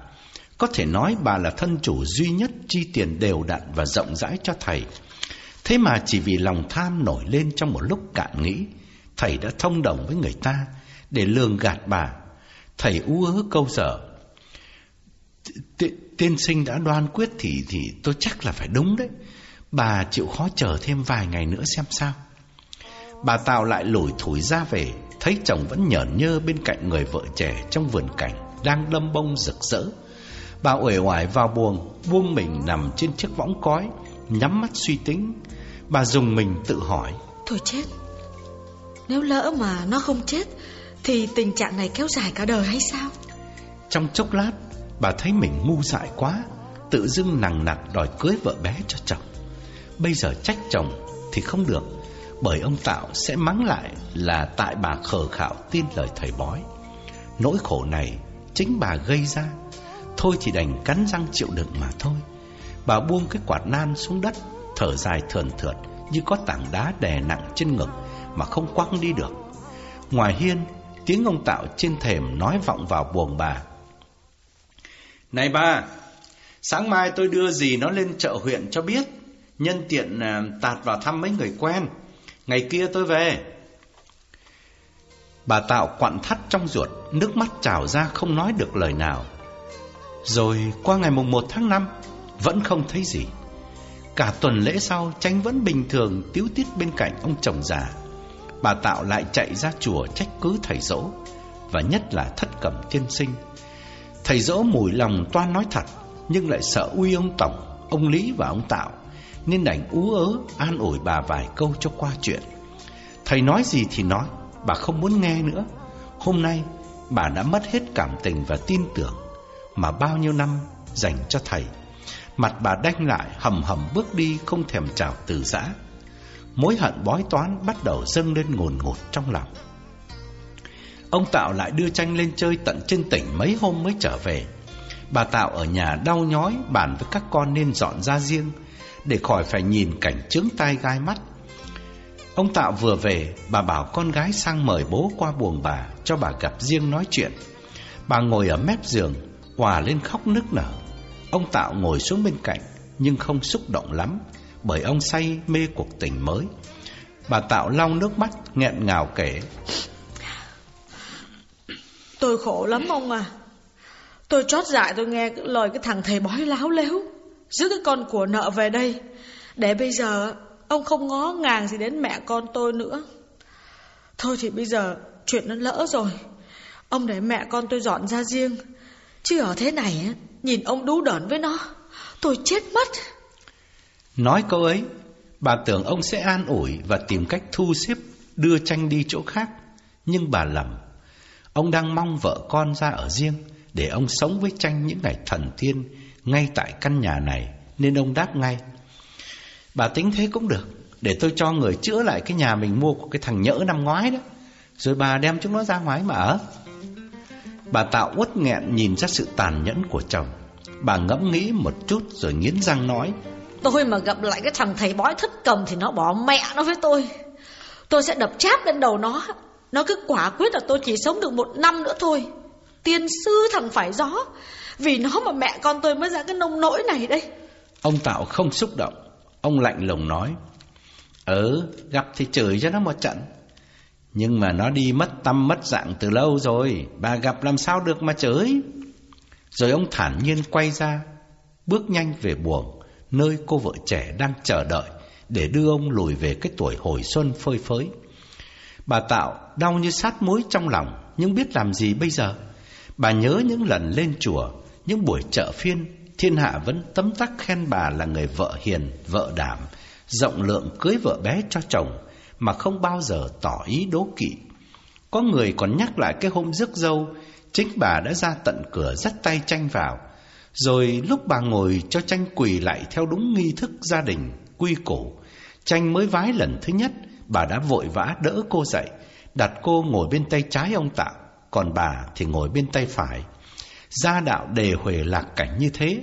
Có thể nói bà là thân chủ duy nhất chi tiền đều đặn và rộng rãi cho thầy Thế mà chỉ vì lòng tham nổi lên trong một lúc cạn nghĩ Thầy đã thông đồng với người ta Để lường gạt bà Thầy ú ớ câu dở tiên sinh đã đoan quyết thì thì tôi chắc là phải đúng đấy. Bà chịu khó chờ thêm vài ngày nữa xem sao. Bà Tào lại lủi thủi ra về, thấy chồng vẫn nhởn nhơ bên cạnh người vợ trẻ trong vườn cảnh đang đâm bông rực rỡ. Bà uể oải vào buồng, buông mình nằm trên chiếc võng cói, nhắm mắt suy tính. Bà dùng mình tự hỏi: "Thôi chết. Nếu lỡ mà nó không chết thì tình trạng này kéo dài cả đời hay sao?" Trong chốc lát, Bà thấy mình ngu dại quá Tự dưng nặng nặc đòi cưới vợ bé cho chồng. Bây giờ trách chồng thì không được Bởi ông Tạo sẽ mắng lại là tại bà khờ khạo tin lời thầy bói. Nỗi khổ này chính bà gây ra. Thôi thì đành cắn răng chịu đựng mà thôi. Bà buông cái quạt nan xuống đất Thở dài thườn thượt Như có tảng đá đè nặng trên ngực Mà không quăng đi được Ngoài hiên Tiếng ông Tạo trên thềm nói vọng vào buồng bà này ba, sáng mai tôi đưa gì nó lên chợ huyện cho biết, nhân tiện à, tạt vào thăm mấy người quen. Ngày kia tôi về. Bà Tạo quặn thắt trong ruột, nước mắt trào ra không nói được lời nào. Rồi qua ngày mùng 1 tháng 5, vẫn không thấy gì. Cả tuần lễ sau, tranh vẫn bình thường tiếu tiết bên cạnh ông chồng già. Bà Tạo lại chạy ra chùa trách cứ thầy dỗ, và nhất là thất cẩm tiên sinh. Thầy dỗ mùi lòng toan nói thật Nhưng lại sợ uy ông Tổng Ông Lý và ông Tạo Nên đành ú ớ an ủi bà vài câu cho qua chuyện. Thầy nói gì thì nói Bà không muốn nghe nữa. Hôm nay bà đã mất hết cảm tình và tin tưởng Mà bao nhiêu năm dành cho thầy Mặt bà đanh lại hầm hầm bước đi không thèm chào từ giã Mối hận bói toán bắt đầu dâng lên ngồn ngột trong lòng Ông Tạo lại đưa tranh lên chơi tận trên tỉnh mấy hôm mới trở về. Bà Tạo ở nhà đau nhói bàn với các con nên dọn ra riêng để khỏi phải nhìn cảnh trướng tai gai mắt. Ông Tạo vừa về, bà bảo con gái sang mời bố qua buồng bà cho bà gặp riêng nói chuyện. Bà ngồi ở mép giường, hòa lên khóc nức nở. Ông Tạo ngồi xuống bên cạnh, nhưng không xúc động lắm, bởi ông say mê cuộc tình mới. Bà Tạo lau nước mắt, nghẹn ngào kể. Tôi khổ lắm ông à. Tôi chót dại tôi nghe lời cái thằng thầy bói láo léo, Giữ cái con của nợ về đây. Để bây giờ, Ông không ngó ngàng gì đến mẹ con tôi nữa. Thôi thì bây giờ, Chuyện nó lỡ rồi. Ông để mẹ con tôi dọn ra riêng Chứ ở thế này Nhìn ông đú đởn với nó Tôi chết mất Nói câu ấy Bà tưởng ông sẽ an ủi Và tìm cách thu xếp đưa tranh đi chỗ khác Nhưng bà lầm Ông đang mong vợ con ra ở riêng để ông sống với tranh những ngày thần tiên ngay tại căn nhà này nên ông đáp ngay. Bà tính thế cũng được, để tôi cho người chữa lại cái nhà mình mua của cái thằng nhỡ năm ngoái đó, rồi bà đem chúng nó ra ngoài mà ở. Bà Tạo uất nghẹn nhìn ra sự tàn nhẫn của chồng. Bà ngẫm nghĩ một chút rồi nghiến răng nói. Tôi mà gặp lại cái thằng thầy bói thất cầm thì nó bỏ mẹ nó với tôi. Tôi sẽ đập cháp lên đầu nó nó cứ quả quyết là tôi chỉ sống được một năm nữa thôi Tiên sư thằng phải gió Vì nó mà mẹ con tôi mới ra cái nông nỗi này đây Ông Tạo không xúc động Ông lạnh lùng nói Ừ gặp thì chửi cho nó một trận nhưng mà nó đi mất tâm mất dạng từ lâu rồi, bà gặp làm sao được mà chới Rồi ông thản nhiên quay ra, bước nhanh về buồng, nơi cô vợ trẻ đang chờ đợi để đưa ông lùi về cái tuổi hồi xuân phơi phới. Bà Tạo đau như sát muối trong lòng, nhưng biết làm gì bây giờ. Bà nhớ những lần lên chùa, những buổi chợ phiên, thiên hạ vẫn tấm tắc khen bà là người vợ hiền, vợ đảm, rộng lượng cưới vợ bé cho chồng, mà không bao giờ tỏ ý đố kỵ. Có người còn nhắc lại cái hôm rước dâu, chính bà đã ra tận cửa dắt tay tranh vào. Rồi lúc bà ngồi cho tranh quỳ lại theo đúng nghi thức gia đình, quy củ, tranh mới vái lần thứ nhất, bà đã vội vã đỡ cô dậy, đặt cô ngồi bên tay trái ông Tạo, còn bà thì ngồi bên tay phải. Gia đạo đề huề lạc cảnh như thế,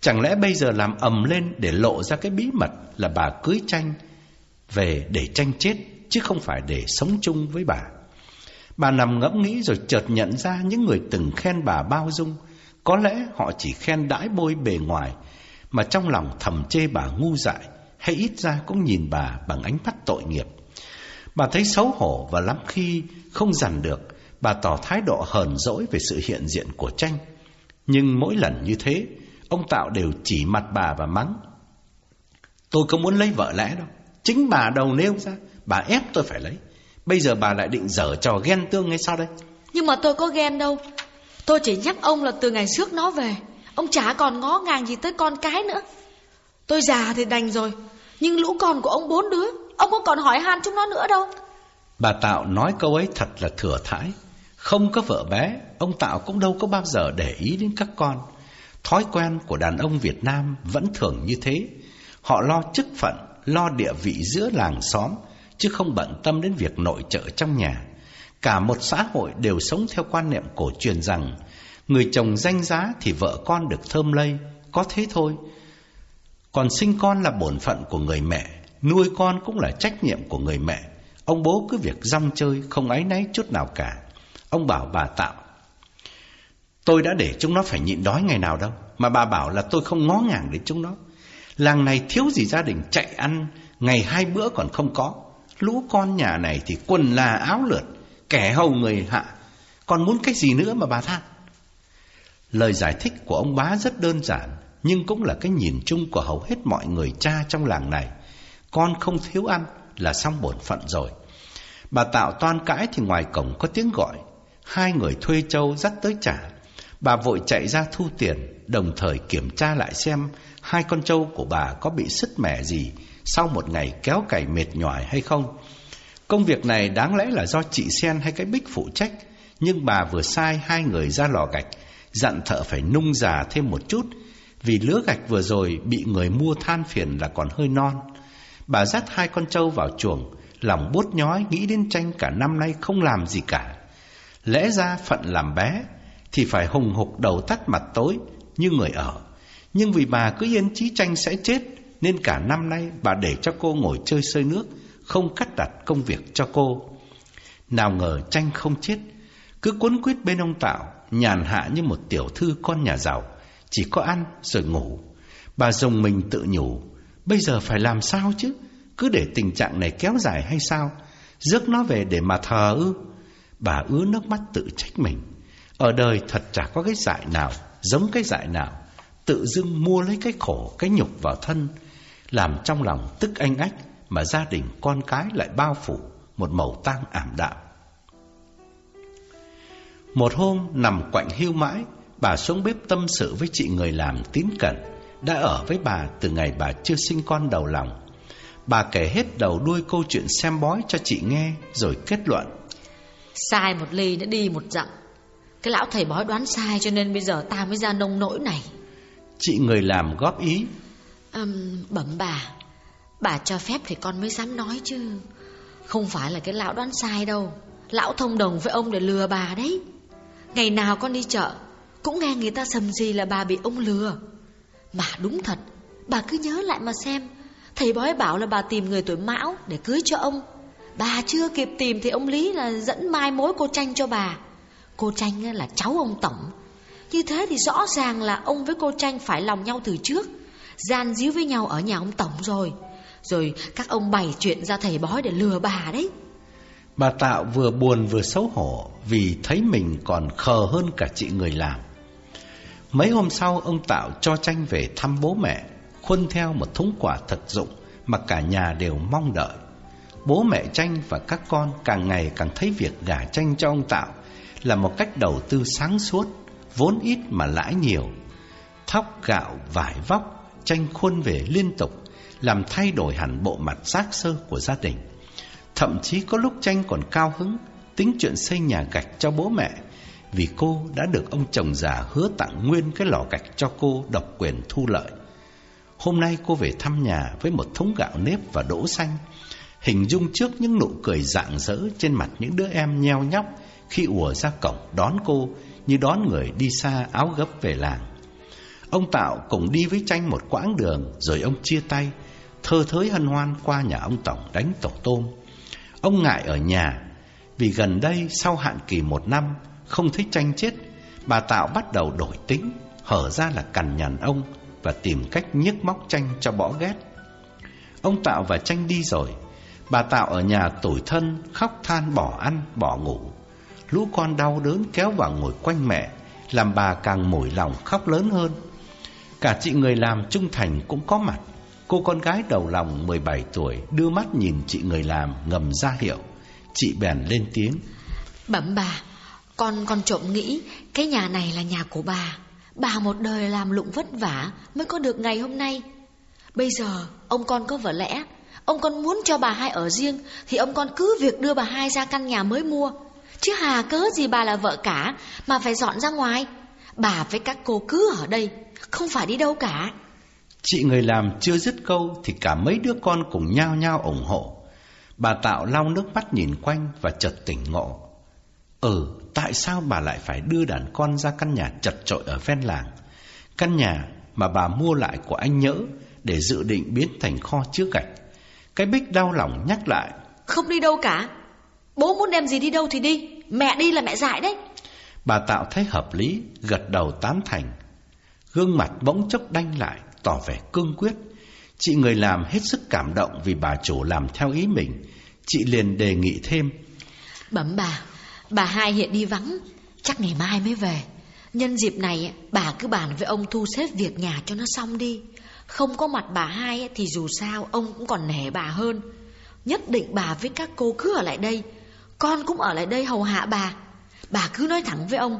chẳng lẽ bây giờ làm ầm lên để lộ ra cái bí mật là bà cưới tranh về để tranh chết chứ không phải để sống chung với bà. Bà nằm ngẫm nghĩ rồi chợt nhận ra những người từng khen bà bao dung, có lẽ họ chỉ khen đãi bôi bề ngoài, mà trong lòng thầm chê bà ngu dại, hay ít ra cũng nhìn bà bằng ánh mắt tội nghiệp. Bà thấy xấu hổ và lắm khi không dằn được, bà tỏ thái độ hờn dỗi về sự hiện diện của tranh. Nhưng mỗi lần như thế, ông Tạo đều chỉ mặt bà và mắng. Tôi không muốn lấy vợ lẽ đâu. Chính bà đầu nêu ra, bà ép tôi phải lấy. Bây giờ bà lại định dở trò ghen tương ngay sau đây. Nhưng mà tôi có ghen đâu. Tôi chỉ nhắc ông là từ ngày trước nó về. Ông chả còn ngó ngàng gì tới con cái nữa. Tôi già thì đành rồi. Nhưng lũ con của ông bốn đứa, ông không còn hỏi han chúng nó nữa đâu. Bà Tạo nói câu ấy thật là thừa thãi. Không có vợ bé, ông Tạo cũng đâu có bao giờ để ý đến các con. Thói quen của đàn ông Việt Nam vẫn thường như thế. Họ lo chức phận, lo địa vị giữa làng xóm, chứ không bận tâm đến việc nội trợ trong nhà. Cả một xã hội đều sống theo quan niệm cổ truyền rằng người chồng danh giá thì vợ con được thơm lây, có thế thôi. Còn sinh con là bổn phận của người mẹ, nuôi con cũng là trách nhiệm của người mẹ. Ông bố cứ việc rong chơi, không áy náy chút nào cả. Ông bảo bà Tạo, tôi đã để chúng nó phải nhịn đói ngày nào đâu, mà bà bảo là tôi không ngó ngàng đến chúng nó. Làng này thiếu gì gia đình chạy ăn, ngày hai bữa còn không có. Lũ con nhà này thì quần là áo lượt, kẻ hầu người hạ. Còn muốn cái gì nữa mà bà than? Lời giải thích của ông bá rất đơn giản, nhưng cũng là cái nhìn chung của hầu hết mọi người cha trong làng này. Con không thiếu ăn là xong bổn phận rồi. Bà tạo toan cãi thì ngoài cổng có tiếng gọi. Hai người thuê châu dắt tới trả. Bà vội chạy ra thu tiền, đồng thời kiểm tra lại xem hai con trâu của bà có bị sứt mẻ gì sau một ngày kéo cày mệt nhòi hay không. Công việc này đáng lẽ là do chị Sen hay cái Bích phụ trách, nhưng bà vừa sai hai người ra lò gạch, dặn thợ phải nung già thêm một chút, vì lứa gạch vừa rồi bị người mua than phiền là còn hơi non. Bà dắt hai con trâu vào chuồng, lòng bút nhói nghĩ đến tranh cả năm nay không làm gì cả. Lẽ ra phận làm bé thì phải hùng hục đầu tắt mặt tối như người ở. Nhưng vì bà cứ yên chí tranh sẽ chết nên cả năm nay bà để cho cô ngồi chơi sơi nước, không cắt đặt công việc cho cô. Nào ngờ tranh không chết, cứ cuốn quýt bên ông Tạo, nhàn hạ như một tiểu thư con nhà giàu, chỉ có ăn rồi ngủ. Bà dùng mình tự nhủ, bây giờ phải làm sao chứ? Cứ để tình trạng này kéo dài hay sao? Rước nó về để mà thờ ư? Bà ứa nước mắt tự trách mình. Ở đời thật chả có cái dại nào giống cái dại nào. Tự dưng mua lấy cái khổ, cái nhục vào thân, làm trong lòng tức anh ách mà gia đình con cái lại bao phủ một màu tang ảm đạm. Một hôm nằm quạnh hưu mãi, bà xuống bếp tâm sự với chị người làm tín cẩn, đã ở với bà từ ngày bà chưa sinh con đầu lòng. Bà kể hết đầu đuôi câu chuyện xem bói cho chị nghe rồi kết luận. Sai một ly đã đi một dặm. Cái lão thầy bói đoán sai cho nên bây giờ ta mới ra nông nỗi này. Chị người làm góp ý. à, bẩm bà, bà cho phép thì con mới dám nói chứ. Không phải là cái lão đoán sai đâu. Lão thông đồng với ông để lừa bà đấy. Ngày nào con đi chợ, cũng nghe người ta sầm gì là bà bị ông lừa. Mà đúng thật, bà cứ nhớ lại mà xem. Thầy bói bảo là bà tìm người tuổi mão để cưới cho ông. Bà chưa kịp tìm thì ông Lý là dẫn mai mối cô Tranh cho bà. Cô Tranh là cháu ông Tổng. Như thế thì rõ ràng là ông với cô Tranh phải lòng nhau từ trước. Gian díu với nhau ở nhà ông Tổng rồi. Rồi các ông bày chuyện ra thầy bói để lừa bà đấy. Bà Tạo vừa buồn vừa xấu hổ vì thấy mình còn khờ hơn cả chị người làm. Mấy hôm sau ông Tạo cho tranh về thăm bố mẹ, khuân theo một thúng quả thật dụng mà cả nhà đều mong đợi. Bố mẹ tranh và các con càng ngày càng thấy việc gả tranh cho ông Tạo là một cách đầu tư sáng suốt, vốn ít mà lãi nhiều. Thóc gạo, vải vóc, tranh khuôn về liên tục, làm thay đổi hẳn bộ mặt xác sơ của gia đình. Thậm chí có lúc tranh còn cao hứng, tính chuyện xây nhà gạch cho bố mẹ, vì cô đã được ông chồng già hứa tặng nguyên cái lò gạch cho cô độc quyền thu lợi. Hôm nay cô về thăm nhà với một thúng gạo nếp và đỗ xanh, hình dung trước những nụ cười rạng rỡ trên mặt những đứa em nheo nhóc khi ùa ra cổng đón cô như đón người đi xa áo gấp về làng. Ông Tạo cùng đi với tranh một quãng đường rồi ông chia tay, thơ thới hân hoan qua nhà ông Tổng đánh tổ tôm. Ông ngại ở nhà vì gần đây sau hạn kỳ một năm không thấy tranh chết, bà Tạo bắt đầu đổi tính, hở ra là cằn nhằn ông và tìm cách nhức móc tranh cho bỏ ghét. Ông Tạo và tranh đi rồi, bà Tạo ở nhà tủi thân, khóc than bỏ ăn, bỏ ngủ. Lũ con đau đớn kéo vào ngồi quanh mẹ, làm bà càng mỏi lòng khóc lớn hơn. Cả chị người làm trung thành cũng có mặt. Cô con gái đầu lòng 17 tuổi đưa mắt nhìn chị người làm ngầm ra hiệu. Chị bèn lên tiếng. Bẩm bà, con con trộm nghĩ cái nhà này là nhà của bà. Bà một đời làm lụng vất vả mới có được ngày hôm nay. Bây giờ ông con có vợ lẽ, ông con muốn cho bà hai ở riêng thì ông con cứ việc đưa bà hai ra căn nhà mới mua. Chứ hà cớ gì bà là vợ cả mà phải dọn ra ngoài. Bà với các cô cứ ở đây, không phải đi đâu cả. Chị người làm chưa dứt câu thì cả mấy đứa con cùng nhao nhao ủng hộ. Bà Tạo lau nước mắt nhìn quanh và chợt tỉnh ngộ. Ừ, tại sao bà lại phải đưa đàn con ra căn nhà chật trội ở ven làng? Căn nhà mà bà mua lại của anh Nhỡ để dự định biến thành kho chứa gạch. Cái bích đau lòng nhắc lại. Không đi đâu cả. Bố muốn đem gì đi đâu thì đi. Mẹ đi là mẹ dại đấy. Bà Tạo thấy hợp lý, gật đầu tán thành. Gương mặt bỗng chốc đanh lại, tỏ vẻ cương quyết. Chị người làm hết sức cảm động vì bà chủ làm theo ý mình. Chị liền đề nghị thêm. Bẩm bà, bà hai hiện đi vắng, chắc ngày mai mới về. Nhân dịp này, bà cứ bàn với ông thu xếp việc nhà cho nó xong đi. Không có mặt bà hai thì dù sao ông cũng còn nể bà hơn. Nhất định bà với các cô cứ ở lại đây. Con cũng ở lại đây hầu hạ bà. Bà cứ nói thẳng với ông,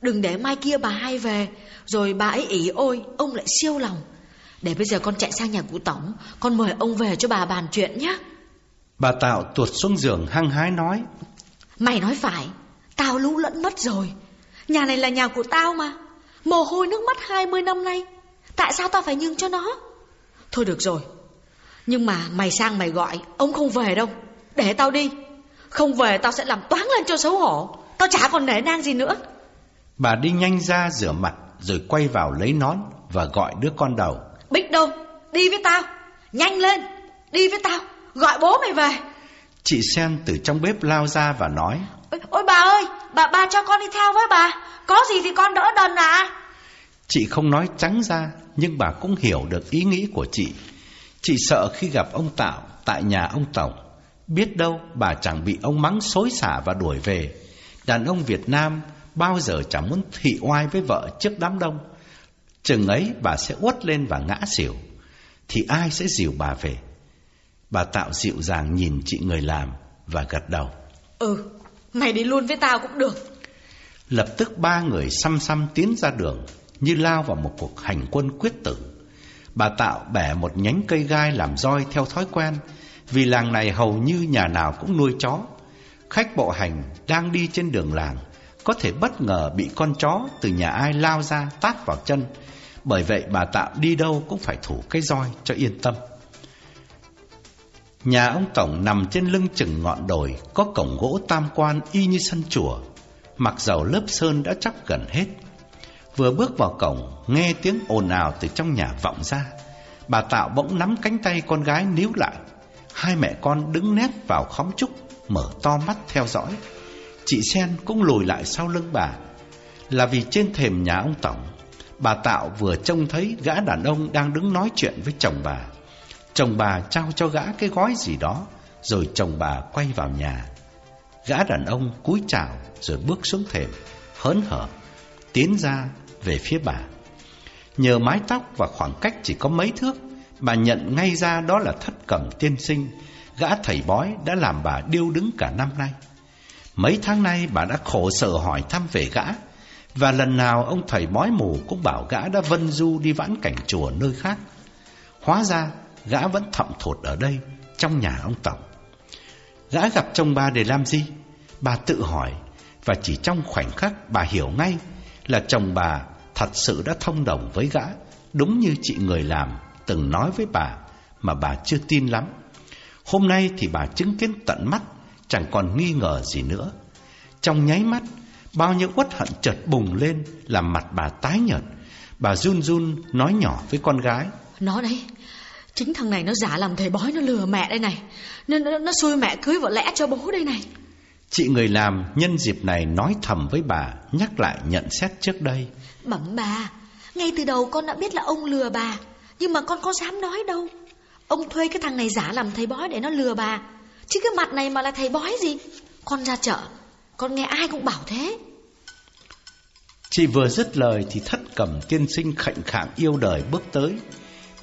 đừng để mai kia bà hai về, rồi bà ấy ỉ ôi, ông lại siêu lòng. Để bây giờ con chạy sang nhà cụ Tổng, con mời ông về cho bà bàn chuyện nhé. Bà Tạo tuột xuống giường hăng hái nói. Mày nói phải, tao lũ lẫn mất rồi. Nhà này là nhà của tao mà. Mồ hôi nước mắt 20 năm nay. Tại sao tao phải nhường cho nó? Thôi được rồi. Nhưng mà mày sang mày gọi, ông không về đâu. Để tao đi. Không về tao sẽ làm toán lên cho xấu hổ. Tao chả còn nể nang gì nữa. Bà đi nhanh ra rửa mặt rồi quay vào lấy nón và gọi đứa con đầu. Bích đâu? Đi với tao. Nhanh lên. Đi với tao. Gọi bố mày về. Chị Sen từ trong bếp lao ra và nói. Ôi, ôi bà ơi, bà bà cho con đi theo với bà. Có gì thì con đỡ đần à. Chị không nói trắng ra nhưng bà cũng hiểu được ý nghĩ của chị. Chị sợ khi gặp ông Tạo tại nhà ông Tổng. Biết đâu bà chẳng bị ông mắng xối xả và đuổi về. Đàn ông Việt Nam bao giờ chẳng muốn thị oai với vợ trước đám đông. Chừng ấy bà sẽ uất lên và ngã xỉu. Thì ai sẽ dìu bà về? Bà Tạo dịu dàng nhìn chị người làm và gật đầu. Ừ, mày đi luôn với tao cũng được. Lập tức ba người xăm xăm tiến ra đường như lao vào một cuộc hành quân quyết tử. Bà Tạo bẻ một nhánh cây gai làm roi theo thói quen, vì làng này hầu như nhà nào cũng nuôi chó. Khách bộ hành đang đi trên đường làng, có thể bất ngờ bị con chó từ nhà ai lao ra tát vào chân. Bởi vậy bà Tạo đi đâu cũng phải thủ cái roi cho yên tâm. Nhà ông Tổng nằm trên lưng chừng ngọn đồi, có cổng gỗ tam quan y như sân chùa. Mặc dầu lớp sơn đã chóc gần hết, Vừa bước vào cổng, nghe tiếng ồn ào từ trong nhà vọng ra. Bà Tạo bỗng nắm cánh tay con gái níu lại. Hai mẹ con đứng nép vào khóm trúc, mở to mắt theo dõi. Chị Sen cũng lùi lại sau lưng bà. Là vì trên thềm nhà ông Tổng, bà Tạo vừa trông thấy gã đàn ông đang đứng nói chuyện với chồng bà. Chồng bà trao cho gã cái gói gì đó, rồi chồng bà quay vào nhà. Gã đàn ông cúi chào rồi bước xuống thềm, hớn hở, tiến ra về phía bà. Nhờ mái tóc và khoảng cách chỉ có mấy thước, bà nhận ngay ra đó là thất cẩm tiên sinh, gã thầy bói đã làm bà điêu đứng cả năm nay. Mấy tháng nay bà đã khổ sở hỏi thăm về gã, và lần nào ông thầy bói mù cũng bảo gã đã vân du đi vãn cảnh chùa nơi khác. Hóa ra gã vẫn thậm thột ở đây, trong nhà ông Tổng. Gã gặp chồng bà để làm gì? Bà tự hỏi, và chỉ trong khoảnh khắc bà hiểu ngay là chồng bà thật sự đã thông đồng với gã, đúng như chị người làm từng nói với bà mà bà chưa tin lắm. Hôm nay thì bà chứng kiến tận mắt, chẳng còn nghi ngờ gì nữa. Trong nháy mắt, bao nhiêu uất hận chợt bùng lên, làm mặt bà tái nhợt. Bà run run nói nhỏ với con gái. Nó đấy, chính thằng này nó giả làm thầy bói nó lừa mẹ đây này. Nên nó, nó xui mẹ cưới vợ lẽ cho bố đây này. Chị người làm nhân dịp này nói thầm với bà, nhắc lại nhận xét trước đây. Bẩm bà, ngay từ đầu con đã biết là ông lừa bà, nhưng mà con có dám nói đâu. Ông thuê cái thằng này giả làm thầy bói để nó lừa bà. Chứ cái mặt này mà là thầy bói gì? Con ra chợ, con nghe ai cũng bảo thế. Chị vừa dứt lời thì thất cầm tiên sinh khạnh khạng yêu đời bước tới,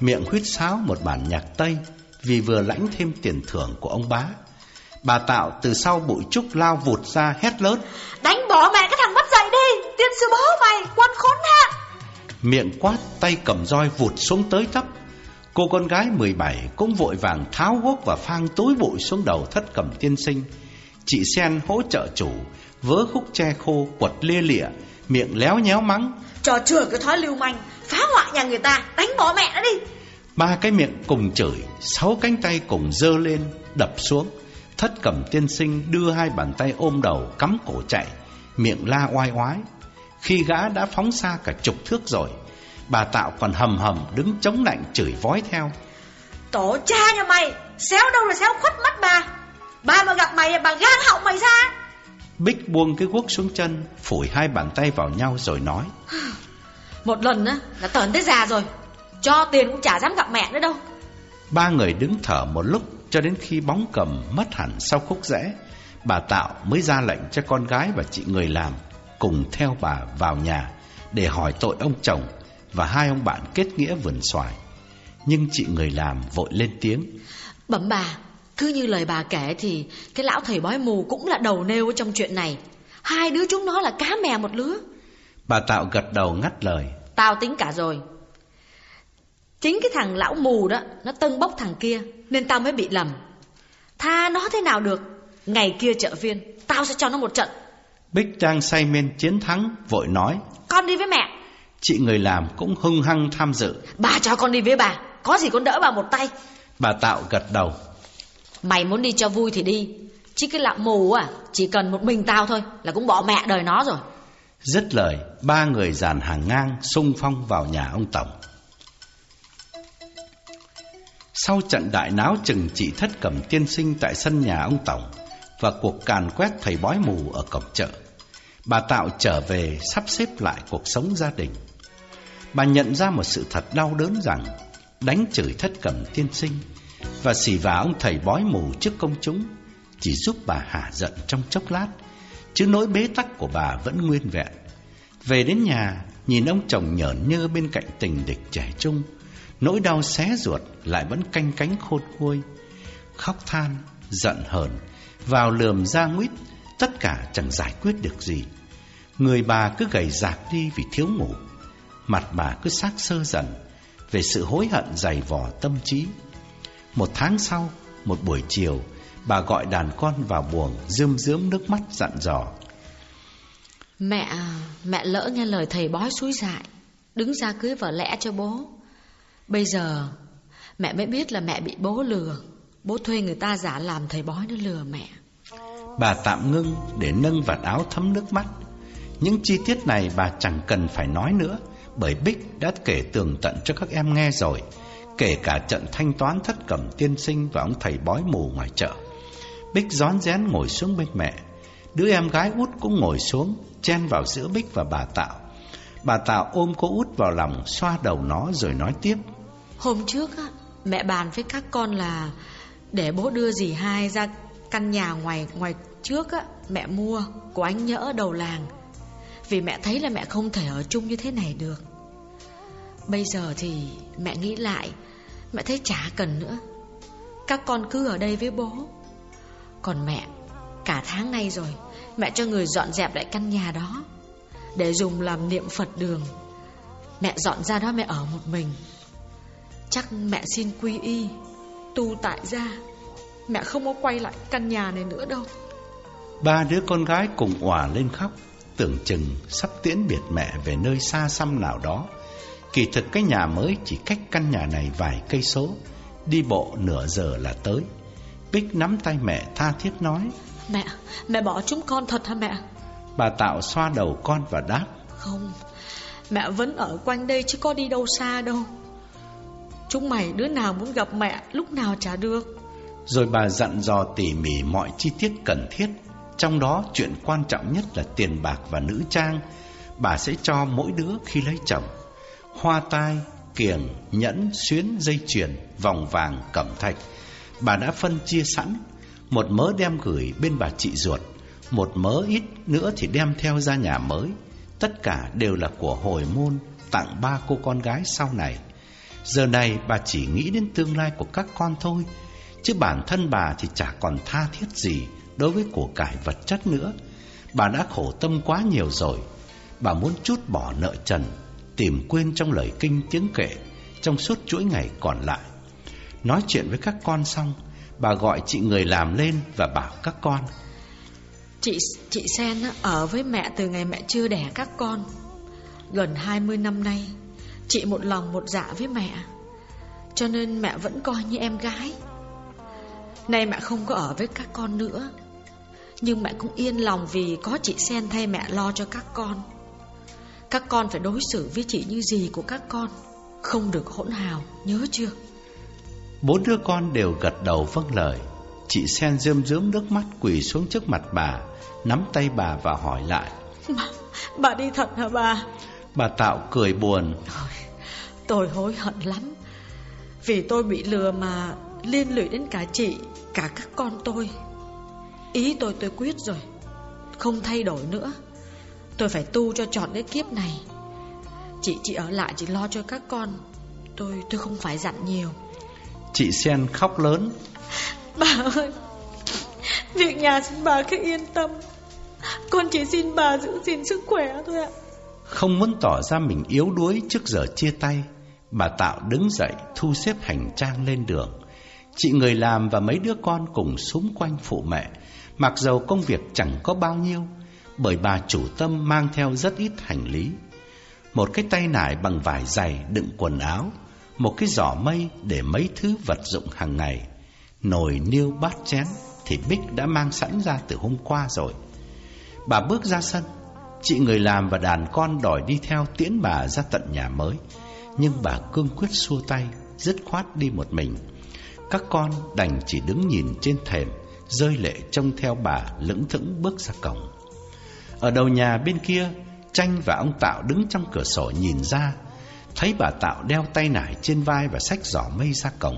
miệng huýt sáo một bản nhạc Tây vì vừa lãnh thêm tiền thưởng của ông bá. Bà Tạo từ sau bụi trúc lao vụt ra hét lớn. Đánh bỏ mẹ cái thằng mất dậy đi, tiên sư bố mày, quan khốn hạ. Miệng quát, tay cầm roi vụt xuống tới tấp. Cô con gái 17 cũng vội vàng tháo gốc và phang túi bụi xuống đầu thất cầm tiên sinh. Chị Sen hỗ trợ chủ, vớ khúc tre khô quật lia lịa, miệng léo nhéo mắng. Trò chừa cái thói lưu manh, phá hoại nhà người ta, đánh bỏ mẹ nó đi. Ba cái miệng cùng chửi, sáu cánh tay cùng dơ lên, đập xuống. Thất cẩm tiên sinh đưa hai bàn tay ôm đầu, cắm cổ chạy, miệng la oai oái. Khi gã đã phóng xa cả chục thước rồi, bà Tạo còn hầm hầm đứng chống lạnh chửi vói theo. Tổ cha nhà mày, xéo đâu là xéo khuất mắt bà. Bà mà gặp mày, bà gan họng mày ra. Bích buông cái guốc xuống chân, phủi hai bàn tay vào nhau rồi nói. Một lần á, là tởn tới già rồi. Cho tiền cũng chả dám gặp mẹ nữa đâu. Ba người đứng thở một lúc cho đến khi bóng cầm mất hẳn sau khúc rẽ. Bà Tạo mới ra lệnh cho con gái và chị người làm cùng theo bà vào nhà để hỏi tội ông chồng và hai ông bạn kết nghĩa vườn xoài. Nhưng chị người làm vội lên tiếng. Bẩm bà, cứ như lời bà kể thì cái lão thầy bói mù cũng là đầu nêu trong chuyện này. Hai đứa chúng nó là cá mè một lứa. Bà Tạo gật đầu ngắt lời. Tao tính cả rồi. Chính cái thằng lão mù đó, nó tân bốc thằng kia, nên tao mới bị lầm. Tha nó thế nào được, ngày kia trợ viên, tao sẽ cho nó một trận. Bích Trang say men chiến thắng, vội nói. Con đi với mẹ. Chị người làm cũng hưng hăng tham dự. Bà cho con đi với bà, có gì con đỡ bà một tay. Bà Tạo gật đầu. Mày muốn đi cho vui thì đi, chứ cái lão mù à, chỉ cần một mình tao thôi là cũng bỏ mẹ đời nó rồi. Dứt lời, ba người dàn hàng ngang xung phong vào nhà ông Tổng. Sau trận đại náo chừng trị thất cẩm tiên sinh tại sân nhà ông Tổng và cuộc càn quét thầy bói mù ở cổng chợ, bà Tạo trở về sắp xếp lại cuộc sống gia đình. Bà nhận ra một sự thật đau đớn rằng đánh chửi thất cẩm tiên sinh và xỉ vả ông thầy bói mù trước công chúng chỉ giúp bà hả giận trong chốc lát, chứ nỗi bế tắc của bà vẫn nguyên vẹn. Về đến nhà, nhìn ông chồng nhởn nhơ bên cạnh tình địch trẻ trung, nỗi đau xé ruột lại vẫn canh cánh khôn nguôi. Khóc than, giận hờn, vào lườm ra nguyết, tất cả chẳng giải quyết được gì. Người bà cứ gầy rạc đi vì thiếu ngủ, mặt bà cứ xác sơ dần về sự hối hận dày vò tâm trí. Một tháng sau, một buổi chiều, bà gọi đàn con vào buồng, rơm rớm nước mắt dặn dò. Mẹ, mẹ lỡ nghe lời thầy bói suối dại, đứng ra cưới vợ lẽ cho bố. Bây giờ, mẹ mới biết là mẹ bị bố lừa. Bố thuê người ta giả làm thầy bói nó lừa mẹ. Bà tạm ngưng để nâng vạt áo thấm nước mắt. Những chi tiết này bà chẳng cần phải nói nữa, bởi Bích đã kể tường tận cho các em nghe rồi, kể cả trận thanh toán thất cẩm tiên sinh và ông thầy bói mù ngoài chợ. Bích rón rén ngồi xuống bên mẹ, đứa em gái út cũng ngồi xuống, chen vào giữa Bích và bà Tạo. Bà Tạo ôm cô út vào lòng, xoa đầu nó rồi nói tiếp. Hôm trước á, mẹ bàn với các con là để bố đưa dì hai ra căn nhà ngoài ngoài trước á, mẹ mua, của anh nhỡ đầu làng. Vì mẹ thấy là mẹ không thể ở chung như thế này được. Bây giờ thì mẹ nghĩ lại, Mẹ thấy chả cần nữa. Các con cứ ở đây với bố. Còn mẹ, Cả tháng nay rồi, Mẹ cho người dọn dẹp lại căn nhà đó. Để dùng làm niệm Phật đường. Mẹ dọn ra đó mẹ ở một mình. Chắc mẹ xin quy y, Tu tại gia. Mẹ không có quay lại căn nhà này nữa đâu. Ba đứa con gái cùng òa lên khóc Tưởng chừng sắp tiễn biệt mẹ về nơi xa xăm nào đó. Kỳ thực cái nhà mới chỉ cách căn nhà này vài cây số Đi bộ nửa giờ là tới. Bích nắm tay mẹ tha thiết nói Mẹ, mẹ bỏ chúng con thật hả mẹ? Bà Tạo xoa đầu con và đáp Không, mẹ vẫn ở quanh đây chứ có đi đâu xa đâu. Chúng mày đứa nào muốn gặp mẹ lúc nào chả được rồi bà dặn dò tỉ mỉ mọi chi tiết cần thiết. Trong đó chuyện quan trọng nhất là tiền bạc và nữ trang. Bà sẽ cho mỗi đứa khi lấy chồng. Hoa tai, kiềng, nhẫn, xuyến, dây chuyền, vòng vàng, cẩm thạch. Bà đã phân chia sẵn. Một mớ đem gửi bên bà chị ruột. Một mớ ít nữa thì đem theo ra nhà mới. Tất cả đều là của hồi môn Tặng ba cô con gái sau này. Giờ này bà chỉ nghĩ đến tương lai của các con thôi. Chứ bản thân bà thì chả còn tha thiết gì Đối với của cải vật chất nữa. Bà đã khổ tâm quá nhiều rồi. Bà muốn chút bỏ nợ trần, Tìm quên trong lời kinh tiếng kệ, Trong suốt chuỗi ngày còn lại. Nói chuyện với các con xong, Bà gọi chị người làm lên và bảo các con. Chị chị Sen ở với mẹ từ ngày mẹ chưa đẻ các con. Gần 20 năm nay, Chị một lòng một dạ với mẹ. Cho nên mẹ vẫn coi như em gái. Nay mẹ không có ở với các con nữa. Nhưng mẹ cũng yên lòng vì có chị Sen thay mẹ lo cho các con. Các con phải đối xử với chị như gì của các con Không được hỗn hào, nhớ chưa? Bốn đứa con đều gật đầu vâng lời. Chị Sen rơm rớm nước mắt quỳ xuống trước mặt bà Nắm tay bà và hỏi lại. Bà, bà đi thật hả bà? Bà Tạo cười buồn. Tôi hối hận lắm. Vì tôi bị lừa mà liên lụy đến cả chị Cả các con tôi. Ý tôi tôi quyết rồi Không thay đổi nữa. Tôi phải tu cho trọn cái kiếp này. Chị chị ở lại chỉ lo cho các con. Tôi tôi không phải dặn nhiều. Chị Sen khóc lớn. Bà ơi Việc nhà xin bà cứ yên tâm. Con chỉ xin bà giữ gìn sức khỏe thôi ạ. Không muốn tỏ ra mình yếu đuối trước giờ chia tay Bà Tạo đứng dậy thu xếp hành trang lên đường Chị người làm và mấy đứa con cùng xung quanh phụ mẹ. Mặc dầu công việc chẳng có bao nhiêu, Bởi bà chủ tâm mang theo rất ít hành lý. Một cái tay nải bằng vải dày đựng quần áo, Một cái giỏ mây để mấy thứ vật dụng hàng ngày. Nồi niêu bát chén Thì Bích đã mang sẵn ra từ hôm qua rồi. Bà bước ra sân, Chị người làm và đàn con đòi đi theo tiễn bà ra tận nhà mới. Nhưng bà cương quyết xua tay, Dứt khoát đi một mình. Các con đành chỉ đứng nhìn trên thềm Rơi lệ trông theo bà lững thững bước ra cổng. Ở đầu nhà bên kia Tranh và ông Tạo đứng trong cửa sổ nhìn ra. Thấy bà Tạo đeo tay nải trên vai và xách giỏ mây ra cổng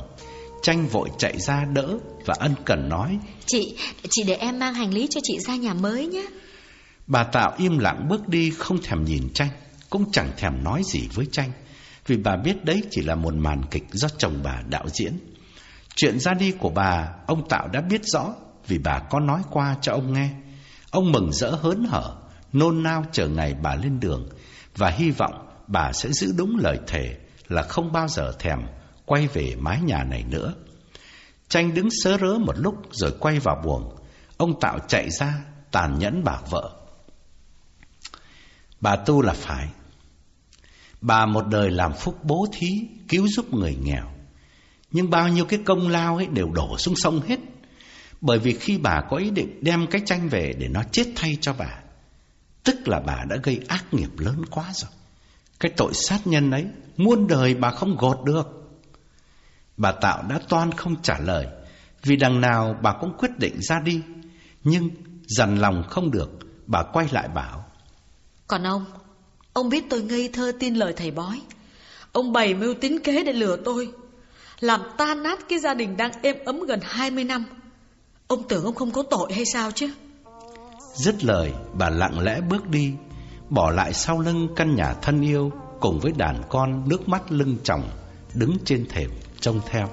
Tranh vội chạy ra đỡ và ân cần nói Chị, chị để em mang hành lý cho chị ra nhà mới nhé. Bà Tạo im lặng bước đi không thèm nhìn Tranh Cũng chẳng thèm nói gì với Tranh Vì bà biết đấy chỉ là một màn kịch do chồng bà đạo diễn Chuyện ra đi của bà, Ông Tạo đã biết rõ, Vì bà có nói qua cho ông nghe. Ông mừng rỡ hớn hở, Nôn nao chờ ngày bà lên đường, Và hy vọng bà sẽ giữ đúng lời thề Là không bao giờ thèm Quay về mái nhà này nữa. Tranh đứng sớ rớ một lúc Rồi quay vào buồng, Ông Tạo chạy ra Tàn nhẫn bà vợ. Bà tu là phải. Bà một đời làm phúc bố thí, Cứu giúp người nghèo. Nhưng bao nhiêu cái công lao ấy Đều đổ xuống sông hết. Bởi vì khi bà có ý định đem cái tranh về Để nó chết thay cho bà, Tức là bà đã gây ác nghiệp lớn quá rồi. Cái tội sát nhân ấy, Muôn đời bà không gột được. Bà Tạo đã toan không trả lời, Vì đằng nào bà cũng quyết định ra đi. Nhưng dằn lòng không được, Bà quay lại bảo, Còn ông Ông biết tôi ngây thơ tin lời thầy bói. Ông bày mưu tính kế để lừa tôi. Làm tan nát cái gia đình đang êm ấm gần 20 năm. Ông tưởng ông không có tội hay sao chứ? Dứt lời, bà lặng lẽ bước đi, Bỏ lại sau lưng căn nhà thân yêu Cùng với đàn con nước mắt lưng tròng, Đứng trên thềm trông theo.